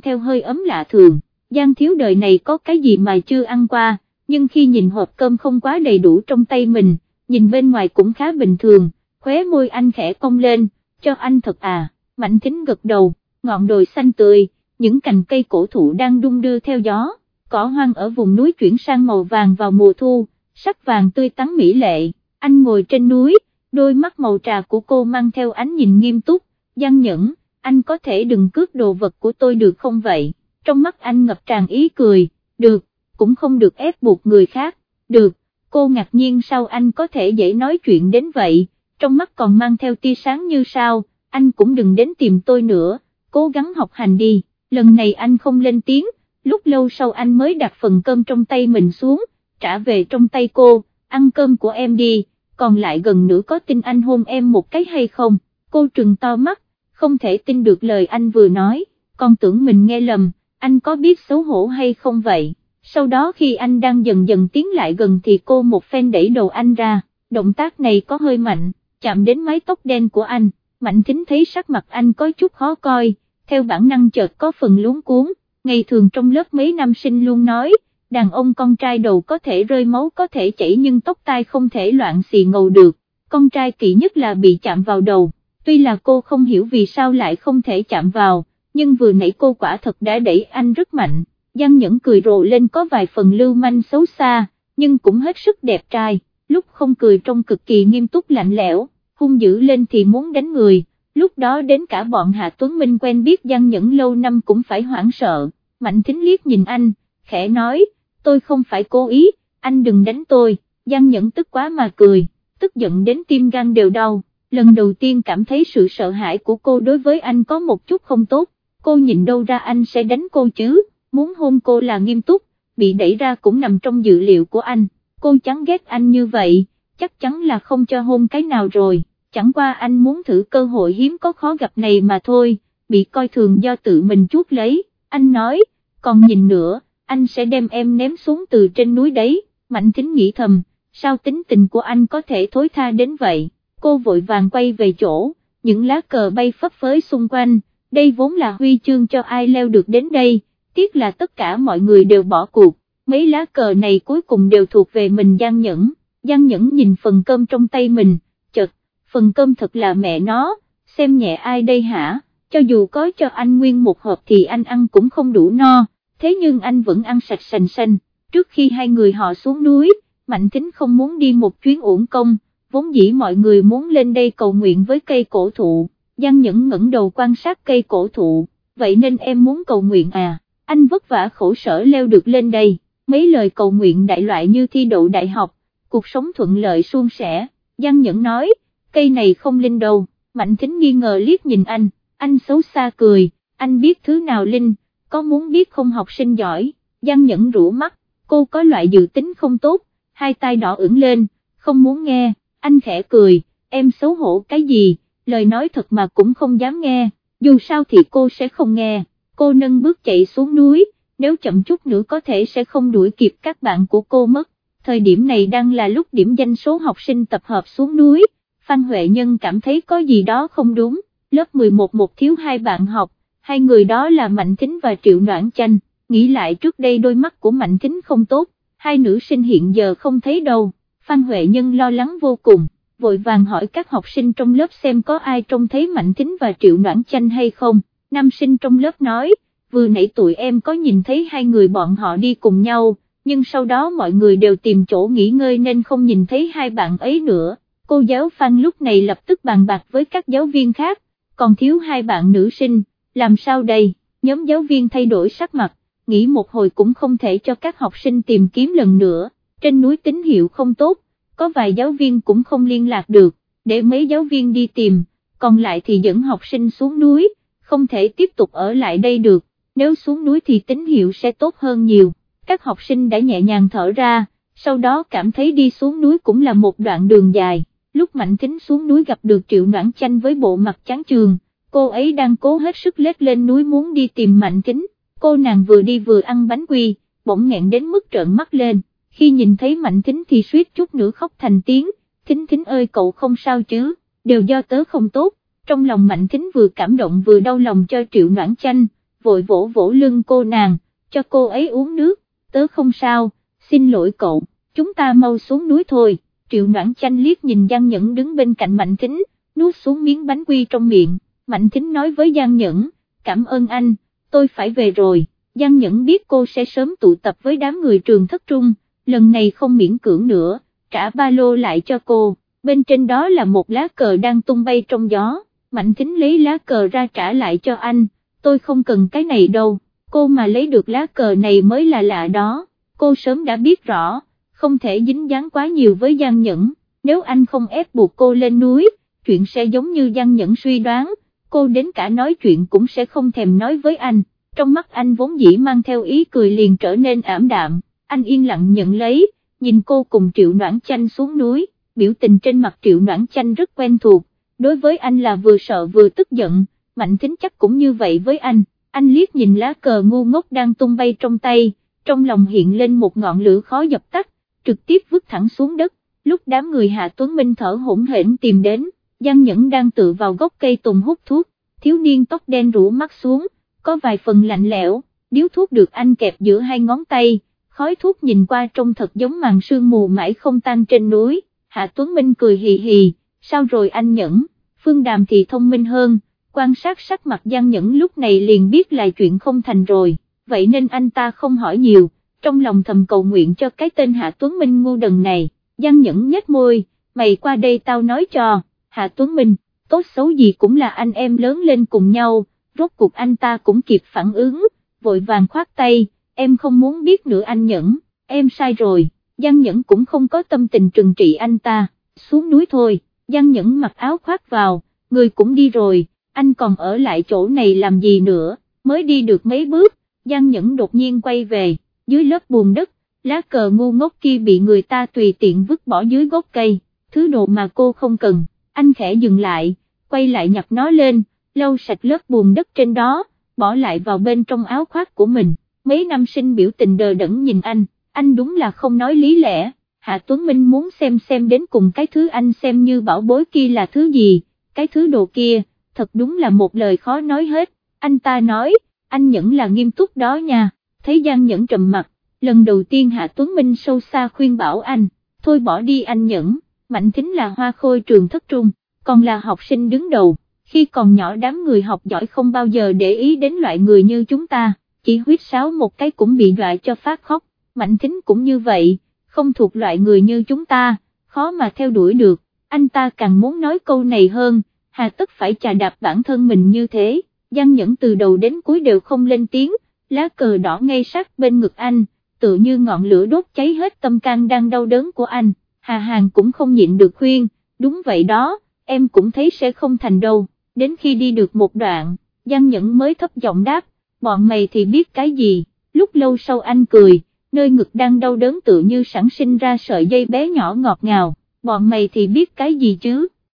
theo hơi ấm lạ thường, Giang thiếu đời này có cái gì mà chưa ăn qua, nhưng khi nhìn hộp cơm không quá đầy đủ trong tay mình, nhìn bên ngoài cũng khá bình thường, khóe môi anh khẽ cong lên, cho anh thật à, mạnh thính gật đầu, ngọn đồi xanh tươi, những cành cây cổ thụ đang đung đưa theo gió, cỏ hoang ở vùng núi chuyển sang màu vàng vào mùa thu, sắc vàng tươi tắn mỹ lệ, anh ngồi trên núi, đôi mắt màu trà của cô mang theo ánh nhìn nghiêm túc, gian nhẫn, anh có thể đừng cướp đồ vật của tôi được không vậy, trong mắt anh ngập tràn ý cười, được, cũng không được ép buộc người khác, được, cô ngạc nhiên sao anh có thể dễ nói chuyện đến vậy, trong mắt còn mang theo tia sáng như sao, anh cũng đừng đến tìm tôi nữa, cố gắng học hành đi, lần này anh không lên tiếng, lúc lâu sau anh mới đặt phần cơm trong tay mình xuống, trả về trong tay cô, ăn cơm của em đi, còn lại gần nữa có tin anh hôn em một cái hay không, cô trừng to mắt, không thể tin được lời anh vừa nói, còn tưởng mình nghe lầm, anh có biết xấu hổ hay không vậy, sau đó khi anh đang dần dần tiến lại gần thì cô một phen đẩy đầu anh ra, động tác này có hơi mạnh, chạm đến mái tóc đen của anh, mạnh thính thấy sắc mặt anh có chút khó coi, theo bản năng chợt có phần luống cuốn, ngày thường trong lớp mấy năm sinh luôn nói, đàn ông con trai đầu có thể rơi máu có thể chảy nhưng tóc tai không thể loạn xì ngầu được, con trai kỵ nhất là bị chạm vào đầu, tuy là cô không hiểu vì sao lại không thể chạm vào, nhưng vừa nãy cô quả thật đã đẩy anh rất mạnh, Giang Nhẫn cười rộ lên có vài phần lưu manh xấu xa, nhưng cũng hết sức đẹp trai, lúc không cười trông cực kỳ nghiêm túc lạnh lẽo, hung dữ lên thì muốn đánh người, lúc đó đến cả bọn Hạ Tuấn Minh quen biết Giang Nhẫn lâu năm cũng phải hoảng sợ, Mạnh Thính liếc nhìn anh, khẽ nói, tôi không phải cố ý, anh đừng đánh tôi, Giang Nhẫn tức quá mà cười, tức giận đến tim gan đều đau, lần đầu tiên cảm thấy sự sợ hãi của cô đối với anh có một chút không tốt, cô nhìn đâu ra anh sẽ đánh cô chứ, muốn hôn cô là nghiêm túc, bị đẩy ra cũng nằm trong dự liệu của anh, cô chán ghét anh như vậy, chắc chắn là không cho hôn cái nào rồi, chẳng qua anh muốn thử cơ hội hiếm có khó gặp này mà thôi, bị coi thường do tự mình chuốt lấy, anh nói, còn nhìn nữa anh sẽ đem em ném xuống từ trên núi đấy, Mạnh Thính nghĩ thầm, sao tính tình của anh có thể thối tha đến vậy, cô vội vàng quay về chỗ, những lá cờ bay phấp phới xung quanh, đây vốn là huy chương cho ai leo được đến đây, tiếc là tất cả mọi người đều bỏ cuộc, mấy lá cờ này cuối cùng đều thuộc về mình Giang Nhẫn, Giang Nhẫn nhìn phần cơm trong tay mình, chật, phần cơm thật là mẹ nó, xem nhẹ ai đây hả, cho dù có cho anh nguyên một hộp thì anh ăn cũng không đủ no thế nhưng anh vẫn ăn sạch sành sanh, trước khi hai người họ xuống núi, Mạnh Thính không muốn đi một chuyến uổng công, vốn dĩ mọi người muốn lên đây cầu nguyện với cây cổ thụ, Giang Nhẫn ngẩng đầu quan sát cây cổ thụ, vậy nên em muốn cầu nguyện à, anh vất vả khổ sở leo được lên đây, mấy lời cầu nguyện đại loại như thi đậu đại học, cuộc sống thuận lợi suôn sẻ, Giang Nhẫn nói, cây này không linh đâu, Mạnh Thính nghi ngờ liếc nhìn anh, anh xấu xa cười, anh biết thứ nào linh, có muốn biết không học sinh giỏi, Giang Nhẫn rũ mắt, cô có loại dự tính không tốt, hai tay đỏ ửng lên, không muốn nghe, anh khẽ cười, em xấu hổ cái gì, lời nói thật mà cũng không dám nghe, dù sao thì cô sẽ không nghe, cô nâng bước chạy xuống núi, nếu chậm chút nữa có thể sẽ không đuổi kịp các bạn của cô mất, thời điểm này đang là lúc điểm danh số học sinh tập hợp xuống núi, Phan Huệ Nhân cảm thấy có gì đó không đúng, lớp 11 một thiếu hai bạn học, hai người đó là Mạnh Thính và Triệu Noãn Chanh, nghĩ lại trước đây đôi mắt của Mạnh Thính không tốt, hai nữ sinh hiện giờ không thấy đâu, Phan Huệ Nhân lo lắng vô cùng, vội vàng hỏi các học sinh trong lớp xem có ai trông thấy Mạnh Thính và Triệu Noãn Chanh hay không, nam sinh trong lớp nói, vừa nãy tụi em có nhìn thấy hai người bọn họ đi cùng nhau, nhưng sau đó mọi người đều tìm chỗ nghỉ ngơi nên không nhìn thấy hai bạn ấy nữa, cô giáo Phan lúc này lập tức bàn bạc với các giáo viên khác, còn thiếu hai bạn nữ sinh làm sao đây, nhóm giáo viên thay đổi sắc mặt, nghĩ một hồi cũng không thể cho các học sinh tìm kiếm lần nữa, trên núi tín hiệu không tốt, có vài giáo viên cũng không liên lạc được, để mấy giáo viên đi tìm, còn lại thì dẫn học sinh xuống núi, không thể tiếp tục ở lại đây được, nếu xuống núi thì tín hiệu sẽ tốt hơn nhiều, các học sinh đã nhẹ nhàng thở ra, sau đó cảm thấy đi xuống núi cũng là một đoạn đường dài, lúc Mạnh Thính xuống núi gặp được Triệu Noãn Chanh với bộ mặt trắng trường, cô ấy đang cố hết sức lết lên núi muốn đi tìm Mạnh kính. cô nàng vừa đi vừa ăn bánh quy, bỗng nghẹn đến mức trợn mắt lên, khi nhìn thấy Mạnh kính thì suýt chút nữa khóc thành tiếng, Thính Thính ơi cậu không sao chứ, đều do tớ không tốt, trong lòng Mạnh kính vừa cảm động vừa đau lòng cho Triệu Noãn Chanh, vội vỗ vỗ lưng cô nàng, cho cô ấy uống nước, tớ không sao, xin lỗi cậu, chúng ta mau xuống núi thôi, Triệu Noãn Chanh liếc nhìn Giang Nhẫn đứng bên cạnh Mạnh kính, nuốt xuống miếng bánh quy trong miệng, Mạnh Thính nói với Giang Nhẫn, cảm ơn anh, tôi phải về rồi, Giang Nhẫn biết cô sẽ sớm tụ tập với đám người trường thất trung, lần này không miễn cưỡng nữa, trả ba lô lại cho cô, bên trên đó là một lá cờ đang tung bay trong gió, Mạnh Thính lấy lá cờ ra trả lại cho anh, tôi không cần cái này đâu, cô mà lấy được lá cờ này mới là lạ đó, cô sớm đã biết rõ, không thể dính dáng quá nhiều với Giang Nhẫn, nếu anh không ép buộc cô lên núi, chuyện sẽ giống như Giang Nhẫn suy đoán, cô đến cả nói chuyện cũng sẽ không thèm nói với anh, trong mắt anh vốn dĩ mang theo ý cười liền trở nên ảm đạm, anh yên lặng nhận lấy, nhìn cô cùng Triệu Noãn Chanh xuống núi, biểu tình trên mặt Triệu Noãn Chanh rất quen thuộc, đối với anh là vừa sợ vừa tức giận, Mạnh Thính chắc cũng như vậy với anh, anh liếc nhìn lá cờ ngu ngốc đang tung bay trong tay, trong lòng hiện lên một ngọn lửa khó dập tắt, trực tiếp vứt thẳng xuống đất, lúc đám người Hạ Tuấn Minh thở hỗn hển tìm đến, Giang Nhẫn đang tự vào gốc cây tùng hút thuốc, thiếu niên tóc đen rũ mắt xuống, có vài phần lạnh lẽo, điếu thuốc được anh kẹp giữa hai ngón tay, khói thuốc nhìn qua trông thật giống màn sương mù mãi không tan trên núi, Hạ Tuấn Minh cười hì hì, sao rồi anh Nhẫn, Phương Đàm thì thông minh hơn, quan sát sắc mặt Giang Nhẫn lúc này liền biết là chuyện không thành rồi, vậy nên anh ta không hỏi nhiều, trong lòng thầm cầu nguyện cho cái tên Hạ Tuấn Minh ngu đần này, Giang Nhẫn nhếch môi, mày qua đây tao nói cho, Hạ Tuấn Minh, tốt xấu gì cũng là anh em lớn lên cùng nhau, rốt cuộc anh ta cũng kịp phản ứng, vội vàng khoát tay, em không muốn biết nữa anh Nhẫn, em sai rồi, Giang Nhẫn cũng không có tâm tình trừng trị anh ta, xuống núi thôi, Giang Nhẫn mặc áo khoác vào, người cũng đi rồi, anh còn ở lại chỗ này làm gì nữa, mới đi được mấy bước, Giang Nhẫn đột nhiên quay về, dưới lớp bùn đất, lá cờ ngu ngốc kia bị người ta tùy tiện vứt bỏ dưới gốc cây, thứ đồ mà cô không cần, anh khẽ dừng lại, quay lại nhặt nó lên, lau sạch lớp bùn đất trên đó, bỏ lại vào bên trong áo khoác của mình, mấy năm sinh biểu tình đờ đẫn nhìn anh, anh đúng là không nói lý lẽ, Hạ Tuấn Minh muốn xem xem đến cùng cái thứ anh xem như bảo bối kia là thứ gì, cái thứ đồ kia, thật đúng là một lời khó nói hết, anh ta nói, anh Nhẫn là nghiêm túc đó nha, thấy Giang Nhẫn trầm mặt, lần đầu tiên Hạ Tuấn Minh sâu xa khuyên bảo anh, thôi bỏ đi anh Nhẫn, Mạnh Thính là hoa khôi trường thất trung, còn là học sinh đứng đầu, khi còn nhỏ đám người học giỏi không bao giờ để ý đến loại người như chúng ta, chỉ huyết sáo một cái cũng bị dọa cho phát khóc, Mạnh Thính cũng như vậy, không thuộc loại người như chúng ta, khó mà theo đuổi được, anh ta càng muốn nói câu này hơn, hà tất phải trà đạp bản thân mình như thế, Giang Nhẫn từ đầu đến cuối đều không lên tiếng, lá cờ đỏ ngay sát bên ngực anh, tự như ngọn lửa đốt cháy hết tâm can đang đau đớn của anh, Hà Hàng cũng không nhịn được khuyên, đúng vậy đó, em cũng thấy sẽ không thành đâu, đến khi đi được một đoạn, Giang Nhẫn mới thấp giọng đáp, bọn mày thì biết cái gì, lúc lâu sau anh cười, nơi ngực đang đau đớn tự như sản sinh ra sợi dây bé nhỏ ngọt ngào, bọn mày thì biết cái gì chứ,